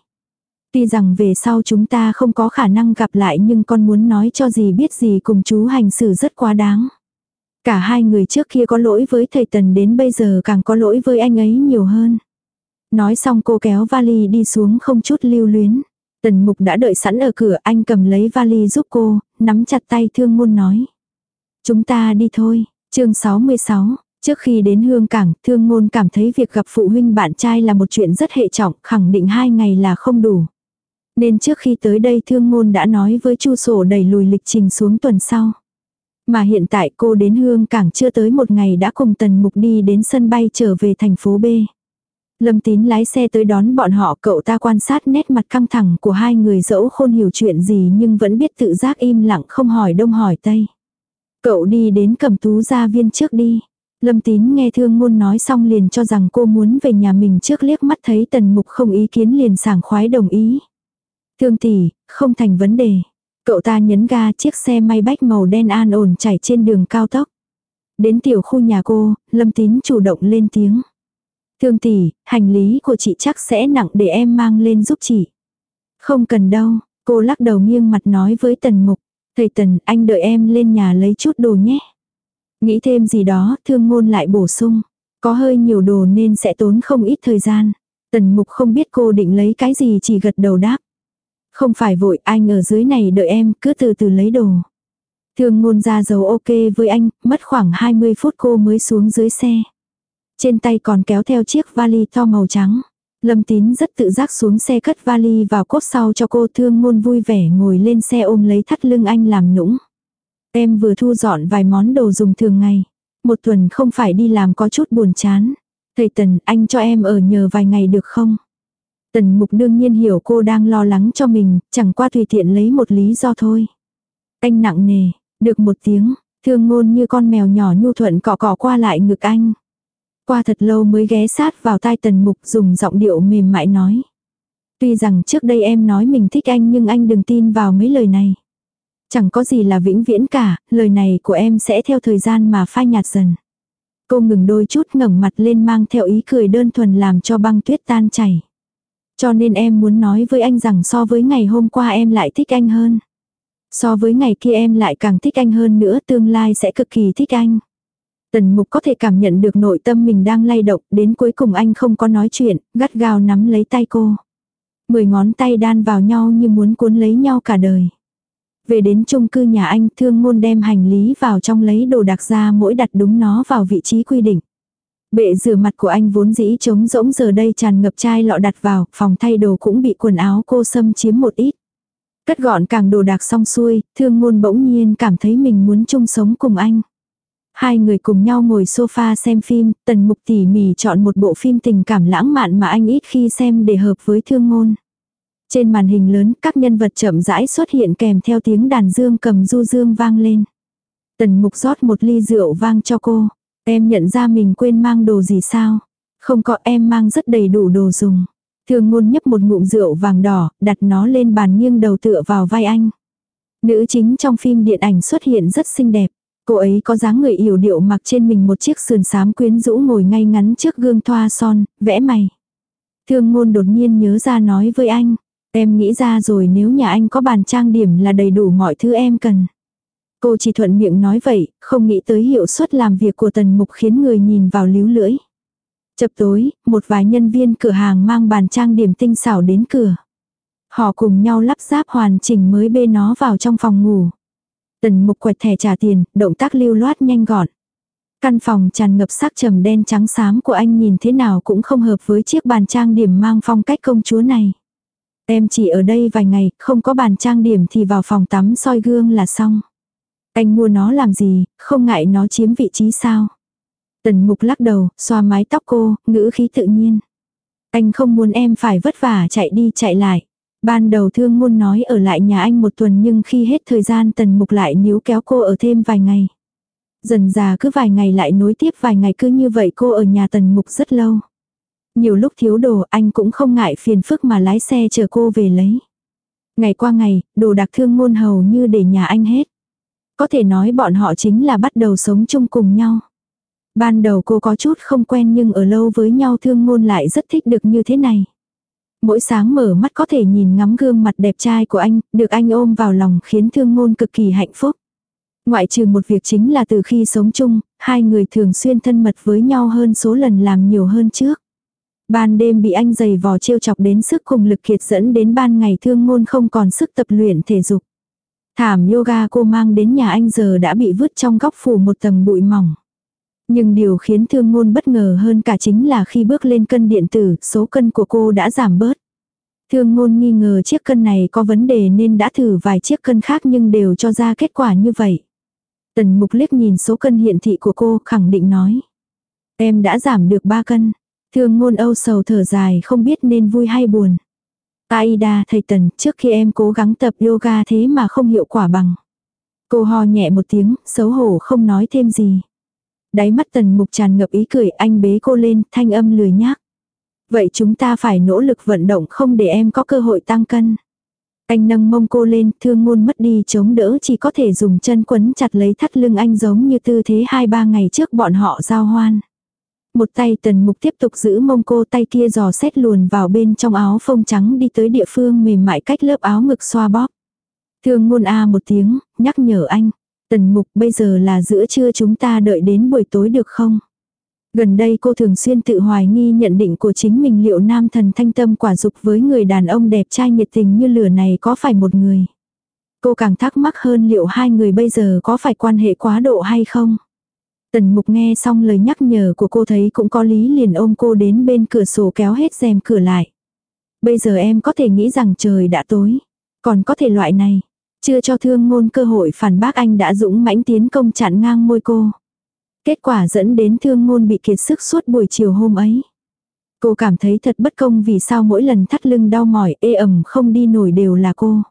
Tuy rằng về sau chúng ta không có khả năng gặp lại nhưng con muốn nói cho dì biết gì cùng chú hành xử rất quá đáng. Cả hai người trước kia có lỗi với thầy Tần đến bây giờ càng có lỗi với anh ấy nhiều hơn. Nói xong cô kéo vali đi xuống không chút lưu luyến. Tần mục đã đợi sẵn ở cửa anh cầm lấy vali giúp cô, nắm chặt tay thương ngôn nói. Chúng ta đi thôi, chương 66, trước khi đến hương cảng, thương ngôn cảm thấy việc gặp phụ huynh bạn trai là một chuyện rất hệ trọng, khẳng định hai ngày là không đủ. Nên trước khi tới đây thương ngôn đã nói với chu sổ đẩy lùi lịch trình xuống tuần sau. Mà hiện tại cô đến hương cảng chưa tới một ngày đã cùng tần mục đi đến sân bay trở về thành phố B. Lâm tín lái xe tới đón bọn họ cậu ta quan sát nét mặt căng thẳng của hai người dẫu khôn hiểu chuyện gì nhưng vẫn biết tự giác im lặng không hỏi đông hỏi tây. Cậu đi đến cầm tú gia viên trước đi. Lâm tín nghe thương ngôn nói xong liền cho rằng cô muốn về nhà mình trước liếc mắt thấy tần mục không ý kiến liền sảng khoái đồng ý. Thương tỷ, không thành vấn đề. Cậu ta nhấn ga chiếc xe may bách màu đen an ổn chảy trên đường cao tốc. Đến tiểu khu nhà cô, Lâm tín chủ động lên tiếng. Thương tỷ, hành lý của chị chắc sẽ nặng để em mang lên giúp chị. Không cần đâu, cô lắc đầu nghiêng mặt nói với tần mục. Thầy tần, anh đợi em lên nhà lấy chút đồ nhé. Nghĩ thêm gì đó, thương ngôn lại bổ sung. Có hơi nhiều đồ nên sẽ tốn không ít thời gian. Tần mục không biết cô định lấy cái gì chỉ gật đầu đáp. Không phải vội anh ở dưới này đợi em cứ từ từ lấy đồ. Thương ngôn ra dấu ok với anh, mất khoảng 20 phút cô mới xuống dưới xe. Trên tay còn kéo theo chiếc vali to màu trắng. Lâm tín rất tự giác xuống xe cất vali vào cốt sau cho cô thương ngôn vui vẻ ngồi lên xe ôm lấy thắt lưng anh làm nũng. Em vừa thu dọn vài món đồ dùng thường ngày. Một tuần không phải đi làm có chút buồn chán. Thầy Tần, anh cho em ở nhờ vài ngày được không? Tần Mục đương nhiên hiểu cô đang lo lắng cho mình, chẳng qua tùy tiện lấy một lý do thôi. Anh nặng nề, được một tiếng, thương ngôn như con mèo nhỏ nhu thuận cọ cọ qua lại ngực anh. Qua thật lâu mới ghé sát vào tai Tần Mục dùng giọng điệu mềm mại nói. Tuy rằng trước đây em nói mình thích anh nhưng anh đừng tin vào mấy lời này. Chẳng có gì là vĩnh viễn cả, lời này của em sẽ theo thời gian mà phai nhạt dần. Cô ngừng đôi chút ngẩng mặt lên mang theo ý cười đơn thuần làm cho băng tuyết tan chảy. Cho nên em muốn nói với anh rằng so với ngày hôm qua em lại thích anh hơn. So với ngày kia em lại càng thích anh hơn nữa tương lai sẽ cực kỳ thích anh. Tần mục có thể cảm nhận được nội tâm mình đang lay động, đến cuối cùng anh không có nói chuyện, gắt gao nắm lấy tay cô. Mười ngón tay đan vào nhau như muốn cuốn lấy nhau cả đời. Về đến chung cư nhà anh thương ngôn đem hành lý vào trong lấy đồ đạc ra mỗi đặt đúng nó vào vị trí quy định. Bệ rửa mặt của anh vốn dĩ trống rỗng giờ đây tràn ngập chai lọ đặt vào, phòng thay đồ cũng bị quần áo cô xâm chiếm một ít. Cất gọn càng đồ đạc xong xuôi, thương ngôn bỗng nhiên cảm thấy mình muốn chung sống cùng anh. Hai người cùng nhau ngồi sofa xem phim, tần mục tỉ mỉ chọn một bộ phim tình cảm lãng mạn mà anh ít khi xem để hợp với thương ngôn. Trên màn hình lớn, các nhân vật chậm rãi xuất hiện kèm theo tiếng đàn dương cầm du dương vang lên. Tần mục rót một ly rượu vang cho cô. Em nhận ra mình quên mang đồ gì sao? Không có em mang rất đầy đủ đồ dùng. Thường ngôn nhấp một ngụm rượu vàng đỏ, đặt nó lên bàn nghiêng đầu tựa vào vai anh. Nữ chính trong phim điện ảnh xuất hiện rất xinh đẹp. Cô ấy có dáng người yểu điệu mặc trên mình một chiếc sườn xám quyến rũ ngồi ngay ngắn trước gương thoa son, vẽ mày. Thương ngôn đột nhiên nhớ ra nói với anh. Em nghĩ ra rồi nếu nhà anh có bàn trang điểm là đầy đủ mọi thứ em cần. Cô chỉ thuận miệng nói vậy, không nghĩ tới hiệu suất làm việc của tần mục khiến người nhìn vào líu lưỡi. Chập tối, một vài nhân viên cửa hàng mang bàn trang điểm tinh xảo đến cửa. Họ cùng nhau lắp ráp hoàn chỉnh mới bê nó vào trong phòng ngủ. Tần mục quẹt thẻ trả tiền, động tác lưu loát nhanh gọn. Căn phòng tràn ngập sắc trầm đen trắng xám của anh nhìn thế nào cũng không hợp với chiếc bàn trang điểm mang phong cách công chúa này. Em chỉ ở đây vài ngày, không có bàn trang điểm thì vào phòng tắm soi gương là xong. Anh mua nó làm gì, không ngại nó chiếm vị trí sao. Tần mục lắc đầu, xoa mái tóc cô, ngữ khí tự nhiên. Anh không muốn em phải vất vả chạy đi chạy lại. Ban đầu thương ngôn nói ở lại nhà anh một tuần nhưng khi hết thời gian tần mục lại níu kéo cô ở thêm vài ngày. Dần già cứ vài ngày lại nối tiếp vài ngày cứ như vậy cô ở nhà tần mục rất lâu. Nhiều lúc thiếu đồ anh cũng không ngại phiền phức mà lái xe chờ cô về lấy. Ngày qua ngày, đồ đặc thương ngôn hầu như để nhà anh hết. Có thể nói bọn họ chính là bắt đầu sống chung cùng nhau. Ban đầu cô có chút không quen nhưng ở lâu với nhau thương ngôn lại rất thích được như thế này. Mỗi sáng mở mắt có thể nhìn ngắm gương mặt đẹp trai của anh, được anh ôm vào lòng khiến thương ngôn cực kỳ hạnh phúc. Ngoại trừ một việc chính là từ khi sống chung, hai người thường xuyên thân mật với nhau hơn số lần làm nhiều hơn trước. Ban đêm bị anh giày vò trêu chọc đến sức cùng lực kiệt dẫn đến ban ngày thương ngôn không còn sức tập luyện thể dục. Thảm yoga cô mang đến nhà anh giờ đã bị vứt trong góc phủ một tầng bụi mỏng. Nhưng điều khiến thương ngôn bất ngờ hơn cả chính là khi bước lên cân điện tử, số cân của cô đã giảm bớt. Thương ngôn nghi ngờ chiếc cân này có vấn đề nên đã thử vài chiếc cân khác nhưng đều cho ra kết quả như vậy. Tần mục liếc nhìn số cân hiện thị của cô khẳng định nói. Em đã giảm được 3 cân. Thương ngôn âu sầu thở dài không biết nên vui hay buồn. Aida thầy Tần, trước khi em cố gắng tập yoga thế mà không hiệu quả bằng. Cô ho nhẹ một tiếng, xấu hổ không nói thêm gì. Đáy mắt Tần Mục tràn ngập ý cười, anh bế cô lên, thanh âm lười nhác. Vậy chúng ta phải nỗ lực vận động không để em có cơ hội tăng cân. Anh nâng mông cô lên, thương ngôn mất đi chống đỡ chỉ có thể dùng chân quấn chặt lấy thắt lưng anh giống như tư thế hai ba ngày trước bọn họ giao hoan. Một tay tần mục tiếp tục giữ mông cô tay kia giò xét luồn vào bên trong áo phông trắng đi tới địa phương mềm mại cách lớp áo ngực xoa bóp. Thương ngôn A một tiếng, nhắc nhở anh. Tần mục, bây giờ là giữa trưa chúng ta đợi đến buổi tối được không? Gần đây cô thường xuyên tự hoài nghi nhận định của chính mình liệu nam thần thanh tâm quả dục với người đàn ông đẹp trai nhiệt tình như lửa này có phải một người. Cô càng thắc mắc hơn liệu hai người bây giờ có phải quan hệ quá độ hay không. Tần mục nghe xong lời nhắc nhở của cô thấy cũng có lý liền ôm cô đến bên cửa sổ kéo hết rèm cửa lại. Bây giờ em có thể nghĩ rằng trời đã tối. Còn có thể loại này. Chưa cho thương ngôn cơ hội phản bác anh đã dũng mãnh tiến công chặn ngang môi cô. Kết quả dẫn đến thương ngôn bị kiệt sức suốt buổi chiều hôm ấy. Cô cảm thấy thật bất công vì sao mỗi lần thắt lưng đau mỏi ê ẩm không đi nổi đều là cô.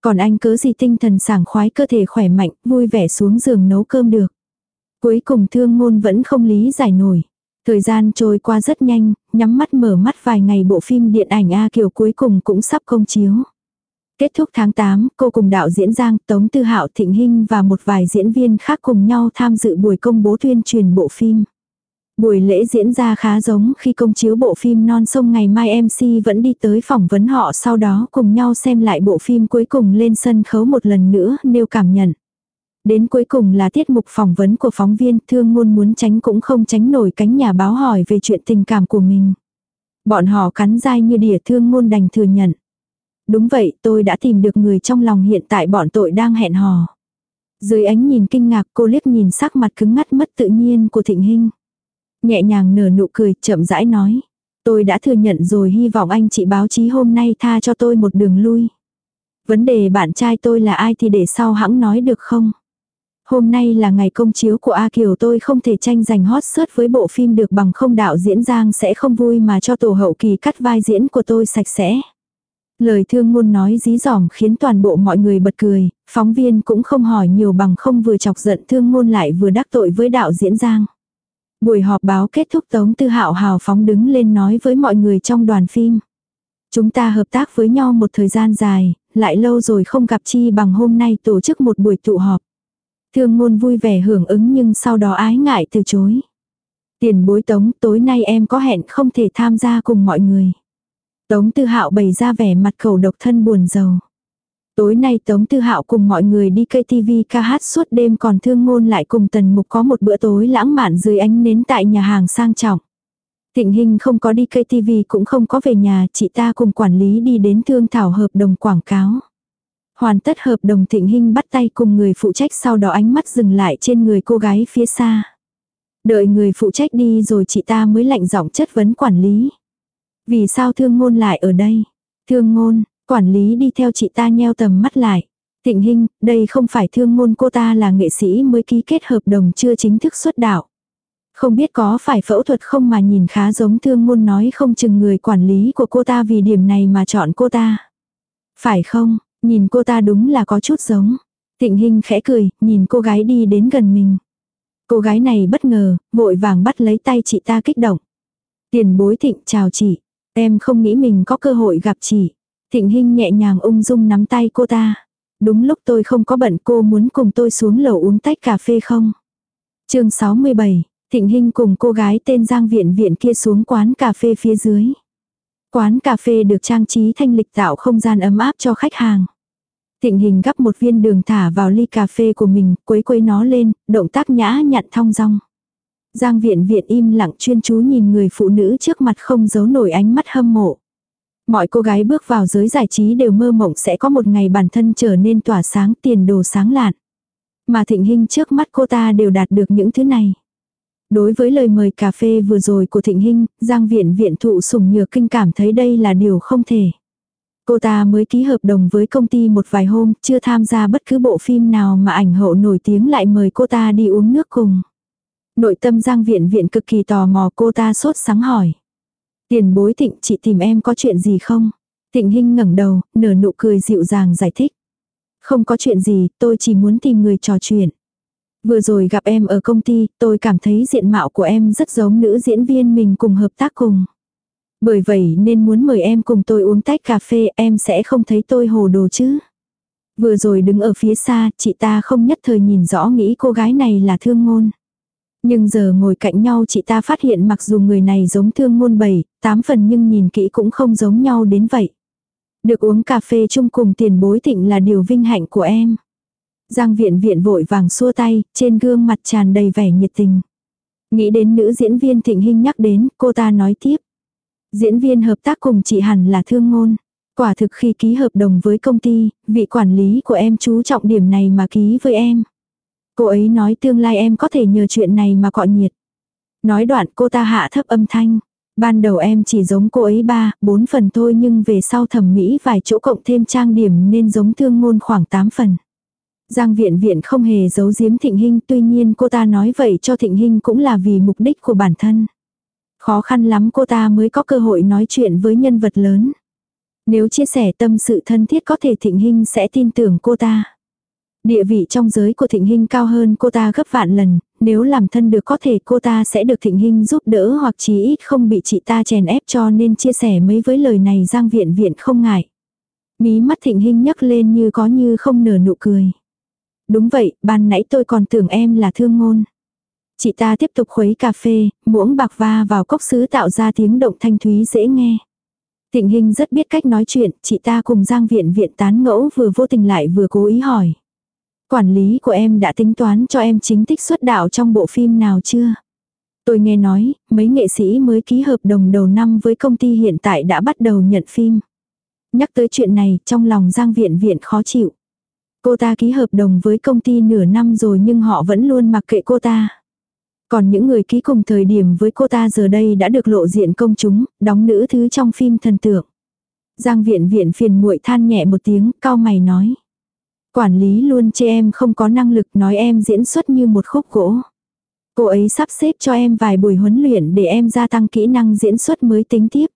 Còn anh cớ gì tinh thần sảng khoái cơ thể khỏe mạnh, vui vẻ xuống giường nấu cơm được. Cuối cùng thương ngôn vẫn không lý giải nổi. Thời gian trôi qua rất nhanh, nhắm mắt mở mắt vài ngày bộ phim điện ảnh A Kiều cuối cùng cũng sắp công chiếu. Kết thúc tháng 8, cô cùng đạo diễn Giang, Tống Tư Hạo Thịnh Hinh và một vài diễn viên khác cùng nhau tham dự buổi công bố tuyên truyền bộ phim. Buổi lễ diễn ra khá giống khi công chiếu bộ phim non sông ngày mai MC vẫn đi tới phỏng vấn họ sau đó cùng nhau xem lại bộ phim cuối cùng lên sân khấu một lần nữa nêu cảm nhận. Đến cuối cùng là tiết mục phỏng vấn của phóng viên thương ngôn muốn tránh cũng không tránh nổi cánh nhà báo hỏi về chuyện tình cảm của mình. Bọn họ cắn dai như đỉa thương ngôn đành thừa nhận. Đúng vậy, tôi đã tìm được người trong lòng hiện tại bọn tội đang hẹn hò. Dưới ánh nhìn kinh ngạc, cô liếc nhìn sắc mặt cứng ngắt mất tự nhiên của thịnh hình. Nhẹ nhàng nở nụ cười, chậm rãi nói. Tôi đã thừa nhận rồi, hy vọng anh chị báo chí hôm nay tha cho tôi một đường lui. Vấn đề bạn trai tôi là ai thì để sau hãng nói được không? Hôm nay là ngày công chiếu của A Kiều, tôi không thể tranh giành hot search với bộ phim được bằng không đạo diễn Giang sẽ không vui mà cho tổ hậu kỳ cắt vai diễn của tôi sạch sẽ. Lời thương ngôn nói dí dỏm khiến toàn bộ mọi người bật cười, phóng viên cũng không hỏi nhiều bằng không vừa chọc giận thương ngôn lại vừa đắc tội với đạo diễn Giang. Buổi họp báo kết thúc Tống Tư Hạo hào phóng đứng lên nói với mọi người trong đoàn phim. Chúng ta hợp tác với nhau một thời gian dài, lại lâu rồi không gặp chi bằng hôm nay tổ chức một buổi tụ họp. Thương ngôn vui vẻ hưởng ứng nhưng sau đó ái ngại từ chối. Tiền bối tống tối nay em có hẹn không thể tham gia cùng mọi người. Tống tư hạo bày ra vẻ mặt khẩu độc thân buồn giàu. Tối nay Tống Tư Hạo cùng mọi người đi cây TV ca hát suốt đêm còn thương ngôn lại cùng Tần Mục có một bữa tối lãng mạn dưới ánh nến tại nhà hàng sang trọng. Thịnh Hinh không có đi cây TV cũng không có về nhà, chị ta cùng quản lý đi đến thương thảo hợp đồng quảng cáo. Hoàn tất hợp đồng Thịnh Hinh bắt tay cùng người phụ trách sau đó ánh mắt dừng lại trên người cô gái phía xa. Đợi người phụ trách đi rồi chị ta mới lạnh giọng chất vấn quản lý. Vì sao thương ngôn lại ở đây? Thương ngôn, quản lý đi theo chị ta nheo tầm mắt lại. Thịnh Hinh, đây không phải thương ngôn cô ta là nghệ sĩ mới ký kết hợp đồng chưa chính thức xuất đạo. Không biết có phải phẫu thuật không mà nhìn khá giống thương ngôn nói không chừng người quản lý của cô ta vì điểm này mà chọn cô ta. Phải không, nhìn cô ta đúng là có chút giống. Thịnh Hinh khẽ cười, nhìn cô gái đi đến gần mình. Cô gái này bất ngờ, vội vàng bắt lấy tay chị ta kích động. Tiền bối thịnh chào chị. Em không nghĩ mình có cơ hội gặp chị. Thịnh Hinh nhẹ nhàng ung dung nắm tay cô ta. Đúng lúc tôi không có bận cô muốn cùng tôi xuống lầu uống tách cà phê không? chương 67, Thịnh Hinh cùng cô gái tên Giang Viện Viện kia xuống quán cà phê phía dưới. Quán cà phê được trang trí thanh lịch tạo không gian ấm áp cho khách hàng. Thịnh Hình gắp một viên đường thả vào ly cà phê của mình, quấy quấy nó lên, động tác nhã nhặn thong dong. Giang viện viện im lặng chuyên chú nhìn người phụ nữ trước mặt không giấu nổi ánh mắt hâm mộ. Mọi cô gái bước vào giới giải trí đều mơ mộng sẽ có một ngày bản thân trở nên tỏa sáng tiền đồ sáng lạn. Mà thịnh hình trước mắt cô ta đều đạt được những thứ này. Đối với lời mời cà phê vừa rồi của Thịnh Hinh, Giang Viện Viện thụ sùng nhược kinh cảm thấy đây là điều không thể. Cô ta mới ký hợp đồng với công ty một vài hôm, chưa tham gia bất cứ bộ phim nào mà ảnh hậu nổi tiếng lại mời cô ta đi uống nước cùng. Nội tâm Giang Viện Viện cực kỳ tò mò cô ta sốt sáng hỏi. Tiền bối thịnh chị tìm em có chuyện gì không? Thịnh Hinh ngẩng đầu, nở nụ cười dịu dàng giải thích. Không có chuyện gì, tôi chỉ muốn tìm người trò chuyện. Vừa rồi gặp em ở công ty, tôi cảm thấy diện mạo của em rất giống nữ diễn viên mình cùng hợp tác cùng. Bởi vậy nên muốn mời em cùng tôi uống tách cà phê em sẽ không thấy tôi hồ đồ chứ. Vừa rồi đứng ở phía xa, chị ta không nhất thời nhìn rõ nghĩ cô gái này là thương ngôn. Nhưng giờ ngồi cạnh nhau chị ta phát hiện mặc dù người này giống thương ngôn bảy, tám phần nhưng nhìn kỹ cũng không giống nhau đến vậy. Được uống cà phê chung cùng tiền bối thịnh là điều vinh hạnh của em. Giang viện viện vội vàng xua tay, trên gương mặt tràn đầy vẻ nhiệt tình. Nghĩ đến nữ diễn viên thịnh hình nhắc đến, cô ta nói tiếp. Diễn viên hợp tác cùng chị hẳn là thương ngôn. Quả thực khi ký hợp đồng với công ty, vị quản lý của em chú trọng điểm này mà ký với em. Cô ấy nói tương lai em có thể nhờ chuyện này mà cọ nhiệt. Nói đoạn cô ta hạ thấp âm thanh. Ban đầu em chỉ giống cô ấy ba, bốn phần thôi nhưng về sau thẩm mỹ vài chỗ cộng thêm trang điểm nên giống thương ngôn khoảng 8 phần. Giang viện viện không hề giấu giếm thịnh hình tuy nhiên cô ta nói vậy cho thịnh hình cũng là vì mục đích của bản thân. Khó khăn lắm cô ta mới có cơ hội nói chuyện với nhân vật lớn. Nếu chia sẻ tâm sự thân thiết có thể thịnh hình sẽ tin tưởng cô ta. Địa vị trong giới của thịnh hình cao hơn cô ta gấp vạn lần, nếu làm thân được có thể cô ta sẽ được thịnh hình giúp đỡ hoặc chí ít không bị chị ta chèn ép cho nên chia sẻ mấy với lời này giang viện viện không ngại. Mí mắt thịnh hình nhấc lên như có như không nở nụ cười. Đúng vậy, ban nãy tôi còn tưởng em là thương ngôn. Chị ta tiếp tục khuấy cà phê, muỗng bạc va vào cốc sứ tạo ra tiếng động thanh thúy dễ nghe. Thịnh Hình rất biết cách nói chuyện, chị ta cùng Giang Viện Viện tán ngẫu vừa vô tình lại vừa cố ý hỏi. Quản lý của em đã tính toán cho em chính tích xuất đạo trong bộ phim nào chưa? Tôi nghe nói, mấy nghệ sĩ mới ký hợp đồng đầu năm với công ty hiện tại đã bắt đầu nhận phim. Nhắc tới chuyện này, trong lòng Giang Viện Viện khó chịu. Cô ta ký hợp đồng với công ty nửa năm rồi nhưng họ vẫn luôn mặc kệ cô ta. Còn những người ký cùng thời điểm với cô ta giờ đây đã được lộ diện công chúng, đóng nữ thứ trong phim thần tượng. Giang viện viện phiền muội than nhẹ một tiếng, cao mày nói. Quản lý luôn chê em không có năng lực nói em diễn xuất như một khúc gỗ. Cô ấy sắp xếp cho em vài buổi huấn luyện để em gia tăng kỹ năng diễn xuất mới tính tiếp.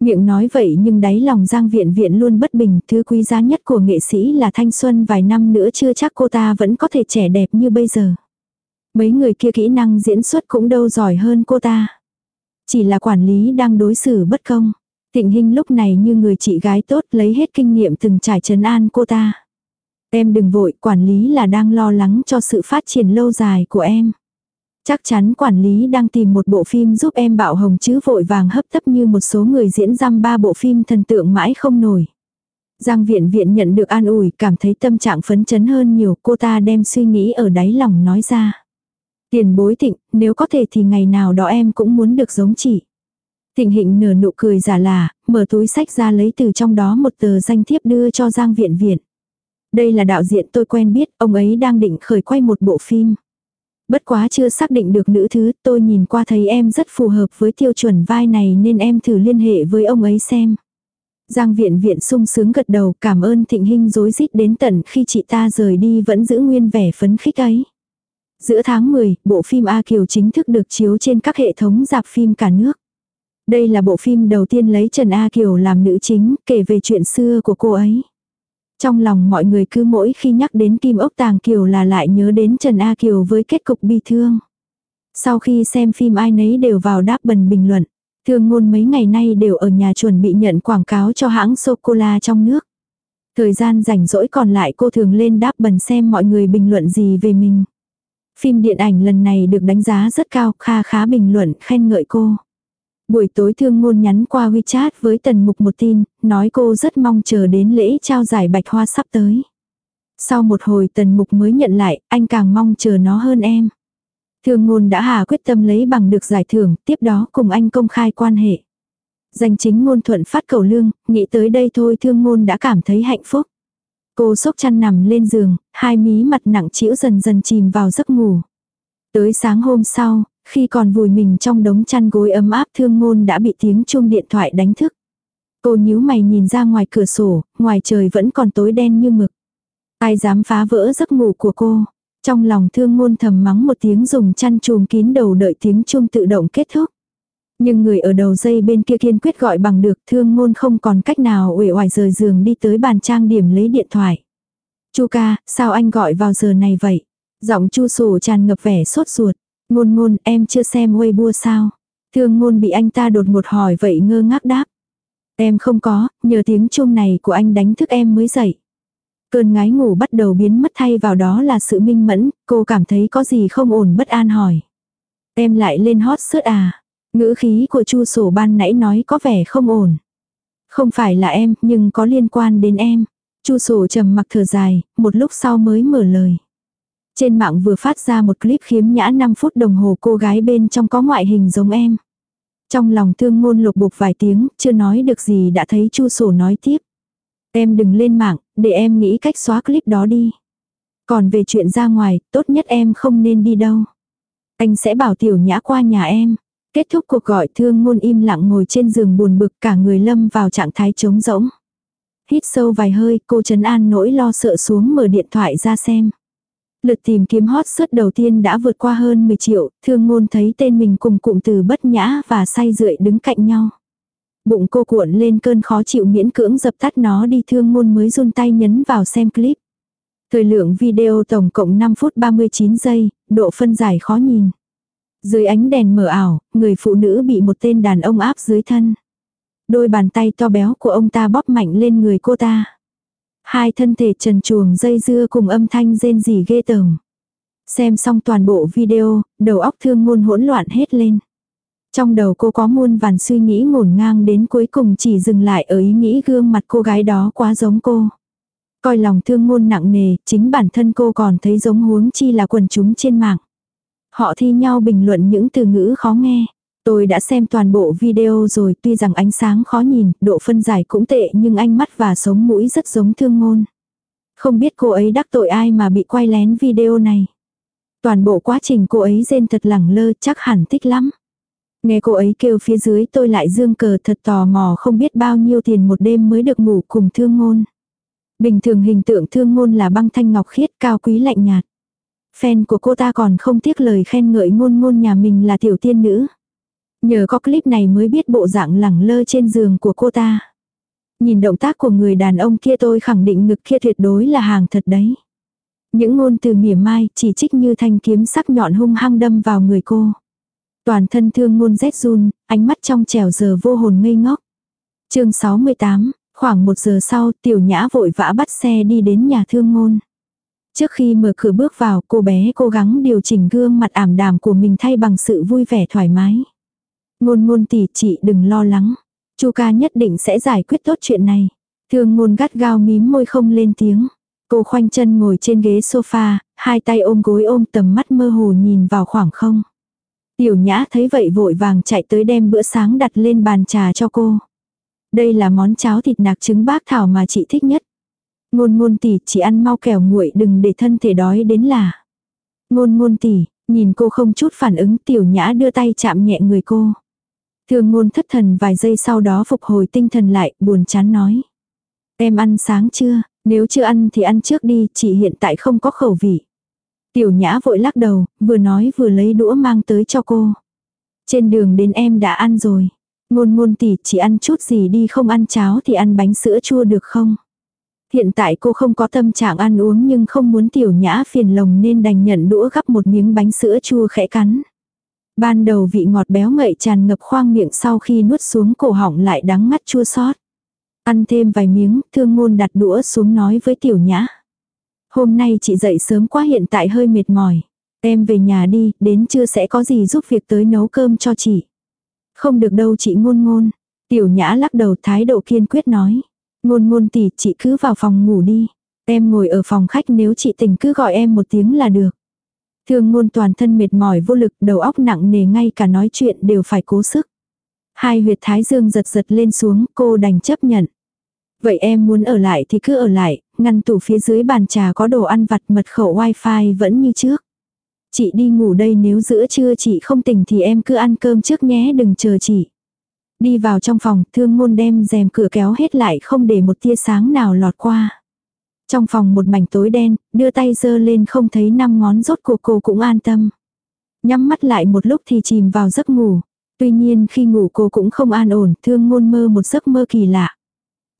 Miệng nói vậy nhưng đáy lòng Giang Viện Viện luôn bất bình, thứ quý giá nhất của nghệ sĩ là thanh xuân vài năm nữa chưa chắc cô ta vẫn có thể trẻ đẹp như bây giờ. Mấy người kia kỹ năng diễn xuất cũng đâu giỏi hơn cô ta. Chỉ là quản lý đang đối xử bất công. Thịnh Hinh lúc này như người chị gái tốt lấy hết kinh nghiệm từng trải trấn an cô ta. Em đừng vội, quản lý là đang lo lắng cho sự phát triển lâu dài của em. Chắc chắn quản lý đang tìm một bộ phim giúp em bạo hồng chứ vội vàng hấp tấp như một số người diễn răm ba bộ phim thần tượng mãi không nổi. Giang viện viện nhận được an ủi cảm thấy tâm trạng phấn chấn hơn nhiều cô ta đem suy nghĩ ở đáy lòng nói ra. Tiền bối thịnh, nếu có thể thì ngày nào đó em cũng muốn được giống chị. Thịnh hịnh nở nụ cười giả là, mở túi sách ra lấy từ trong đó một tờ danh thiếp đưa cho Giang viện viện. Đây là đạo diễn tôi quen biết, ông ấy đang định khởi quay một bộ phim. Bất quá chưa xác định được nữ thứ, tôi nhìn qua thấy em rất phù hợp với tiêu chuẩn vai này nên em thử liên hệ với ông ấy xem. Giang viện viện sung sướng gật đầu cảm ơn thịnh hình dối rít đến tận khi chị ta rời đi vẫn giữ nguyên vẻ phấn khích ấy. Giữa tháng 10, bộ phim A Kiều chính thức được chiếu trên các hệ thống dạp phim cả nước. Đây là bộ phim đầu tiên lấy Trần A Kiều làm nữ chính, kể về chuyện xưa của cô ấy. Trong lòng mọi người cứ mỗi khi nhắc đến Kim Ốc Tàng Kiều là lại nhớ đến Trần A Kiều với kết cục bi thương. Sau khi xem phim ai nấy đều vào đáp bần bình luận. Thương ngôn mấy ngày nay đều ở nhà chuẩn bị nhận quảng cáo cho hãng sô-cô-la trong nước. Thời gian rảnh rỗi còn lại cô thường lên đáp bần xem mọi người bình luận gì về mình. Phim điện ảnh lần này được đánh giá rất cao, kha khá bình luận, khen ngợi cô. Buổi tối thương ngôn nhắn qua WeChat với tần mục một tin, nói cô rất mong chờ đến lễ trao giải bạch hoa sắp tới. Sau một hồi tần mục mới nhận lại, anh càng mong chờ nó hơn em. Thương ngôn đã hà quyết tâm lấy bằng được giải thưởng, tiếp đó cùng anh công khai quan hệ. Danh chính ngôn thuận phát cầu lương, nghĩ tới đây thôi thương ngôn đã cảm thấy hạnh phúc. Cô sốc chăn nằm lên giường, hai mí mặt nặng chĩu dần dần chìm vào giấc ngủ. Tới sáng hôm sau, khi còn vùi mình trong đống chăn gối ấm áp thương ngôn đã bị tiếng chuông điện thoại đánh thức. Cô nhíu mày nhìn ra ngoài cửa sổ, ngoài trời vẫn còn tối đen như mực. Ai dám phá vỡ giấc ngủ của cô. Trong lòng thương ngôn thầm mắng một tiếng dùng chăn chùm kín đầu đợi tiếng chuông tự động kết thúc. Nhưng người ở đầu dây bên kia kiên quyết gọi bằng được thương ngôn không còn cách nào uể oải rời giường đi tới bàn trang điểm lấy điện thoại. Chu ca, sao anh gọi vào giờ này vậy? Giọng chu sổ tràn ngập vẻ sốt ruột. Ngôn ngôn, em chưa xem Weibo sao? Thương ngôn bị anh ta đột ngột hỏi vậy ngơ ngác đáp. Em không có, nhờ tiếng chuông này của anh đánh thức em mới dậy. Cơn ngái ngủ bắt đầu biến mất thay vào đó là sự minh mẫn, cô cảm thấy có gì không ổn bất an hỏi. Em lại lên hot search à? Ngữ khí của chu sổ ban nãy nói có vẻ không ổn. Không phải là em, nhưng có liên quan đến em. Chu sổ trầm mặc thở dài, một lúc sau mới mở lời. Trên mạng vừa phát ra một clip khiếm nhã 5 phút đồng hồ cô gái bên trong có ngoại hình giống em. Trong lòng thương ngôn lục bục vài tiếng, chưa nói được gì đã thấy chu sổ nói tiếp. Em đừng lên mạng, để em nghĩ cách xóa clip đó đi. Còn về chuyện ra ngoài, tốt nhất em không nên đi đâu. Anh sẽ bảo tiểu nhã qua nhà em. Kết thúc cuộc gọi thương ngôn im lặng ngồi trên giường buồn bực cả người lâm vào trạng thái trống rỗng. Hít sâu vài hơi, cô trấn an nỗi lo sợ xuống mở điện thoại ra xem. Lượt tìm kiếm hot search đầu tiên đã vượt qua hơn 10 triệu, thương ngôn thấy tên mình cùng cụm từ bất nhã và say rượi đứng cạnh nhau. Bụng cô cuộn lên cơn khó chịu miễn cưỡng dập tắt nó đi thương ngôn mới run tay nhấn vào xem clip. Thời lượng video tổng cộng 5 phút 39 giây, độ phân giải khó nhìn. Dưới ánh đèn mờ ảo, người phụ nữ bị một tên đàn ông áp dưới thân. Đôi bàn tay to béo của ông ta bóp mạnh lên người cô ta. Hai thân thể trần chuồng dây dưa cùng âm thanh rên rỉ ghê tởm. Xem xong toàn bộ video, đầu óc thương ngôn hỗn loạn hết lên. Trong đầu cô có muôn vàn suy nghĩ ngổn ngang đến cuối cùng chỉ dừng lại ở ý nghĩ gương mặt cô gái đó quá giống cô. Coi lòng thương ngôn nặng nề, chính bản thân cô còn thấy giống huống chi là quần chúng trên mạng. Họ thi nhau bình luận những từ ngữ khó nghe. Tôi đã xem toàn bộ video rồi, tuy rằng ánh sáng khó nhìn, độ phân giải cũng tệ nhưng ánh mắt và sống mũi rất giống thương ngôn. Không biết cô ấy đắc tội ai mà bị quay lén video này. Toàn bộ quá trình cô ấy rên thật lẳng lơ chắc hẳn thích lắm. Nghe cô ấy kêu phía dưới tôi lại dương cờ thật tò mò không biết bao nhiêu tiền một đêm mới được ngủ cùng thương ngôn. Bình thường hình tượng thương ngôn là băng thanh ngọc khiết cao quý lạnh nhạt. Fan của cô ta còn không tiếc lời khen ngợi ngôn ngôn nhà mình là tiểu tiên nữ. Nhờ có clip này mới biết bộ dạng lẳng lơ trên giường của cô ta. Nhìn động tác của người đàn ông kia tôi khẳng định ngực kia tuyệt đối là hàng thật đấy. Những ngôn từ mỉa mai chỉ trích như thanh kiếm sắc nhọn hung hăng đâm vào người cô. Toàn thân thương ngôn rét run, ánh mắt trong trèo giờ vô hồn ngây ngốc. chương 68, khoảng một giờ sau tiểu nhã vội vã bắt xe đi đến nhà thương ngôn. Trước khi mở cửa bước vào cô bé cố gắng điều chỉnh gương mặt ảm đàm của mình thay bằng sự vui vẻ thoải mái. Ngôn ngôn tỷ chị đừng lo lắng. Chu ca nhất định sẽ giải quyết tốt chuyện này. Thương ngôn gắt gao mím môi không lên tiếng. Cô khoanh chân ngồi trên ghế sofa, hai tay ôm gối ôm tầm mắt mơ hồ nhìn vào khoảng không. Tiểu nhã thấy vậy vội vàng chạy tới đem bữa sáng đặt lên bàn trà cho cô. Đây là món cháo thịt nạc trứng bác thảo mà chị thích nhất. Ngôn ngôn tỷ chỉ ăn mau kẻo nguội đừng để thân thể đói đến là. Ngôn ngôn tỷ, nhìn cô không chút phản ứng tiểu nhã đưa tay chạm nhẹ người cô. Thương ngôn thất thần vài giây sau đó phục hồi tinh thần lại, buồn chán nói. Em ăn sáng chưa, nếu chưa ăn thì ăn trước đi, chỉ hiện tại không có khẩu vị. Tiểu nhã vội lắc đầu, vừa nói vừa lấy đũa mang tới cho cô. Trên đường đến em đã ăn rồi. Ngôn ngôn tỷ chỉ ăn chút gì đi không ăn cháo thì ăn bánh sữa chua được không? Hiện tại cô không có tâm trạng ăn uống nhưng không muốn tiểu nhã phiền lòng nên đành nhận đũa gắp một miếng bánh sữa chua khẽ cắn. Ban đầu vị ngọt béo ngậy tràn ngập khoang miệng sau khi nuốt xuống cổ họng lại đắng ngắt chua xót. Ăn thêm vài miếng, thương ngôn đặt đũa xuống nói với tiểu nhã. Hôm nay chị dậy sớm quá hiện tại hơi mệt mỏi. Em về nhà đi, đến trưa sẽ có gì giúp việc tới nấu cơm cho chị. Không được đâu chị ngôn ngôn. Tiểu nhã lắc đầu thái độ kiên quyết nói. Ngôn ngôn tỷ chị cứ vào phòng ngủ đi. Em ngồi ở phòng khách nếu chị tỉnh cứ gọi em một tiếng là được. Thương ngôn toàn thân mệt mỏi vô lực đầu óc nặng nề ngay cả nói chuyện đều phải cố sức. Hai huyệt thái dương giật giật lên xuống cô đành chấp nhận. Vậy em muốn ở lại thì cứ ở lại, ngăn tủ phía dưới bàn trà có đồ ăn vặt mật khẩu wifi vẫn như trước. Chị đi ngủ đây nếu giữa trưa chị không tỉnh thì em cứ ăn cơm trước nhé đừng chờ chị. Đi vào trong phòng, thương ngôn đem rèm cửa kéo hết lại không để một tia sáng nào lọt qua. Trong phòng một mảnh tối đen, đưa tay giơ lên không thấy năm ngón rốt của cô cũng an tâm. Nhắm mắt lại một lúc thì chìm vào giấc ngủ. Tuy nhiên khi ngủ cô cũng không an ổn, thương ngôn mơ một giấc mơ kỳ lạ.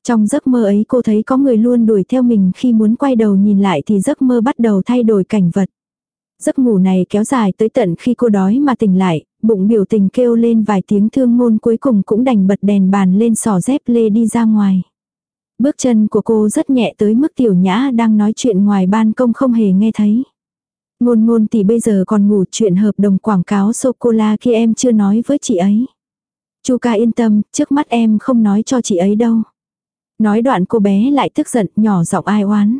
Trong giấc mơ ấy cô thấy có người luôn đuổi theo mình khi muốn quay đầu nhìn lại thì giấc mơ bắt đầu thay đổi cảnh vật. Giấc ngủ này kéo dài tới tận khi cô đói mà tỉnh lại, bụng biểu tình kêu lên vài tiếng thương ngôn cuối cùng cũng đành bật đèn bàn lên sỏ dép lê đi ra ngoài. Bước chân của cô rất nhẹ tới mức tiểu nhã đang nói chuyện ngoài ban công không hề nghe thấy. Ngôn ngôn thì bây giờ còn ngủ chuyện hợp đồng quảng cáo sô-cô-la kia em chưa nói với chị ấy. Chu ca yên tâm, trước mắt em không nói cho chị ấy đâu. Nói đoạn cô bé lại tức giận nhỏ giọng ai oán.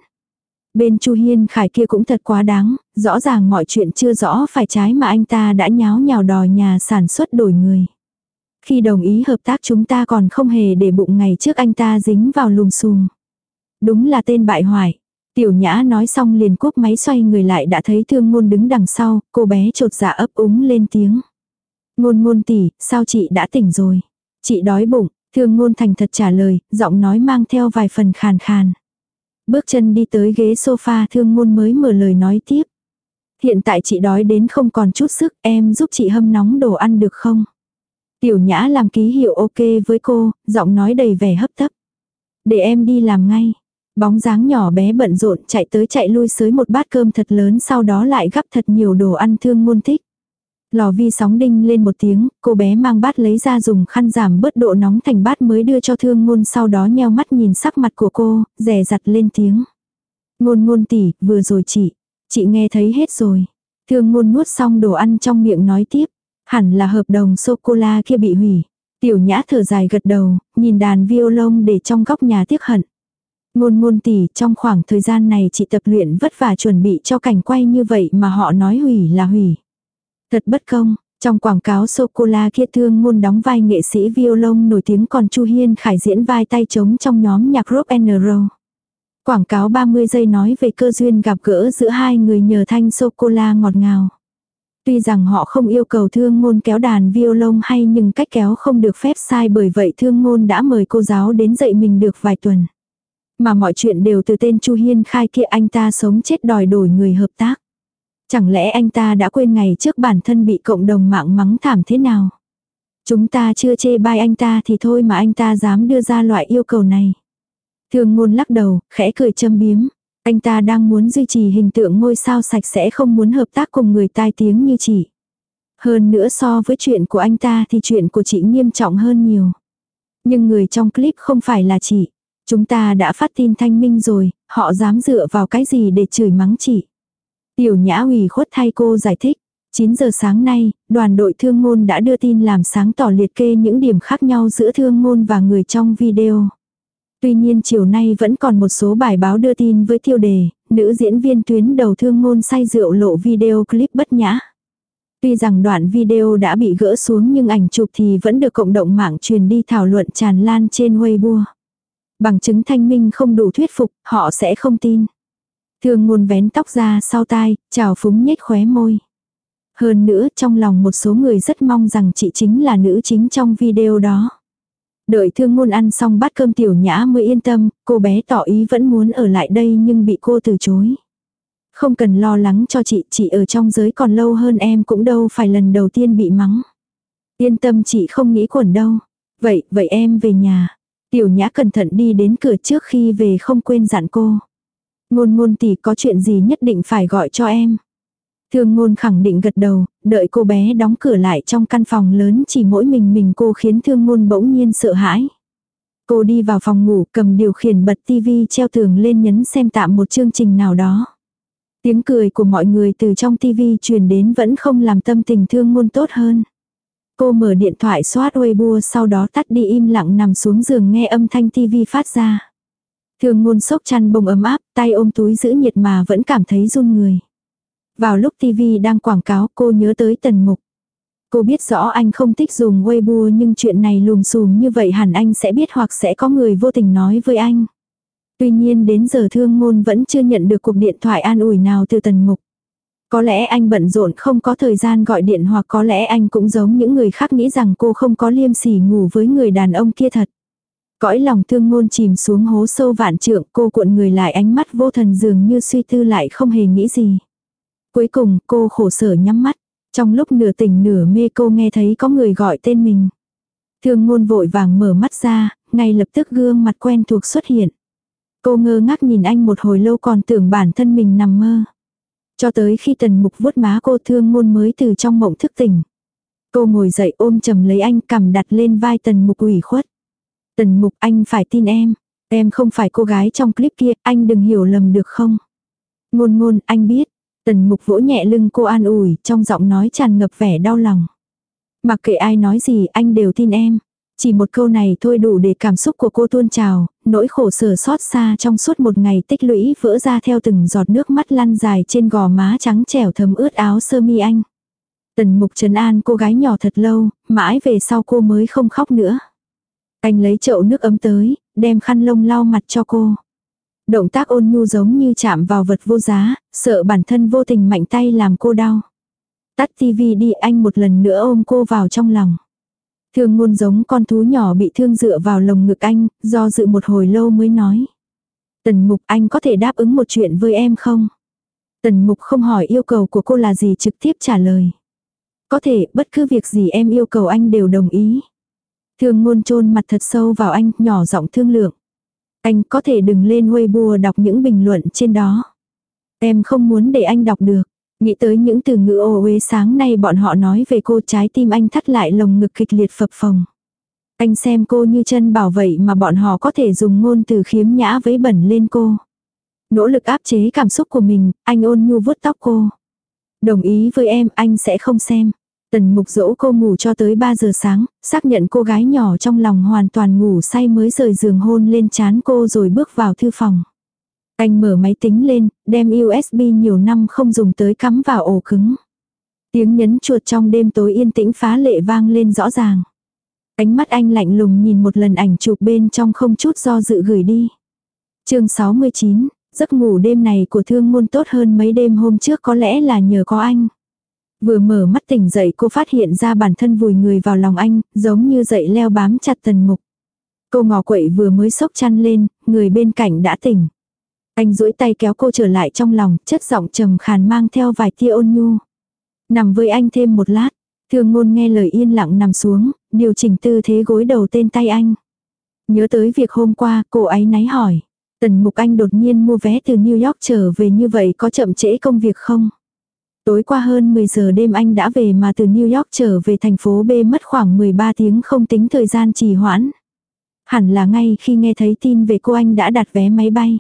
Bên Chu Hiên Khải kia cũng thật quá đáng, rõ ràng mọi chuyện chưa rõ phải trái mà anh ta đã nháo nhào đòi nhà sản xuất đổi người. Khi đồng ý hợp tác chúng ta còn không hề để bụng ngày trước anh ta dính vào lùm xùm. Đúng là tên bại hoại. Tiểu nhã nói xong liền cúp máy xoay người lại đã thấy thương ngôn đứng đằng sau, cô bé trột dạ ấp úng lên tiếng. Ngôn ngôn tỷ, sao chị đã tỉnh rồi? Chị đói bụng, thương ngôn thành thật trả lời, giọng nói mang theo vài phần khàn khàn. Bước chân đi tới ghế sofa thương ngôn mới mở lời nói tiếp. Hiện tại chị đói đến không còn chút sức, em giúp chị hâm nóng đồ ăn được không? Tiểu nhã làm ký hiệu ok với cô, giọng nói đầy vẻ hấp tấp. Để em đi làm ngay. Bóng dáng nhỏ bé bận rộn chạy tới chạy lui sới một bát cơm thật lớn sau đó lại gắp thật nhiều đồ ăn thương ngôn thích. Lò vi sóng đinh lên một tiếng, cô bé mang bát lấy ra dùng khăn giảm bớt độ nóng thành bát mới đưa cho thương ngôn sau đó nheo mắt nhìn sắc mặt của cô, rè rặt lên tiếng. Ngôn ngôn tỉ, vừa rồi chị, chị nghe thấy hết rồi. Thương ngôn nuốt xong đồ ăn trong miệng nói tiếp, hẳn là hợp đồng sô-cô-la kia bị hủy. Tiểu nhã thở dài gật đầu, nhìn đàn violon để trong góc nhà tiếc hận. Ngôn ngôn tỷ trong khoảng thời gian này chị tập luyện vất vả chuẩn bị cho cảnh quay như vậy mà họ nói hủy là hủy. Thật bất công, trong quảng cáo sô-cô-la kia thương ngôn đóng vai nghệ sĩ violon nổi tiếng còn Chu Hiên Khải diễn vai tay trống trong nhóm nhạc rock and roll. Quảng cáo 30 giây nói về cơ duyên gặp gỡ giữa hai người nhờ thanh sô-cô-la ngọt ngào. Tuy rằng họ không yêu cầu thương ngôn kéo đàn violon hay nhưng cách kéo không được phép sai bởi vậy thương ngôn đã mời cô giáo đến dạy mình được vài tuần. Mà mọi chuyện đều từ tên Chu Hiên khai kia anh ta sống chết đòi đổi người hợp tác. Chẳng lẽ anh ta đã quên ngày trước bản thân bị cộng đồng mạng mắng thảm thế nào? Chúng ta chưa chê bai anh ta thì thôi mà anh ta dám đưa ra loại yêu cầu này. thương ngôn lắc đầu, khẽ cười châm biếm. Anh ta đang muốn duy trì hình tượng ngôi sao sạch sẽ không muốn hợp tác cùng người tai tiếng như chị. Hơn nữa so với chuyện của anh ta thì chuyện của chị nghiêm trọng hơn nhiều. Nhưng người trong clip không phải là chị. Chúng ta đã phát tin thanh minh rồi, họ dám dựa vào cái gì để chửi mắng chị. Tiểu nhã ủy khuất thay cô giải thích. 9 giờ sáng nay, đoàn đội thương ngôn đã đưa tin làm sáng tỏ liệt kê những điểm khác nhau giữa thương ngôn và người trong video. Tuy nhiên chiều nay vẫn còn một số bài báo đưa tin với tiêu đề, nữ diễn viên tuyến đầu thương ngôn say rượu lộ video clip bất nhã. Tuy rằng đoạn video đã bị gỡ xuống nhưng ảnh chụp thì vẫn được cộng đồng mạng truyền đi thảo luận tràn lan trên Weibo. Bằng chứng thanh minh không đủ thuyết phục, họ sẽ không tin. Thương ngôn vén tóc ra sau tai, chào phúng nhếch khóe môi. Hơn nữa trong lòng một số người rất mong rằng chị chính là nữ chính trong video đó. Đợi thương ngôn ăn xong bát cơm tiểu nhã mới yên tâm, cô bé tỏ ý vẫn muốn ở lại đây nhưng bị cô từ chối. Không cần lo lắng cho chị, chị ở trong giới còn lâu hơn em cũng đâu phải lần đầu tiên bị mắng. Yên tâm chị không nghĩ quẩn đâu. Vậy, vậy em về nhà. Tiểu nhã cẩn thận đi đến cửa trước khi về không quên dặn cô. Ngôn ngôn tỷ có chuyện gì nhất định phải gọi cho em. Thương ngôn khẳng định gật đầu, đợi cô bé đóng cửa lại trong căn phòng lớn chỉ mỗi mình mình cô khiến thương ngôn bỗng nhiên sợ hãi. Cô đi vào phòng ngủ cầm điều khiển bật tivi treo tường lên nhấn xem tạm một chương trình nào đó. Tiếng cười của mọi người từ trong tivi truyền đến vẫn không làm tâm tình thương ngôn tốt hơn. Cô mở điện thoại xoát Weibo sau đó tắt đi im lặng nằm xuống giường nghe âm thanh tivi phát ra. Thương ngôn sốc chăn bông ấm áp, tay ôm túi giữ nhiệt mà vẫn cảm thấy run người. Vào lúc TV đang quảng cáo, cô nhớ tới tần mục. Cô biết rõ anh không thích dùng Weibo, nhưng chuyện này lùm xùm như vậy hẳn anh sẽ biết hoặc sẽ có người vô tình nói với anh. Tuy nhiên đến giờ thương ngôn vẫn chưa nhận được cuộc điện thoại an ủi nào từ tần mục. Có lẽ anh bận rộn không có thời gian gọi điện hoặc có lẽ anh cũng giống những người khác nghĩ rằng cô không có liêm sỉ ngủ với người đàn ông kia thật. Cõi lòng thương ngôn chìm xuống hố sâu vạn trượng, cô cuộn người lại ánh mắt vô thần dường như suy tư lại không hề nghĩ gì. Cuối cùng cô khổ sở nhắm mắt. Trong lúc nửa tỉnh nửa mê cô nghe thấy có người gọi tên mình. Thương ngôn vội vàng mở mắt ra, ngay lập tức gương mặt quen thuộc xuất hiện. Cô ngơ ngác nhìn anh một hồi lâu còn tưởng bản thân mình nằm mơ. Cho tới khi tần mục vuốt má cô thương ngôn mới từ trong mộng thức tỉnh. Cô ngồi dậy ôm chầm lấy anh cầm đặt lên vai tần mục ủy khuất. Tần mục anh phải tin em. Em không phải cô gái trong clip kia, anh đừng hiểu lầm được không? Ngôn ngôn, anh biết. Tần mục vỗ nhẹ lưng cô an ủi, trong giọng nói tràn ngập vẻ đau lòng. Mặc kệ ai nói gì, anh đều tin em. Chỉ một câu này thôi đủ để cảm xúc của cô tuôn trào, nỗi khổ sở xót xa trong suốt một ngày tích lũy vỡ ra theo từng giọt nước mắt lăn dài trên gò má trắng trẻo thấm ướt áo sơ mi anh. Tần mục trấn an cô gái nhỏ thật lâu, mãi về sau cô mới không khóc nữa. Anh lấy chậu nước ấm tới, đem khăn lông lau mặt cho cô. Động tác ôn nhu giống như chạm vào vật vô giá, sợ bản thân vô tình mạnh tay làm cô đau. Tắt tivi đi anh một lần nữa ôm cô vào trong lòng. Thương ngôn giống con thú nhỏ bị thương dựa vào lồng ngực anh, do dự một hồi lâu mới nói. Tần mục anh có thể đáp ứng một chuyện với em không? Tần mục không hỏi yêu cầu của cô là gì trực tiếp trả lời. Có thể, bất cứ việc gì em yêu cầu anh đều đồng ý. Thương ngôn chôn mặt thật sâu vào anh, nhỏ giọng thương lượng. Anh có thể đừng lên Weibo đọc những bình luận trên đó. Em không muốn để anh đọc được. Nghĩ tới những từ ngữ ô uế sáng nay bọn họ nói về cô trái tim anh thắt lại lồng ngực kịch liệt phập phồng. Anh xem cô như chân bảo vậy mà bọn họ có thể dùng ngôn từ khiếm nhã với bẩn lên cô. Nỗ lực áp chế cảm xúc của mình, anh ôn nhu vuốt tóc cô. Đồng ý với em, anh sẽ không xem. Tần mục dỗ cô ngủ cho tới 3 giờ sáng, xác nhận cô gái nhỏ trong lòng hoàn toàn ngủ say mới rời giường hôn lên chán cô rồi bước vào thư phòng. Anh mở máy tính lên, đem USB nhiều năm không dùng tới cắm vào ổ cứng. Tiếng nhấn chuột trong đêm tối yên tĩnh phá lệ vang lên rõ ràng. Ánh mắt anh lạnh lùng nhìn một lần ảnh chụp bên trong không chút do dự gửi đi. chương 69, giấc ngủ đêm này của thương môn tốt hơn mấy đêm hôm trước có lẽ là nhờ có anh. Vừa mở mắt tỉnh dậy cô phát hiện ra bản thân vùi người vào lòng anh, giống như dậy leo bám chặt tần mục. Cô ngò quậy vừa mới sốc chăn lên, người bên cạnh đã tỉnh. Anh duỗi tay kéo cô trở lại trong lòng, chất giọng trầm khàn mang theo vài tia ôn nhu. Nằm với anh thêm một lát, thương ngôn nghe lời yên lặng nằm xuống, điều chỉnh tư thế gối đầu tên tay anh. Nhớ tới việc hôm qua, cô ấy náy hỏi. Tần mục anh đột nhiên mua vé từ New York trở về như vậy có chậm trễ công việc không? Tối qua hơn 10 giờ đêm anh đã về mà từ New York trở về thành phố B mất khoảng 13 tiếng không tính thời gian trì hoãn. Hẳn là ngay khi nghe thấy tin về cô anh đã đặt vé máy bay.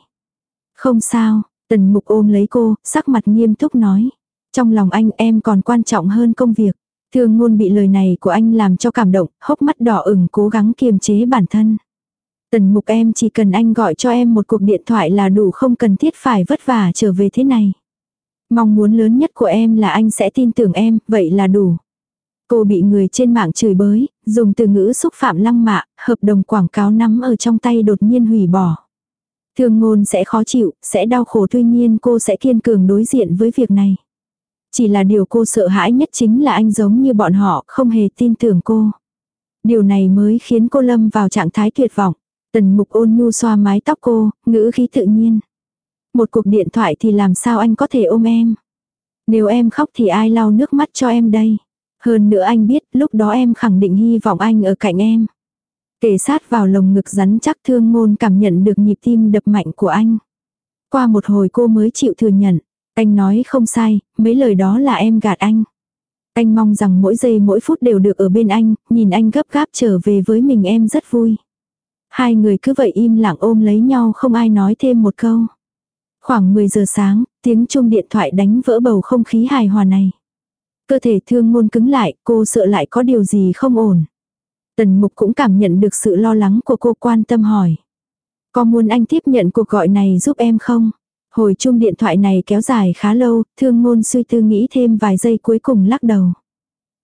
Không sao, tần mục ôm lấy cô, sắc mặt nghiêm túc nói. Trong lòng anh em còn quan trọng hơn công việc. Thương ngôn bị lời này của anh làm cho cảm động, hốc mắt đỏ ửng cố gắng kiềm chế bản thân. Tần mục em chỉ cần anh gọi cho em một cuộc điện thoại là đủ không cần thiết phải vất vả trở về thế này. Mong muốn lớn nhất của em là anh sẽ tin tưởng em, vậy là đủ. Cô bị người trên mạng chửi bới, dùng từ ngữ xúc phạm lăng mạ, hợp đồng quảng cáo nắm ở trong tay đột nhiên hủy bỏ. Thương ngôn sẽ khó chịu, sẽ đau khổ tuy nhiên cô sẽ kiên cường đối diện với việc này. Chỉ là điều cô sợ hãi nhất chính là anh giống như bọn họ không hề tin tưởng cô. Điều này mới khiến cô lâm vào trạng thái tuyệt vọng. Tần mục ôn nhu xoa mái tóc cô, ngữ khí tự nhiên. Một cuộc điện thoại thì làm sao anh có thể ôm em. Nếu em khóc thì ai lau nước mắt cho em đây. Hơn nữa anh biết lúc đó em khẳng định hy vọng anh ở cạnh em. Kể sát vào lồng ngực rắn chắc thương ngôn cảm nhận được nhịp tim đập mạnh của anh. Qua một hồi cô mới chịu thừa nhận. Anh nói không sai, mấy lời đó là em gạt anh. Anh mong rằng mỗi giây mỗi phút đều được ở bên anh, nhìn anh gấp gáp trở về với mình em rất vui. Hai người cứ vậy im lặng ôm lấy nhau không ai nói thêm một câu. Khoảng 10 giờ sáng, tiếng chuông điện thoại đánh vỡ bầu không khí hài hòa này. Cơ thể thương ngôn cứng lại, cô sợ lại có điều gì không ổn. Tần mục cũng cảm nhận được sự lo lắng của cô quan tâm hỏi. Có muốn anh tiếp nhận cuộc gọi này giúp em không? Hồi chung điện thoại này kéo dài khá lâu, thương ngôn suy tư nghĩ thêm vài giây cuối cùng lắc đầu.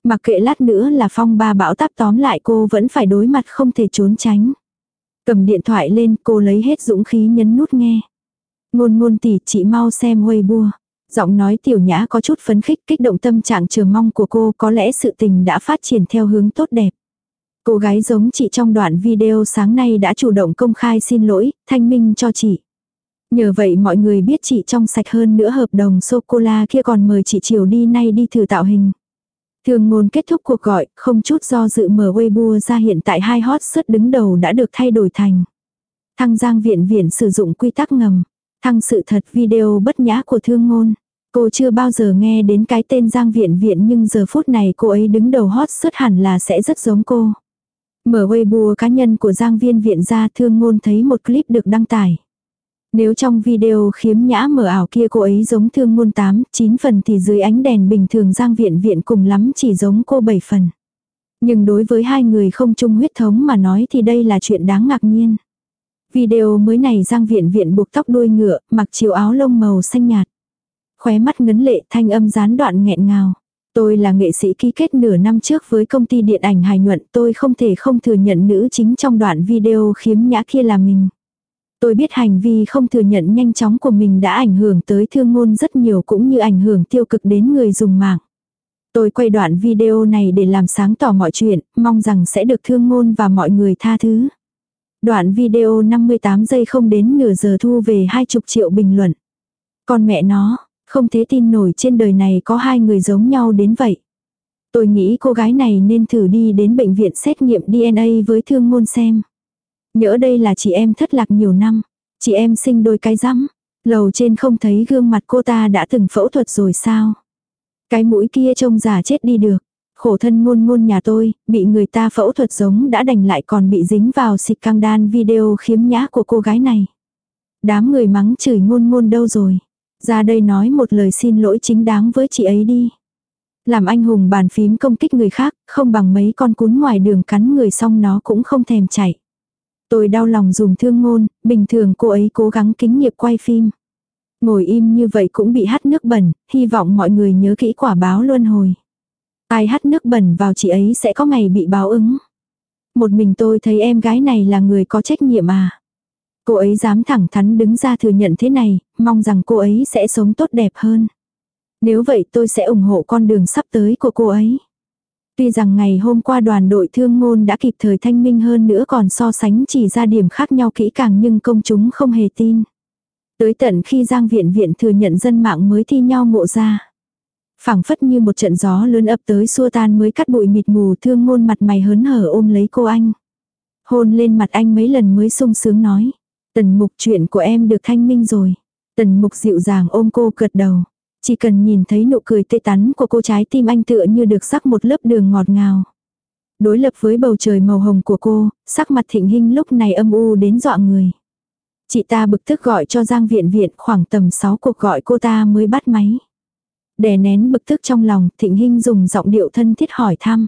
Mặc kệ lát nữa là phong ba bão táp tóm lại cô vẫn phải đối mặt không thể trốn tránh. Cầm điện thoại lên cô lấy hết dũng khí nhấn nút nghe. Ngôn ngôn tỷ chị mau xem Weibo. Giọng nói tiểu nhã có chút phấn khích kích động tâm trạng chờ mong của cô có lẽ sự tình đã phát triển theo hướng tốt đẹp. Cô gái giống chị trong đoạn video sáng nay đã chủ động công khai xin lỗi, thanh minh cho chị. Nhờ vậy mọi người biết chị trong sạch hơn nữa hợp đồng sô-cô-la kia còn mời chị chiều đi nay đi thử tạo hình. Thường ngôn kết thúc cuộc gọi, không chút do dự mở Weibo ra hiện tại hai hot search đứng đầu đã được thay đổi thành. Thăng Giang Viện Viện sử dụng quy tắc ngầm. Thăng sự thật video bất nhã của thương ngôn. Cô chưa bao giờ nghe đến cái tên Giang Viện Viện nhưng giờ phút này cô ấy đứng đầu hot xuất hẳn là sẽ rất giống cô. Mở Weibo cá nhân của Giang Viên Viện ra thương ngôn thấy một clip được đăng tải. Nếu trong video khiếm nhã mở ảo kia cô ấy giống thương ngôn 8, 9 phần thì dưới ánh đèn bình thường Giang Viện Viện cùng lắm chỉ giống cô 7 phần. Nhưng đối với hai người không chung huyết thống mà nói thì đây là chuyện đáng ngạc nhiên. Video mới này Giang Viện Viện buộc tóc đuôi ngựa, mặc chiều áo lông màu xanh nhạt. Khóe mắt ngấn lệ thanh âm gián đoạn nghẹn ngào. Tôi là nghệ sĩ ký kết nửa năm trước với công ty điện ảnh Hải Nhuận, tôi không thể không thừa nhận nữ chính trong đoạn video khiếm nhã kia là mình. Tôi biết hành vi không thừa nhận nhanh chóng của mình đã ảnh hưởng tới thương ngôn rất nhiều cũng như ảnh hưởng tiêu cực đến người dùng mạng. Tôi quay đoạn video này để làm sáng tỏ mọi chuyện, mong rằng sẽ được thương ngôn và mọi người tha thứ. Đoạn video 58 giây không đến nửa giờ thu về hai chục triệu bình luận. Con mẹ nó, không thể tin nổi trên đời này có hai người giống nhau đến vậy. Tôi nghĩ cô gái này nên thử đi đến bệnh viện xét nghiệm DNA với thương ngôn xem. Nhỡ đây là chị em thất lạc nhiều năm. Chị em sinh đôi cái rắm. Lầu trên không thấy gương mặt cô ta đã từng phẫu thuật rồi sao? Cái mũi kia trông giả chết đi được. Khổ thân ngôn ngôn nhà tôi, bị người ta phẫu thuật giống đã đành lại còn bị dính vào xịt căng đan video khiếm nhã của cô gái này. Đám người mắng chửi ngôn ngôn đâu rồi? Ra đây nói một lời xin lỗi chính đáng với chị ấy đi. Làm anh hùng bàn phím công kích người khác, không bằng mấy con cún ngoài đường cắn người xong nó cũng không thèm chạy. Tôi đau lòng dùng thương ngôn, bình thường cô ấy cố gắng kính nghiệp quay phim. Ngồi im như vậy cũng bị hắt nước bẩn, hy vọng mọi người nhớ kỹ quả báo luân hồi. Ai hắt nước bẩn vào chị ấy sẽ có ngày bị báo ứng. Một mình tôi thấy em gái này là người có trách nhiệm à. Cô ấy dám thẳng thắn đứng ra thừa nhận thế này, mong rằng cô ấy sẽ sống tốt đẹp hơn. Nếu vậy tôi sẽ ủng hộ con đường sắp tới của cô ấy. Tuy rằng ngày hôm qua đoàn đội thương ngôn đã kịp thời thanh minh hơn nữa còn so sánh chỉ ra điểm khác nhau kỹ càng nhưng công chúng không hề tin. Tới tận khi Giang Viện Viện thừa nhận dân mạng mới thi nhau ngộ ra phảng phất như một trận gió lớn ập tới xua tan mới cắt bụi mịt mù thương ngôn mặt mày hớn hở ôm lấy cô anh. Hôn lên mặt anh mấy lần mới sung sướng nói. Tần mục chuyện của em được thanh minh rồi. Tần mục dịu dàng ôm cô cật đầu. Chỉ cần nhìn thấy nụ cười tê tắn của cô trái tim anh tựa như được sắc một lớp đường ngọt ngào. Đối lập với bầu trời màu hồng của cô, sắc mặt thịnh hình lúc này âm u đến dọa người. Chị ta bực tức gọi cho Giang Viện Viện khoảng tầm 6 cuộc gọi cô ta mới bắt máy. Đè nén bực tức trong lòng, Thịnh Hinh dùng giọng điệu thân thiết hỏi thăm.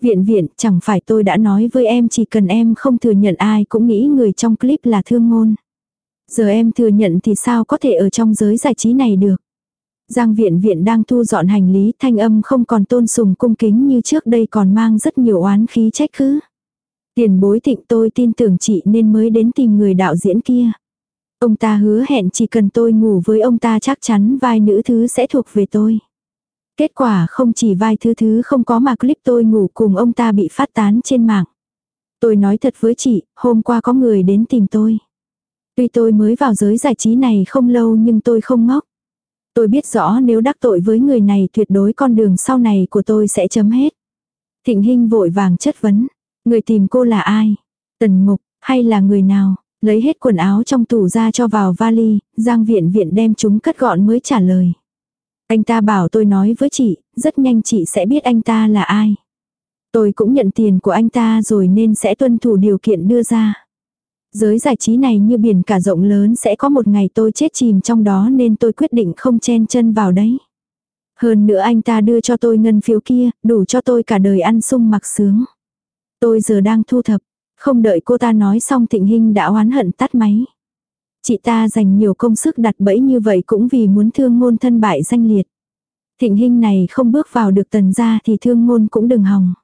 Viện viện, chẳng phải tôi đã nói với em chỉ cần em không thừa nhận ai cũng nghĩ người trong clip là thương ngôn. Giờ em thừa nhận thì sao có thể ở trong giới giải trí này được. Giang viện viện đang thu dọn hành lý thanh âm không còn tôn sùng cung kính như trước đây còn mang rất nhiều oán khí trách cứ. Tiền bối thịnh tôi tin tưởng chị nên mới đến tìm người đạo diễn kia. Ông ta hứa hẹn chỉ cần tôi ngủ với ông ta chắc chắn vai nữ thứ sẽ thuộc về tôi. Kết quả không chỉ vai thứ thứ không có mà clip tôi ngủ cùng ông ta bị phát tán trên mạng. Tôi nói thật với chị, hôm qua có người đến tìm tôi. Tuy tôi mới vào giới giải trí này không lâu nhưng tôi không ngốc. Tôi biết rõ nếu đắc tội với người này tuyệt đối con đường sau này của tôi sẽ chấm hết. Thịnh Hinh vội vàng chất vấn. Người tìm cô là ai? Tần Mục, hay là người nào? Lấy hết quần áo trong tủ ra cho vào vali, Giang Viện Viện đem chúng cất gọn mới trả lời. Anh ta bảo tôi nói với chị, rất nhanh chị sẽ biết anh ta là ai. Tôi cũng nhận tiền của anh ta rồi nên sẽ tuân thủ điều kiện đưa ra. Giới giải trí này như biển cả rộng lớn sẽ có một ngày tôi chết chìm trong đó nên tôi quyết định không chen chân vào đấy. Hơn nữa anh ta đưa cho tôi ngân phiếu kia, đủ cho tôi cả đời ăn sung mặc sướng. Tôi giờ đang thu thập, không đợi cô ta nói xong thịnh hình đã oán hận tắt máy. Chị ta dành nhiều công sức đặt bẫy như vậy cũng vì muốn thương ngôn thân bại danh liệt. Thịnh hình này không bước vào được tần gia thì thương ngôn cũng đừng hòng.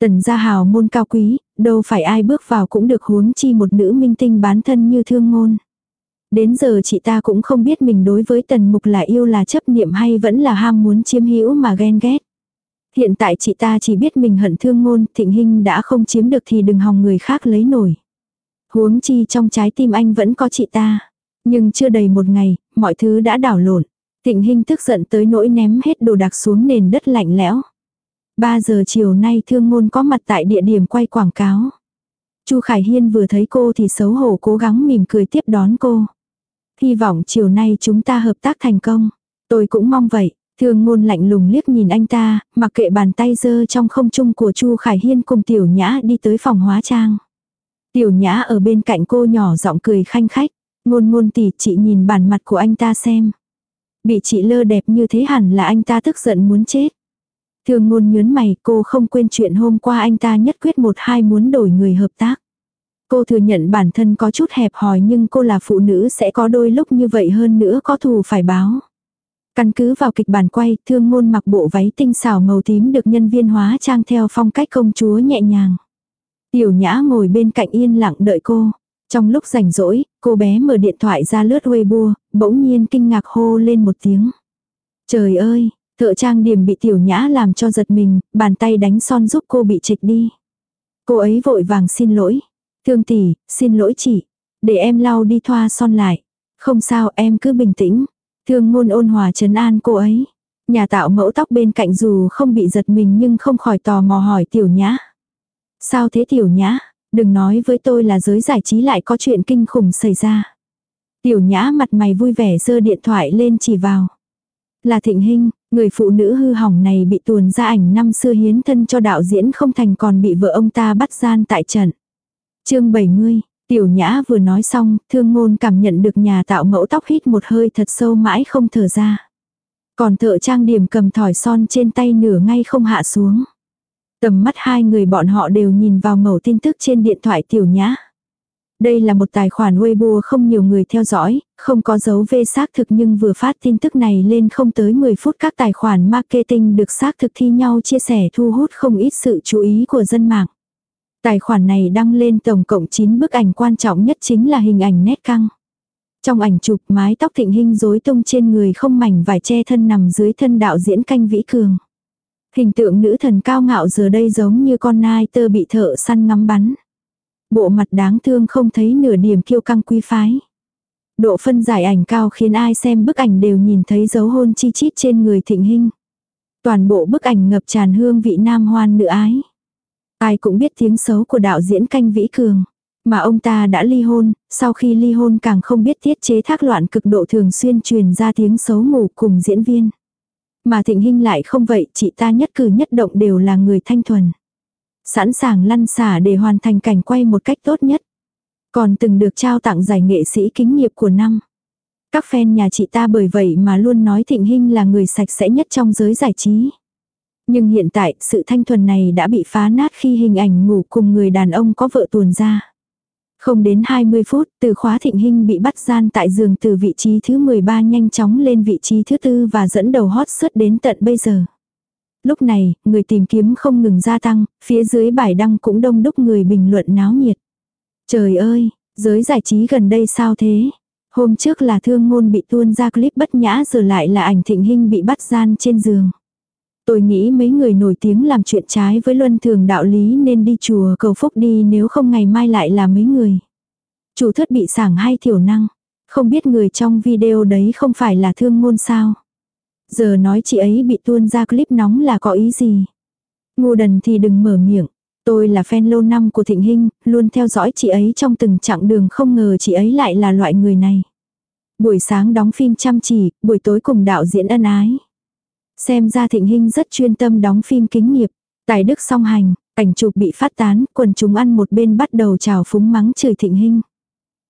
Tần gia hào môn cao quý, đâu phải ai bước vào cũng được huống chi một nữ minh tinh bán thân như thương ngôn. Đến giờ chị ta cũng không biết mình đối với tần mục là yêu là chấp niệm hay vẫn là ham muốn chiếm hữu mà ghen ghét. Hiện tại chị ta chỉ biết mình hận thương ngôn, thịnh hình đã không chiếm được thì đừng hòng người khác lấy nổi. Huống chi trong trái tim anh vẫn có chị ta. Nhưng chưa đầy một ngày, mọi thứ đã đảo lộn. Thịnh hình tức giận tới nỗi ném hết đồ đạc xuống nền đất lạnh lẽo. 3 giờ chiều nay thương ngôn có mặt tại địa điểm quay quảng cáo. Chu Khải Hiên vừa thấy cô thì xấu hổ cố gắng mỉm cười tiếp đón cô. Hy vọng chiều nay chúng ta hợp tác thành công. Tôi cũng mong vậy. Thương ngôn lạnh lùng liếc nhìn anh ta, mặc kệ bàn tay dơ trong không trung của Chu Khải Hiên cùng Tiểu Nhã đi tới phòng hóa trang. Tiểu Nhã ở bên cạnh cô nhỏ giọng cười khanh khách. Ngôn ngôn tỉ chị nhìn bản mặt của anh ta xem. Bị chị lơ đẹp như thế hẳn là anh ta tức giận muốn chết. Thương ngôn nhớn mày cô không quên chuyện hôm qua anh ta nhất quyết một hai muốn đổi người hợp tác. Cô thừa nhận bản thân có chút hẹp hòi nhưng cô là phụ nữ sẽ có đôi lúc như vậy hơn nữa có thù phải báo. Căn cứ vào kịch bản quay, thương ngôn mặc bộ váy tinh xảo màu tím được nhân viên hóa trang theo phong cách công chúa nhẹ nhàng. Tiểu nhã ngồi bên cạnh yên lặng đợi cô. Trong lúc rảnh rỗi, cô bé mở điện thoại ra lướt Weibo, bỗng nhiên kinh ngạc hô lên một tiếng. Trời ơi, thợ trang điểm bị tiểu nhã làm cho giật mình, bàn tay đánh son giúp cô bị trịch đi. Cô ấy vội vàng xin lỗi. Thương tỷ, xin lỗi chị. Để em lau đi thoa son lại. Không sao em cứ bình tĩnh. Thương ngôn ôn hòa trấn an cô ấy. Nhà tạo mẫu tóc bên cạnh dù không bị giật mình nhưng không khỏi tò mò hỏi tiểu nhã. Sao thế tiểu nhã? Đừng nói với tôi là giới giải trí lại có chuyện kinh khủng xảy ra. Tiểu nhã mặt mày vui vẻ giơ điện thoại lên chỉ vào. Là thịnh hình, người phụ nữ hư hỏng này bị tuồn ra ảnh năm xưa hiến thân cho đạo diễn không thành còn bị vợ ông ta bắt gian tại trận. chương 70, tiểu nhã vừa nói xong, thương ngôn cảm nhận được nhà tạo mẫu tóc hít một hơi thật sâu mãi không thở ra. Còn thợ trang điểm cầm thỏi son trên tay nửa ngay không hạ xuống. Tầm mắt hai người bọn họ đều nhìn vào mẩu tin tức trên điện thoại tiểu nhã. Đây là một tài khoản Weibo không nhiều người theo dõi, không có dấu vê xác thực nhưng vừa phát tin tức này lên không tới 10 phút các tài khoản marketing được xác thực thi nhau chia sẻ thu hút không ít sự chú ý của dân mạng. Tài khoản này đăng lên tổng cộng 9 bức ảnh quan trọng nhất chính là hình ảnh nét căng. Trong ảnh chụp, mái tóc thịnh hình rối tung trên người không mảnh vải che thân nằm dưới thân đạo diễn canh vĩ cường. Hình tượng nữ thần cao ngạo giờ đây giống như con nai tơ bị thợ săn ngắm bắn. Bộ mặt đáng thương không thấy nửa điểm kiêu căng quý phái. Độ phân giải ảnh cao khiến ai xem bức ảnh đều nhìn thấy dấu hôn chi chít trên người thịnh hình. Toàn bộ bức ảnh ngập tràn hương vị nam hoan nữ ái. Ai cũng biết tiếng xấu của đạo diễn canh vĩ cường. Mà ông ta đã ly hôn, sau khi ly hôn càng không biết tiết chế thác loạn cực độ thường xuyên truyền ra tiếng xấu ngủ cùng diễn viên. Mà thịnh hình lại không vậy, chị ta nhất cử nhất động đều là người thanh thuần. Sẵn sàng lăn xả để hoàn thành cảnh quay một cách tốt nhất. Còn từng được trao tặng giải nghệ sĩ kính nghiệp của năm. Các fan nhà chị ta bởi vậy mà luôn nói thịnh hình là người sạch sẽ nhất trong giới giải trí. Nhưng hiện tại, sự thanh thuần này đã bị phá nát khi hình ảnh ngủ cùng người đàn ông có vợ tuồn ra. Không đến 20 phút, từ khóa thịnh hình bị bắt gian tại giường từ vị trí thứ 13 nhanh chóng lên vị trí thứ tư và dẫn đầu hot xuất đến tận bây giờ. Lúc này, người tìm kiếm không ngừng gia tăng, phía dưới bài đăng cũng đông đúc người bình luận náo nhiệt. Trời ơi, giới giải trí gần đây sao thế? Hôm trước là thương ngôn bị tuôn ra clip bất nhã giờ lại là ảnh thịnh hình bị bắt gian trên giường. Tôi nghĩ mấy người nổi tiếng làm chuyện trái với luân thường đạo lý nên đi chùa cầu phúc đi nếu không ngày mai lại là mấy người. Chủ thất bị sảng hay thiểu năng. Không biết người trong video đấy không phải là thương ngôn sao. Giờ nói chị ấy bị tuôn ra clip nóng là có ý gì. Ngu đần thì đừng mở miệng. Tôi là fan lâu năm của Thịnh Hinh, luôn theo dõi chị ấy trong từng chặng đường không ngờ chị ấy lại là loại người này. Buổi sáng đóng phim chăm chỉ, buổi tối cùng đạo diễn ân ái. Xem ra Thịnh hình rất chuyên tâm đóng phim kính nghiệp. Tài đức song hành, ảnh chụp bị phát tán, quần chúng ăn một bên bắt đầu trào phúng mắng chửi Thịnh hình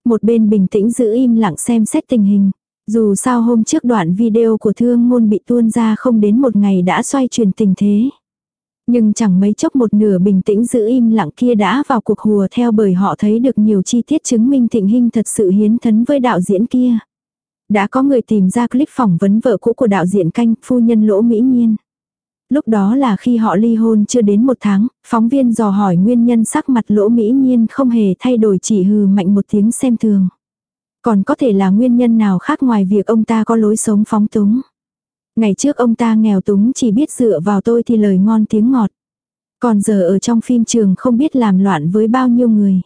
Một bên bình tĩnh giữ im lặng xem xét tình hình. Dù sao hôm trước đoạn video của thương ngôn bị tuôn ra không đến một ngày đã xoay chuyển tình thế. Nhưng chẳng mấy chốc một nửa bình tĩnh giữ im lặng kia đã vào cuộc hùa theo bởi họ thấy được nhiều chi tiết chứng minh thịnh hình thật sự hiến thấn với đạo diễn kia. Đã có người tìm ra clip phỏng vấn vợ cũ của đạo diễn canh, phu nhân lỗ mỹ nhiên. Lúc đó là khi họ ly hôn chưa đến một tháng, phóng viên dò hỏi nguyên nhân sắc mặt lỗ mỹ nhiên không hề thay đổi chỉ hừ mạnh một tiếng xem thường. Còn có thể là nguyên nhân nào khác ngoài việc ông ta có lối sống phóng túng. Ngày trước ông ta nghèo túng chỉ biết dựa vào tôi thì lời ngon tiếng ngọt. Còn giờ ở trong phim trường không biết làm loạn với bao nhiêu người.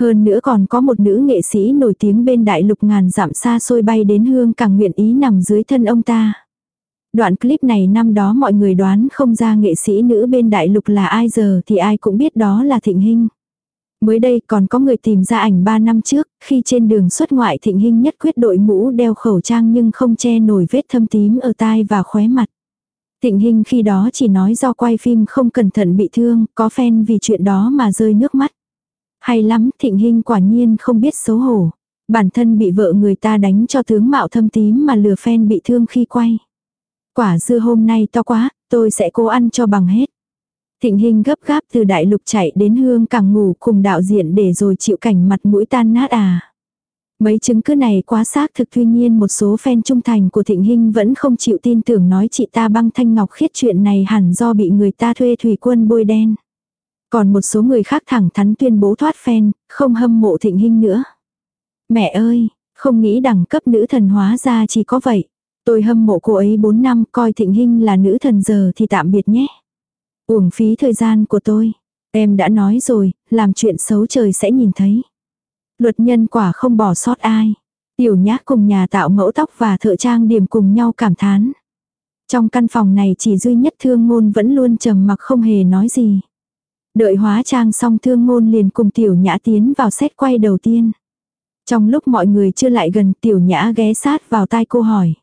Hơn nữa còn có một nữ nghệ sĩ nổi tiếng bên đại lục ngàn dặm xa xôi bay đến hương càng nguyện ý nằm dưới thân ông ta. Đoạn clip này năm đó mọi người đoán không ra nghệ sĩ nữ bên đại lục là ai giờ thì ai cũng biết đó là Thịnh Hinh. Mới đây còn có người tìm ra ảnh 3 năm trước, khi trên đường xuất ngoại Thịnh Hinh nhất quyết đội mũ đeo khẩu trang nhưng không che nổi vết thâm tím ở tai và khóe mặt. Thịnh Hinh khi đó chỉ nói do quay phim không cẩn thận bị thương, có fan vì chuyện đó mà rơi nước mắt. Hay lắm, Thịnh Hinh quả nhiên không biết xấu hổ. Bản thân bị vợ người ta đánh cho tướng mạo thâm tím mà lừa phen bị thương khi quay. Quả dưa hôm nay to quá, tôi sẽ cố ăn cho bằng hết. Thịnh hình gấp gáp từ đại lục chạy đến hương càng ngủ cùng đạo diện để rồi chịu cảnh mặt mũi tan nát à. Mấy chứng cứ này quá xác thực tuy nhiên một số fan trung thành của Thịnh Hinh vẫn không chịu tin tưởng nói chị ta băng thanh ngọc khiết chuyện này hẳn do bị người ta thuê thủy quân bôi đen. Còn một số người khác thẳng thắn tuyên bố thoát phen, không hâm mộ Thịnh hình nữa. Mẹ ơi, không nghĩ đẳng cấp nữ thần hóa ra chỉ có vậy. Tôi hâm mộ cô ấy 4 năm coi Thịnh hình là nữ thần giờ thì tạm biệt nhé. Uổng phí thời gian của tôi. Em đã nói rồi, làm chuyện xấu trời sẽ nhìn thấy. Luật nhân quả không bỏ sót ai. Tiểu nhã cùng nhà tạo mẫu tóc và thợ trang điểm cùng nhau cảm thán. Trong căn phòng này chỉ duy nhất thương ngôn vẫn luôn trầm mặc không hề nói gì. Đợi hóa trang xong thương ngôn liền cùng tiểu nhã tiến vào xét quay đầu tiên. Trong lúc mọi người chưa lại gần tiểu nhã ghé sát vào tai cô hỏi.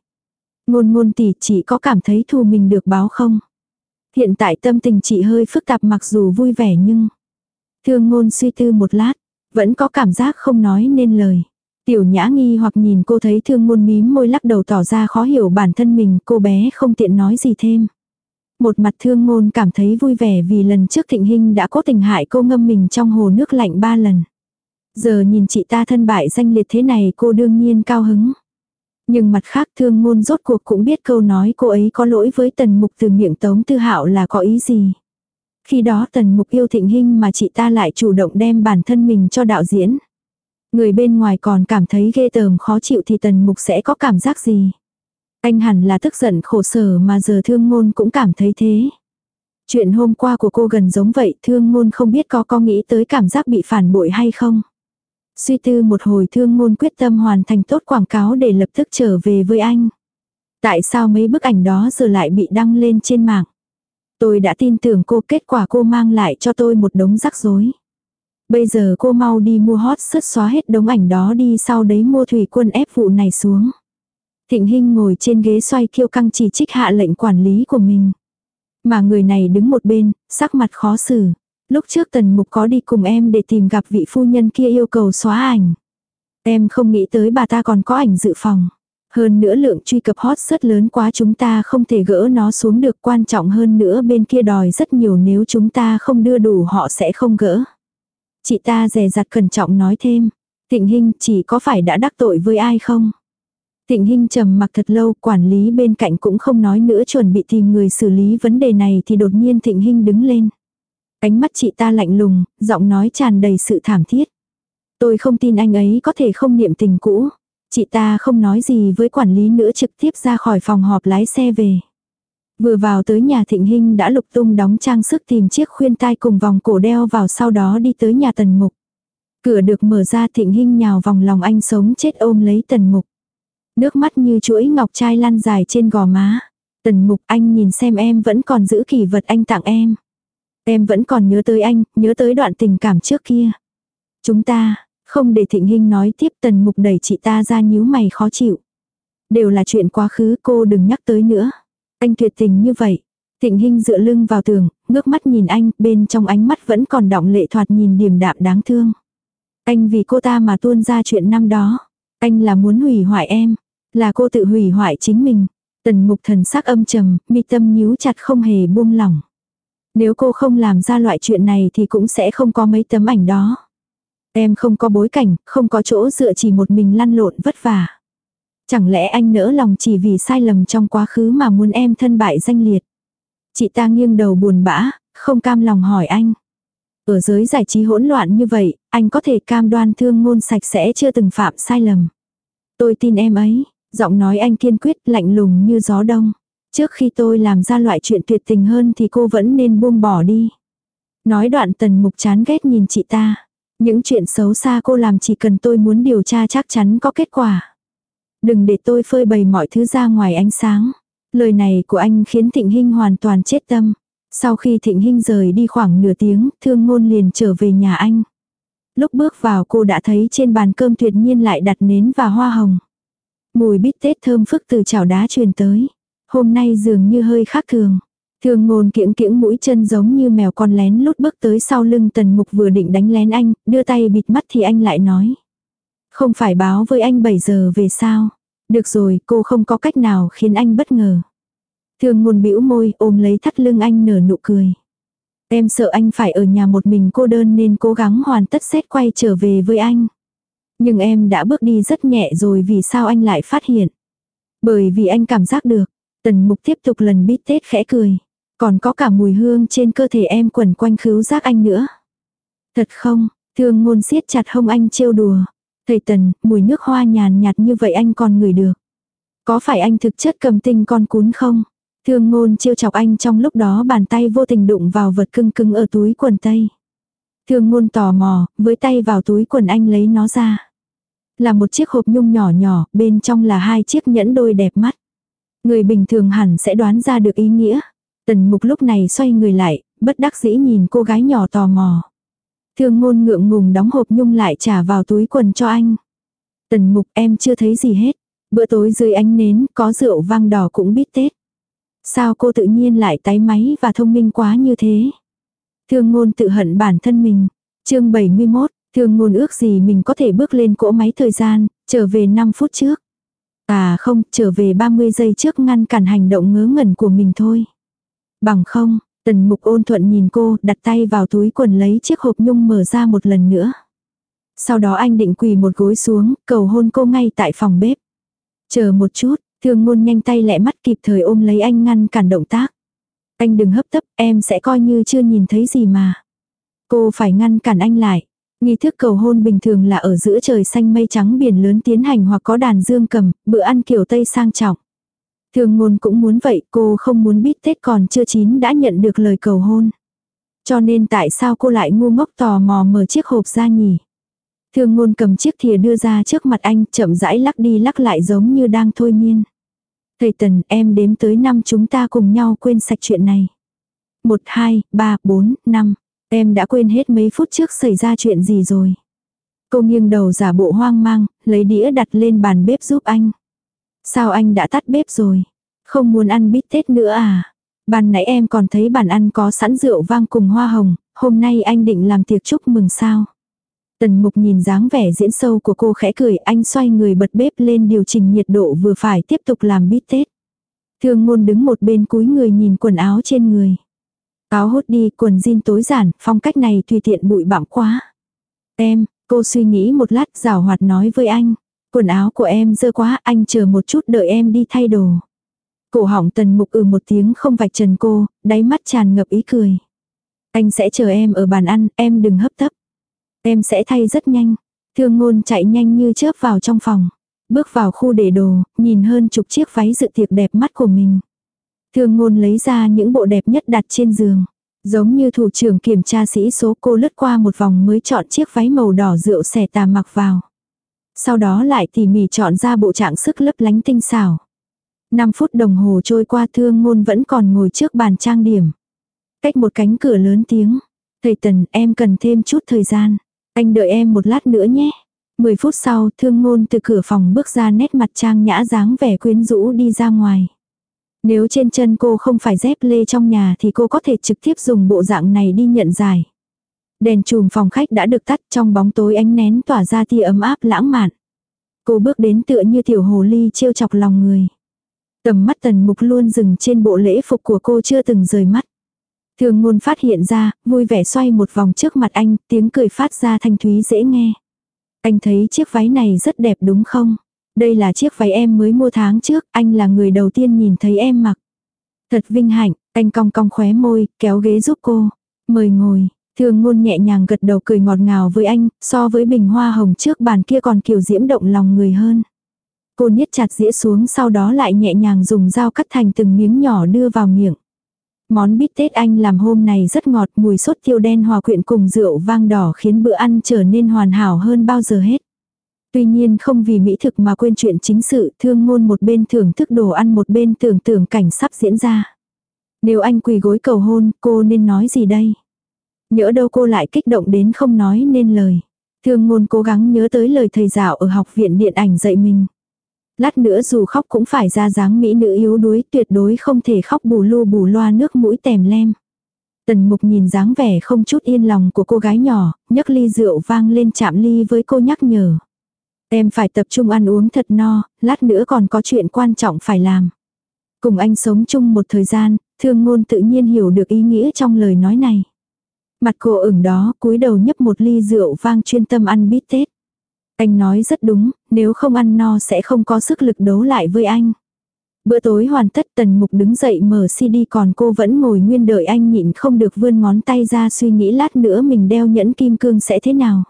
Ngôn ngôn tỷ chị có cảm thấy thù mình được báo không? Hiện tại tâm tình chị hơi phức tạp mặc dù vui vẻ nhưng... Thương ngôn suy tư một lát, vẫn có cảm giác không nói nên lời. Tiểu nhã nghi hoặc nhìn cô thấy thương ngôn mím môi lắc đầu tỏ ra khó hiểu bản thân mình, cô bé không tiện nói gì thêm. Một mặt thương ngôn cảm thấy vui vẻ vì lần trước thịnh hình đã cố tình hại cô ngâm mình trong hồ nước lạnh ba lần. Giờ nhìn chị ta thân bại danh liệt thế này cô đương nhiên cao hứng. Nhưng mặt khác thương ngôn rốt cuộc cũng biết câu nói cô ấy có lỗi với tần mục từ miệng tống tư hạo là có ý gì. Khi đó tần mục yêu thịnh hình mà chị ta lại chủ động đem bản thân mình cho đạo diễn. Người bên ngoài còn cảm thấy ghê tởm khó chịu thì tần mục sẽ có cảm giác gì. Anh hẳn là tức giận khổ sở mà giờ thương ngôn cũng cảm thấy thế. Chuyện hôm qua của cô gần giống vậy, thương ngôn không biết có có nghĩ tới cảm giác bị phản bội hay không. Suy tư một hồi, thương ngôn quyết tâm hoàn thành tốt quảng cáo để lập tức trở về với anh. Tại sao mấy bức ảnh đó giờ lại bị đăng lên trên mạng? Tôi đã tin tưởng cô, kết quả cô mang lại cho tôi một đống rắc rối. Bây giờ cô mau đi mua hot sớt xóa hết đống ảnh đó đi, sau đấy mua thủy quân ép vụ này xuống. Thịnh Hinh ngồi trên ghế xoay kiêu căng chỉ trích hạ lệnh quản lý của mình. Mà người này đứng một bên, sắc mặt khó xử. Lúc trước tần mục có đi cùng em để tìm gặp vị phu nhân kia yêu cầu xóa ảnh. Em không nghĩ tới bà ta còn có ảnh dự phòng. Hơn nữa lượng truy cập hot rất lớn quá chúng ta không thể gỡ nó xuống được quan trọng hơn nữa bên kia đòi rất nhiều nếu chúng ta không đưa đủ họ sẽ không gỡ. Chị ta dè dặt cẩn trọng nói thêm. Thịnh Hinh chỉ có phải đã đắc tội với ai không? Thịnh Hinh trầm mặc thật lâu, quản lý bên cạnh cũng không nói nữa chuẩn bị tìm người xử lý vấn đề này thì đột nhiên Thịnh Hinh đứng lên. Ánh mắt chị ta lạnh lùng, giọng nói tràn đầy sự thảm thiết. Tôi không tin anh ấy có thể không niệm tình cũ. Chị ta không nói gì với quản lý nữa trực tiếp ra khỏi phòng họp lái xe về. Vừa vào tới nhà Thịnh Hinh đã lục tung đóng trang sức tìm chiếc khuyên tai cùng vòng cổ đeo vào sau đó đi tới nhà Tần Mục. Cửa được mở ra Thịnh Hinh nhào vòng lòng anh sống chết ôm lấy Tần Mục. Nước mắt như chuỗi ngọc trai lăn dài trên gò má. Tần Mục anh nhìn xem em vẫn còn giữ kỷ vật anh tặng em. Em vẫn còn nhớ tới anh, nhớ tới đoạn tình cảm trước kia. Chúng ta, không để Thịnh Hinh nói tiếp Tần Mục đẩy chị ta ra nhíu mày khó chịu. Đều là chuyện quá khứ cô đừng nhắc tới nữa. Anh tuyệt tình như vậy. Thịnh Hinh dựa lưng vào tường, ngước mắt nhìn anh, bên trong ánh mắt vẫn còn đọng lệ thoạt nhìn điềm đạm đáng thương. Anh vì cô ta mà tuôn ra chuyện năm đó. Anh là muốn hủy hoại em. Là cô tự hủy hoại chính mình. Tần mục thần sắc âm trầm, mi tâm nhíu chặt không hề buông lỏng. Nếu cô không làm ra loại chuyện này thì cũng sẽ không có mấy tấm ảnh đó. Em không có bối cảnh, không có chỗ dựa chỉ một mình lăn lộn vất vả. Chẳng lẽ anh nỡ lòng chỉ vì sai lầm trong quá khứ mà muốn em thân bại danh liệt. Chị ta nghiêng đầu buồn bã, không cam lòng hỏi anh. Ở giới giải trí hỗn loạn như vậy, anh có thể cam đoan thương ngôn sạch sẽ chưa từng phạm sai lầm. Tôi tin em ấy, giọng nói anh kiên quyết lạnh lùng như gió đông. Trước khi tôi làm ra loại chuyện tuyệt tình hơn thì cô vẫn nên buông bỏ đi. Nói đoạn tần mục chán ghét nhìn chị ta. Những chuyện xấu xa cô làm chỉ cần tôi muốn điều tra chắc chắn có kết quả. Đừng để tôi phơi bày mọi thứ ra ngoài ánh sáng. Lời này của anh khiến Thịnh Hinh hoàn toàn chết tâm. Sau khi Thịnh Hinh rời đi khoảng nửa tiếng, thương ngôn liền trở về nhà anh. Lúc bước vào cô đã thấy trên bàn cơm tuyệt nhiên lại đặt nến và hoa hồng. Mùi bít tết thơm phức từ chảo đá truyền tới. Hôm nay dường như hơi khác thường. Thường ngôn kiễng kiễng mũi chân giống như mèo con lén lút bước tới sau lưng tần mục vừa định đánh lén anh, đưa tay bịt mắt thì anh lại nói. Không phải báo với anh 7 giờ về sao. Được rồi, cô không có cách nào khiến anh bất ngờ. Thường ngôn bĩu môi ôm lấy thắt lưng anh nở nụ cười. Em sợ anh phải ở nhà một mình cô đơn nên cố gắng hoàn tất xét quay trở về với anh. Nhưng em đã bước đi rất nhẹ rồi vì sao anh lại phát hiện. Bởi vì anh cảm giác được. Tần mục tiếp tục lần bít tết khẽ cười. Còn có cả mùi hương trên cơ thể em quẩn quanh khứu giác anh nữa. Thật không, thương ngôn siết chặt hông anh trêu đùa. Thầy Tần, mùi nước hoa nhàn nhạt như vậy anh còn ngửi được. Có phải anh thực chất cầm tinh con cún không? Thương ngôn trêu chọc anh trong lúc đó bàn tay vô tình đụng vào vật cưng cưng ở túi quần tây. Thương ngôn tò mò, với tay vào túi quần anh lấy nó ra. Là một chiếc hộp nhung nhỏ nhỏ, bên trong là hai chiếc nhẫn đôi đẹp mắt. Người bình thường hẳn sẽ đoán ra được ý nghĩa. Tần mục lúc này xoay người lại, bất đắc dĩ nhìn cô gái nhỏ tò mò. Thương ngôn ngượng ngùng đóng hộp nhung lại trả vào túi quần cho anh. Tần mục em chưa thấy gì hết. Bữa tối dưới ánh nến có rượu vang đỏ cũng biết Tết. Sao cô tự nhiên lại tái máy và thông minh quá như thế? Thương ngôn tự hận bản thân mình. chương 71, thương ngôn ước gì mình có thể bước lên cỗ máy thời gian, trở về 5 phút trước. À không, trở về 30 giây trước ngăn cản hành động ngớ ngẩn của mình thôi. Bằng không, tần mục ôn thuận nhìn cô, đặt tay vào túi quần lấy chiếc hộp nhung mở ra một lần nữa. Sau đó anh định quỳ một gối xuống, cầu hôn cô ngay tại phòng bếp. Chờ một chút, thương ngôn nhanh tay lẹ mắt kịp thời ôm lấy anh ngăn cản động tác. Anh đừng hấp tấp, em sẽ coi như chưa nhìn thấy gì mà. Cô phải ngăn cản anh lại. Nghi thức cầu hôn bình thường là ở giữa trời xanh mây trắng biển lớn tiến hành hoặc có đàn dương cầm, bữa ăn kiểu Tây sang trọng. Thường ngôn cũng muốn vậy, cô không muốn biết Tết còn chưa chín đã nhận được lời cầu hôn. Cho nên tại sao cô lại ngu ngốc tò mò mở chiếc hộp ra nhỉ? Thương ngôn cầm chiếc thìa đưa ra trước mặt anh, chậm rãi lắc đi lắc lại giống như đang thôi miên. Thầy Tần, em đếm tới năm chúng ta cùng nhau quên sạch chuyện này. một hai ba bốn năm Em đã quên hết mấy phút trước xảy ra chuyện gì rồi. Cô nghiêng đầu giả bộ hoang mang, lấy đĩa đặt lên bàn bếp giúp anh. Sao anh đã tắt bếp rồi? Không muốn ăn bít tết nữa à? Ban nãy em còn thấy bàn ăn có sẵn rượu vang cùng hoa hồng, hôm nay anh định làm tiệc chúc mừng sao? Tần mục nhìn dáng vẻ diễn sâu của cô khẽ cười anh xoay người bật bếp lên điều chỉnh nhiệt độ vừa phải tiếp tục làm bít tết. Thương ngôn đứng một bên cúi người nhìn quần áo trên người. Áo hốt đi quần jean tối giản, phong cách này tùy tiện bụi bặm quá. Em, cô suy nghĩ một lát rào hoạt nói với anh. Quần áo của em dơ quá, anh chờ một chút đợi em đi thay đồ. Cổ họng tần mục ừ một tiếng không vạch trần cô, đáy mắt tràn ngập ý cười. Anh sẽ chờ em ở bàn ăn, em đừng hấp tấp. Em sẽ thay rất nhanh. Thương ngôn chạy nhanh như chớp vào trong phòng. Bước vào khu để đồ, nhìn hơn chục chiếc váy dự tiệc đẹp mắt của mình. Thương ngôn lấy ra những bộ đẹp nhất đặt trên giường. Giống như thủ trưởng kiểm tra sĩ số cô lướt qua một vòng mới chọn chiếc váy màu đỏ rượu xẻ tà mặc vào. Sau đó lại tỉ mỉ chọn ra bộ trạng sức lấp lánh tinh xảo. 5 phút đồng hồ trôi qua thương ngôn vẫn còn ngồi trước bàn trang điểm. Cách một cánh cửa lớn tiếng. Thầy Tần em cần thêm chút thời gian. Anh đợi em một lát nữa nhé. 10 phút sau, thương ngôn từ cửa phòng bước ra nét mặt trang nhã dáng vẻ quyến rũ đi ra ngoài. Nếu trên chân cô không phải dép lê trong nhà thì cô có thể trực tiếp dùng bộ dạng này đi nhận giải. Đèn chùm phòng khách đã được tắt, trong bóng tối ánh nén tỏa ra tia ấm áp lãng mạn. Cô bước đến tựa như tiểu hồ ly trêu chọc lòng người. Tầm mắt tần mục luôn dừng trên bộ lễ phục của cô chưa từng rời mắt. Thường ngôn phát hiện ra, vui vẻ xoay một vòng trước mặt anh, tiếng cười phát ra thanh thúy dễ nghe. Anh thấy chiếc váy này rất đẹp đúng không? Đây là chiếc váy em mới mua tháng trước, anh là người đầu tiên nhìn thấy em mặc. Thật vinh hạnh, anh cong cong khóe môi, kéo ghế giúp cô. Mời ngồi, thường ngôn nhẹ nhàng gật đầu cười ngọt ngào với anh, so với bình hoa hồng trước bàn kia còn kiểu diễm động lòng người hơn. Cô niết chặt dĩa xuống sau đó lại nhẹ nhàng dùng dao cắt thành từng miếng nhỏ đưa vào miệng. Món bít tết anh làm hôm này rất ngọt mùi sốt tiêu đen hòa quyện cùng rượu vang đỏ khiến bữa ăn trở nên hoàn hảo hơn bao giờ hết. Tuy nhiên không vì mỹ thực mà quên chuyện chính sự, thương ngôn một bên thưởng thức đồ ăn một bên tưởng tưởng cảnh sắp diễn ra. Nếu anh quỳ gối cầu hôn, cô nên nói gì đây? Nhỡ đâu cô lại kích động đến không nói nên lời. Thương ngôn cố gắng nhớ tới lời thầy dạo ở học viện điện ảnh dạy mình. Lát nữa dù khóc cũng phải ra dáng mỹ nữ yếu đuối tuyệt đối không thể khóc bù lu bù loa nước mũi tèm lem. Tần mục nhìn dáng vẻ không chút yên lòng của cô gái nhỏ, nhấc ly rượu vang lên chạm ly với cô nhắc nhở. Em phải tập trung ăn uống thật no, lát nữa còn có chuyện quan trọng phải làm. Cùng anh sống chung một thời gian, thương ngôn tự nhiên hiểu được ý nghĩa trong lời nói này. Mặt cô ửng đó, cúi đầu nhấp một ly rượu vang chuyên tâm ăn bít tết. Anh nói rất đúng, nếu không ăn no sẽ không có sức lực đấu lại với anh. Bữa tối hoàn tất tần mục đứng dậy mở CD còn cô vẫn ngồi nguyên đợi anh nhịn không được vươn ngón tay ra suy nghĩ lát nữa mình đeo nhẫn kim cương sẽ thế nào.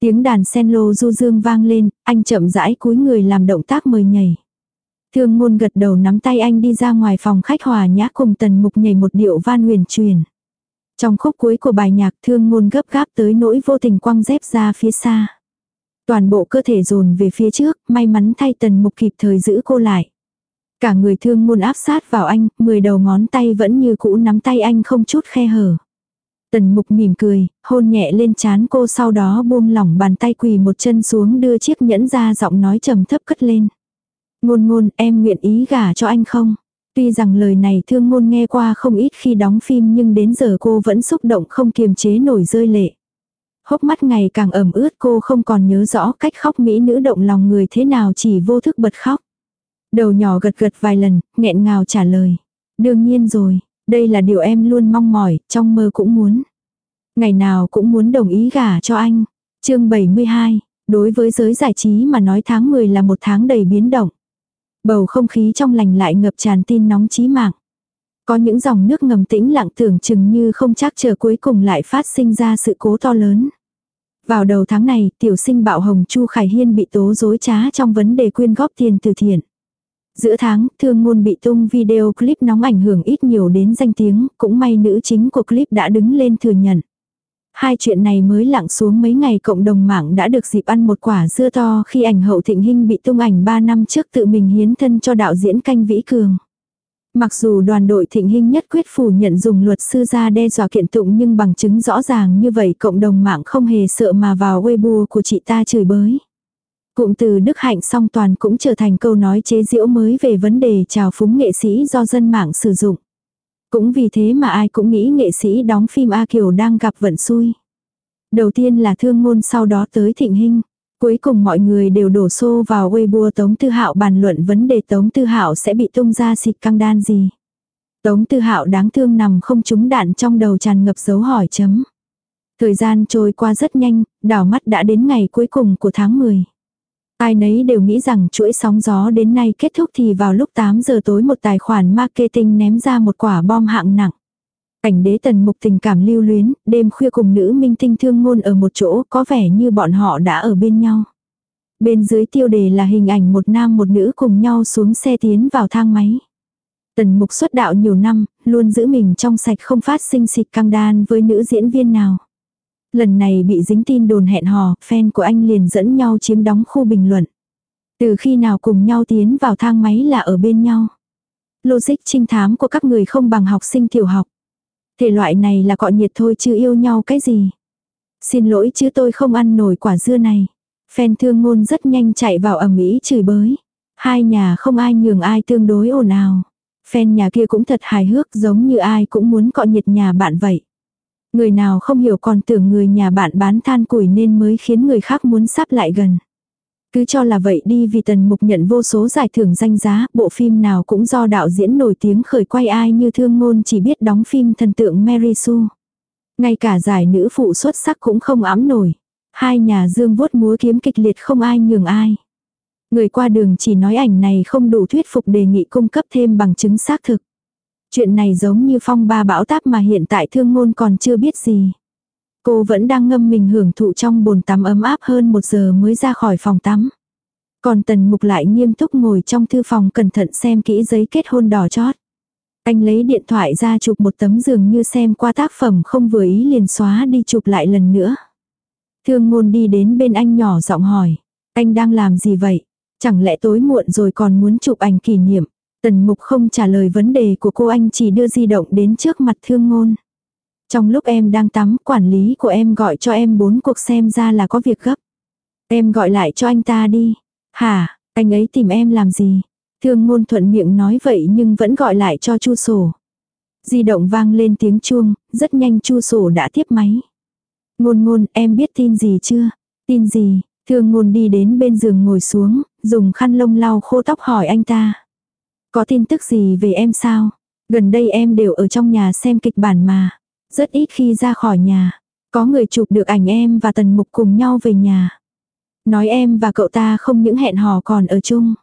Tiếng đàn sen lô du dương vang lên, anh chậm rãi cúi người làm động tác mời nhảy. Thương ngôn gật đầu nắm tay anh đi ra ngoài phòng khách hòa nhã cùng tần mục nhảy một điệu van huyền truyền. Trong khúc cuối của bài nhạc thương ngôn gấp gáp tới nỗi vô tình quăng dép ra phía xa. Toàn bộ cơ thể dồn về phía trước, may mắn thay tần mục kịp thời giữ cô lại. Cả người thương ngôn áp sát vào anh, mười đầu ngón tay vẫn như cũ nắm tay anh không chút khe hở. Tần mục mỉm cười, hôn nhẹ lên chán cô sau đó buông lỏng bàn tay quỳ một chân xuống đưa chiếc nhẫn ra giọng nói trầm thấp cất lên. Ngôn ngôn em nguyện ý gả cho anh không? Tuy rằng lời này thương ngôn nghe qua không ít khi đóng phim nhưng đến giờ cô vẫn xúc động không kiềm chế nổi rơi lệ. Hốc mắt ngày càng ẩm ướt cô không còn nhớ rõ cách khóc mỹ nữ động lòng người thế nào chỉ vô thức bật khóc. Đầu nhỏ gật gật vài lần, nghẹn ngào trả lời. Đương nhiên rồi, đây là điều em luôn mong mỏi, trong mơ cũng muốn. Ngày nào cũng muốn đồng ý gả cho anh. chương 72, đối với giới giải trí mà nói tháng 10 là một tháng đầy biến động. Bầu không khí trong lành lại ngập tràn tin nóng chí mạng. Có những dòng nước ngầm tĩnh lặng tưởng chừng như không chắc chờ cuối cùng lại phát sinh ra sự cố to lớn. Vào đầu tháng này, tiểu sinh bạo hồng Chu Khải Hiên bị tố dối trá trong vấn đề quyên góp tiền từ thiện. Giữa tháng, thương ngôn bị tung video clip nóng ảnh hưởng ít nhiều đến danh tiếng, cũng may nữ chính của clip đã đứng lên thừa nhận. Hai chuyện này mới lặng xuống mấy ngày cộng đồng mạng đã được dịp ăn một quả dưa to khi ảnh hậu thịnh hình bị tung ảnh 3 năm trước tự mình hiến thân cho đạo diễn canh vĩ cường. Mặc dù đoàn đội thịnh hình nhất quyết phủ nhận dùng luật sư ra đe dọa kiện tụng nhưng bằng chứng rõ ràng như vậy cộng đồng mạng không hề sợ mà vào Weibo của chị ta chửi bới. Cụm từ Đức Hạnh song toàn cũng trở thành câu nói chế giễu mới về vấn đề trào phúng nghệ sĩ do dân mạng sử dụng. Cũng vì thế mà ai cũng nghĩ nghệ sĩ đóng phim A Kiều đang gặp vận xui. Đầu tiên là thương ngôn sau đó tới thịnh hình. Cuối cùng mọi người đều đổ xô vào Weibo Tống Tư Hạo bàn luận vấn đề Tống Tư Hạo sẽ bị tung ra xịt căng đan gì. Tống Tư Hạo đáng thương nằm không trúng đạn trong đầu tràn ngập dấu hỏi chấm. Thời gian trôi qua rất nhanh, đảo mắt đã đến ngày cuối cùng của tháng 10. Ai nấy đều nghĩ rằng chuỗi sóng gió đến nay kết thúc thì vào lúc 8 giờ tối một tài khoản marketing ném ra một quả bom hạng nặng. Cảnh đế tần mục tình cảm lưu luyến, đêm khuya cùng nữ minh tinh thương ngôn ở một chỗ có vẻ như bọn họ đã ở bên nhau. Bên dưới tiêu đề là hình ảnh một nam một nữ cùng nhau xuống xe tiến vào thang máy. Tần mục xuất đạo nhiều năm, luôn giữ mình trong sạch không phát sinh xịt căng đan với nữ diễn viên nào. Lần này bị dính tin đồn hẹn hò, fan của anh liền dẫn nhau chiếm đóng khu bình luận. Từ khi nào cùng nhau tiến vào thang máy là ở bên nhau. Logic trinh thám của các người không bằng học sinh tiểu học. Thể loại này là cọ nhiệt thôi chứ yêu nhau cái gì. Xin lỗi chứ tôi không ăn nổi quả dưa này. phen thương ngôn rất nhanh chạy vào ẩm ý chửi bới. Hai nhà không ai nhường ai tương đối ồn ào. phen nhà kia cũng thật hài hước giống như ai cũng muốn cọ nhiệt nhà bạn vậy. Người nào không hiểu còn tưởng người nhà bạn bán than củi nên mới khiến người khác muốn sắp lại gần. Cứ cho là vậy đi vì tần mục nhận vô số giải thưởng danh giá, bộ phim nào cũng do đạo diễn nổi tiếng khởi quay ai như thương ngôn chỉ biết đóng phim thần tượng Mary Sue. Ngay cả giải nữ phụ xuất sắc cũng không ám nổi. Hai nhà dương vuốt múa kiếm kịch liệt không ai nhường ai. Người qua đường chỉ nói ảnh này không đủ thuyết phục đề nghị cung cấp thêm bằng chứng xác thực. Chuyện này giống như phong ba bão táp mà hiện tại thương ngôn còn chưa biết gì. Cô vẫn đang ngâm mình hưởng thụ trong bồn tắm ấm áp hơn một giờ mới ra khỏi phòng tắm. Còn tần mục lại nghiêm túc ngồi trong thư phòng cẩn thận xem kỹ giấy kết hôn đỏ chót. Anh lấy điện thoại ra chụp một tấm giường như xem qua tác phẩm không vừa ý liền xóa đi chụp lại lần nữa. Thương ngôn đi đến bên anh nhỏ giọng hỏi. Anh đang làm gì vậy? Chẳng lẽ tối muộn rồi còn muốn chụp ảnh kỷ niệm? Tần mục không trả lời vấn đề của cô, anh chỉ đưa di động đến trước mặt thương ngôn. Trong lúc em đang tắm, quản lý của em gọi cho em bốn cuộc xem ra là có việc gấp. Em gọi lại cho anh ta đi. Hả, anh ấy tìm em làm gì? Thương ngôn thuận miệng nói vậy nhưng vẫn gọi lại cho chu sổ. Di động vang lên tiếng chuông, rất nhanh chu sổ đã tiếp máy. Ngôn ngôn, em biết tin gì chưa? Tin gì? Thương ngôn đi đến bên giường ngồi xuống, dùng khăn lông lau khô tóc hỏi anh ta. Có tin tức gì về em sao? Gần đây em đều ở trong nhà xem kịch bản mà. Rất ít khi ra khỏi nhà. Có người chụp được ảnh em và Tần Mục cùng nhau về nhà. Nói em và cậu ta không những hẹn hò còn ở chung.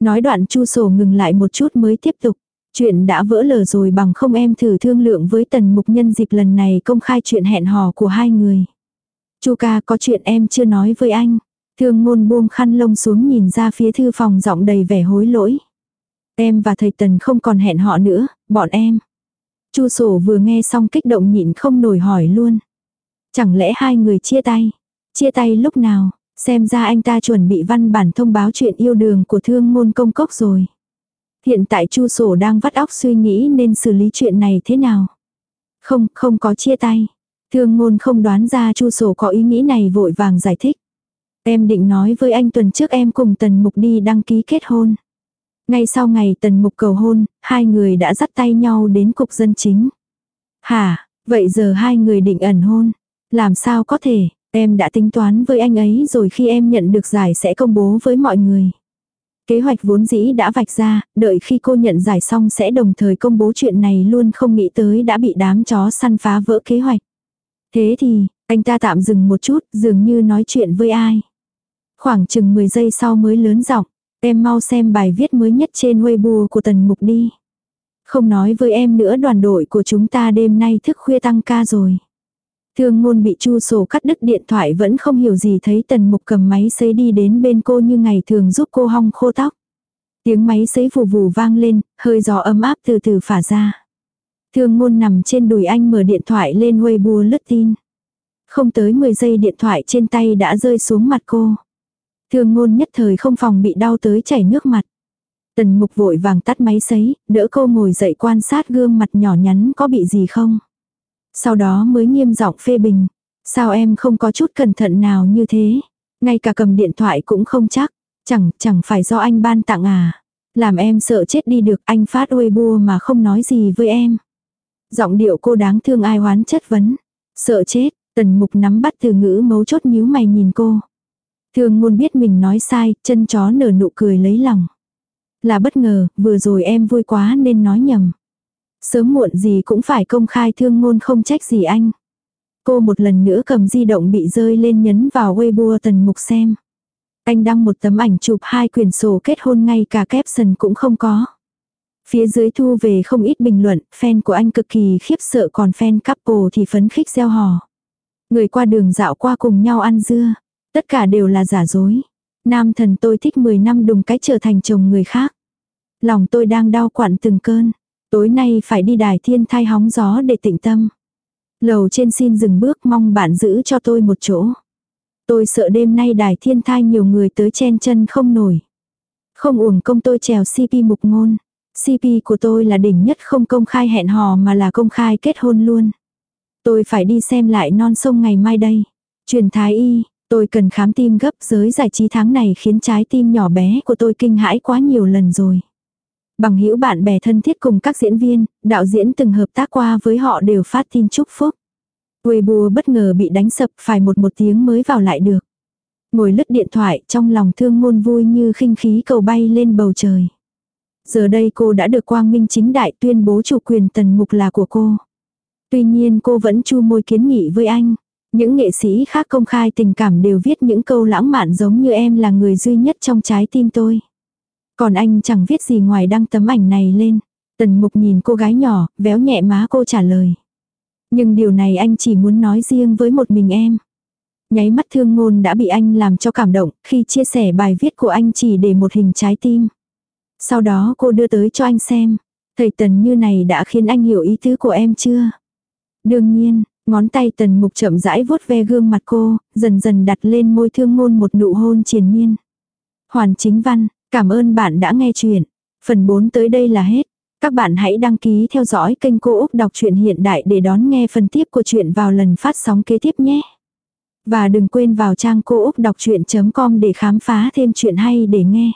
Nói đoạn chu sổ ngừng lại một chút mới tiếp tục. Chuyện đã vỡ lở rồi bằng không em thử thương lượng với Tần Mục nhân dịp lần này công khai chuyện hẹn hò của hai người. Chu ca có chuyện em chưa nói với anh. Thương ngôn buông khăn lông xuống nhìn ra phía thư phòng giọng đầy vẻ hối lỗi. Em và thầy Tần không còn hẹn họ nữa, bọn em. Chu sổ vừa nghe xong kích động nhịn không nổi hỏi luôn. Chẳng lẽ hai người chia tay? Chia tay lúc nào? Xem ra anh ta chuẩn bị văn bản thông báo chuyện yêu đường của thương môn công cốc rồi. Hiện tại Chu sổ đang vắt óc suy nghĩ nên xử lý chuyện này thế nào. Không, không có chia tay. Thương ngôn không đoán ra Chu sổ có ý nghĩ này vội vàng giải thích. Em định nói với anh tuần trước em cùng Tần Mục đi đăng ký kết hôn. Ngay sau ngày Tần Mục cầu hôn, hai người đã dắt tay nhau đến cục dân chính. Hả, vậy giờ hai người định ẩn hôn. Làm sao có thể, em đã tính toán với anh ấy rồi khi em nhận được giải sẽ công bố với mọi người. Kế hoạch vốn dĩ đã vạch ra, đợi khi cô nhận giải xong sẽ đồng thời công bố chuyện này luôn không nghĩ tới đã bị đám chó săn phá vỡ kế hoạch. Thế thì, anh ta tạm dừng một chút, dường như nói chuyện với ai. Khoảng chừng 10 giây sau mới lớn giọng, em mau xem bài viết mới nhất trên Weibo của Tần Mục đi. Không nói với em nữa đoàn đội của chúng ta đêm nay thức khuya tăng ca rồi. Thương ngôn bị chu sổ cắt đứt điện thoại vẫn không hiểu gì thấy tần mục cầm máy sấy đi đến bên cô như ngày thường giúp cô hong khô tóc. Tiếng máy sấy vù vù vang lên, hơi gió ấm áp từ từ phả ra. Thương ngôn nằm trên đùi anh mở điện thoại lên Weibo lướt tin. Không tới 10 giây điện thoại trên tay đã rơi xuống mặt cô. Thương ngôn nhất thời không phòng bị đau tới chảy nước mặt. Tần mục vội vàng tắt máy sấy, đỡ cô ngồi dậy quan sát gương mặt nhỏ nhắn có bị gì không. Sau đó mới nghiêm giọng phê bình. Sao em không có chút cẩn thận nào như thế? Ngay cả cầm điện thoại cũng không chắc. Chẳng, chẳng phải do anh ban tặng à. Làm em sợ chết đi được anh phát Weibo mà không nói gì với em. Giọng điệu cô đáng thương ai hoán chất vấn. Sợ chết, tần mục nắm bắt từ ngữ mấu chốt nhíu mày nhìn cô. Thương ngôn biết mình nói sai, chân chó nở nụ cười lấy lòng. Là bất ngờ, vừa rồi em vui quá nên nói nhầm. Sớm muộn gì cũng phải công khai thương ngôn không trách gì anh. Cô một lần nữa cầm di động bị rơi lên nhấn vào Weibo tần mục xem. Anh đăng một tấm ảnh chụp hai quyển sổ kết hôn ngay cả caption cũng không có. Phía dưới thu về không ít bình luận, fan của anh cực kỳ khiếp sợ còn fan couple thì phấn khích gieo hò. Người qua đường dạo qua cùng nhau ăn dưa. Tất cả đều là giả dối. Nam thần tôi thích 10 năm đùng cái trở thành chồng người khác. Lòng tôi đang đau quặn từng cơn. Tối nay phải đi đài thiên thai hóng gió để tịnh tâm. Lầu trên xin dừng bước mong bạn giữ cho tôi một chỗ. Tôi sợ đêm nay đài thiên thai nhiều người tới chen chân không nổi. Không uổng công tôi trèo CP mục ngôn. CP của tôi là đỉnh nhất không công khai hẹn hò mà là công khai kết hôn luôn. Tôi phải đi xem lại non sông ngày mai đây. Truyền thái y, tôi cần khám tim gấp giới giải trí tháng này khiến trái tim nhỏ bé của tôi kinh hãi quá nhiều lần rồi. Bằng hữu bạn bè thân thiết cùng các diễn viên, đạo diễn từng hợp tác qua với họ đều phát tin chúc phúc. Weibo bất ngờ bị đánh sập phải một một tiếng mới vào lại được. Ngồi lướt điện thoại trong lòng thương ngôn vui như khinh khí cầu bay lên bầu trời. Giờ đây cô đã được quang minh chính đại tuyên bố chủ quyền tần mục là của cô. Tuy nhiên cô vẫn chu môi kiến nghị với anh. Những nghệ sĩ khác công khai tình cảm đều viết những câu lãng mạn giống như em là người duy nhất trong trái tim tôi. Còn anh chẳng viết gì ngoài đăng tấm ảnh này lên. Tần mục nhìn cô gái nhỏ, véo nhẹ má cô trả lời. Nhưng điều này anh chỉ muốn nói riêng với một mình em. Nháy mắt thương ngôn đã bị anh làm cho cảm động khi chia sẻ bài viết của anh chỉ để một hình trái tim. Sau đó cô đưa tới cho anh xem. Thầy Tần như này đã khiến anh hiểu ý tứ của em chưa? Đương nhiên, ngón tay Tần Mục chậm rãi vuốt ve gương mặt cô, dần dần đặt lên môi thương ngôn một nụ hôn triền miên. Hoàn chính văn, Cảm ơn bạn đã nghe chuyện. Phần 4 tới đây là hết. Các bạn hãy đăng ký theo dõi kênh Cô Úc Đọc truyện Hiện Đại để đón nghe phần tiếp của chuyện vào lần phát sóng kế tiếp nhé. Và đừng quên vào trang cô úc đọc chuyện.com để khám phá thêm chuyện hay để nghe.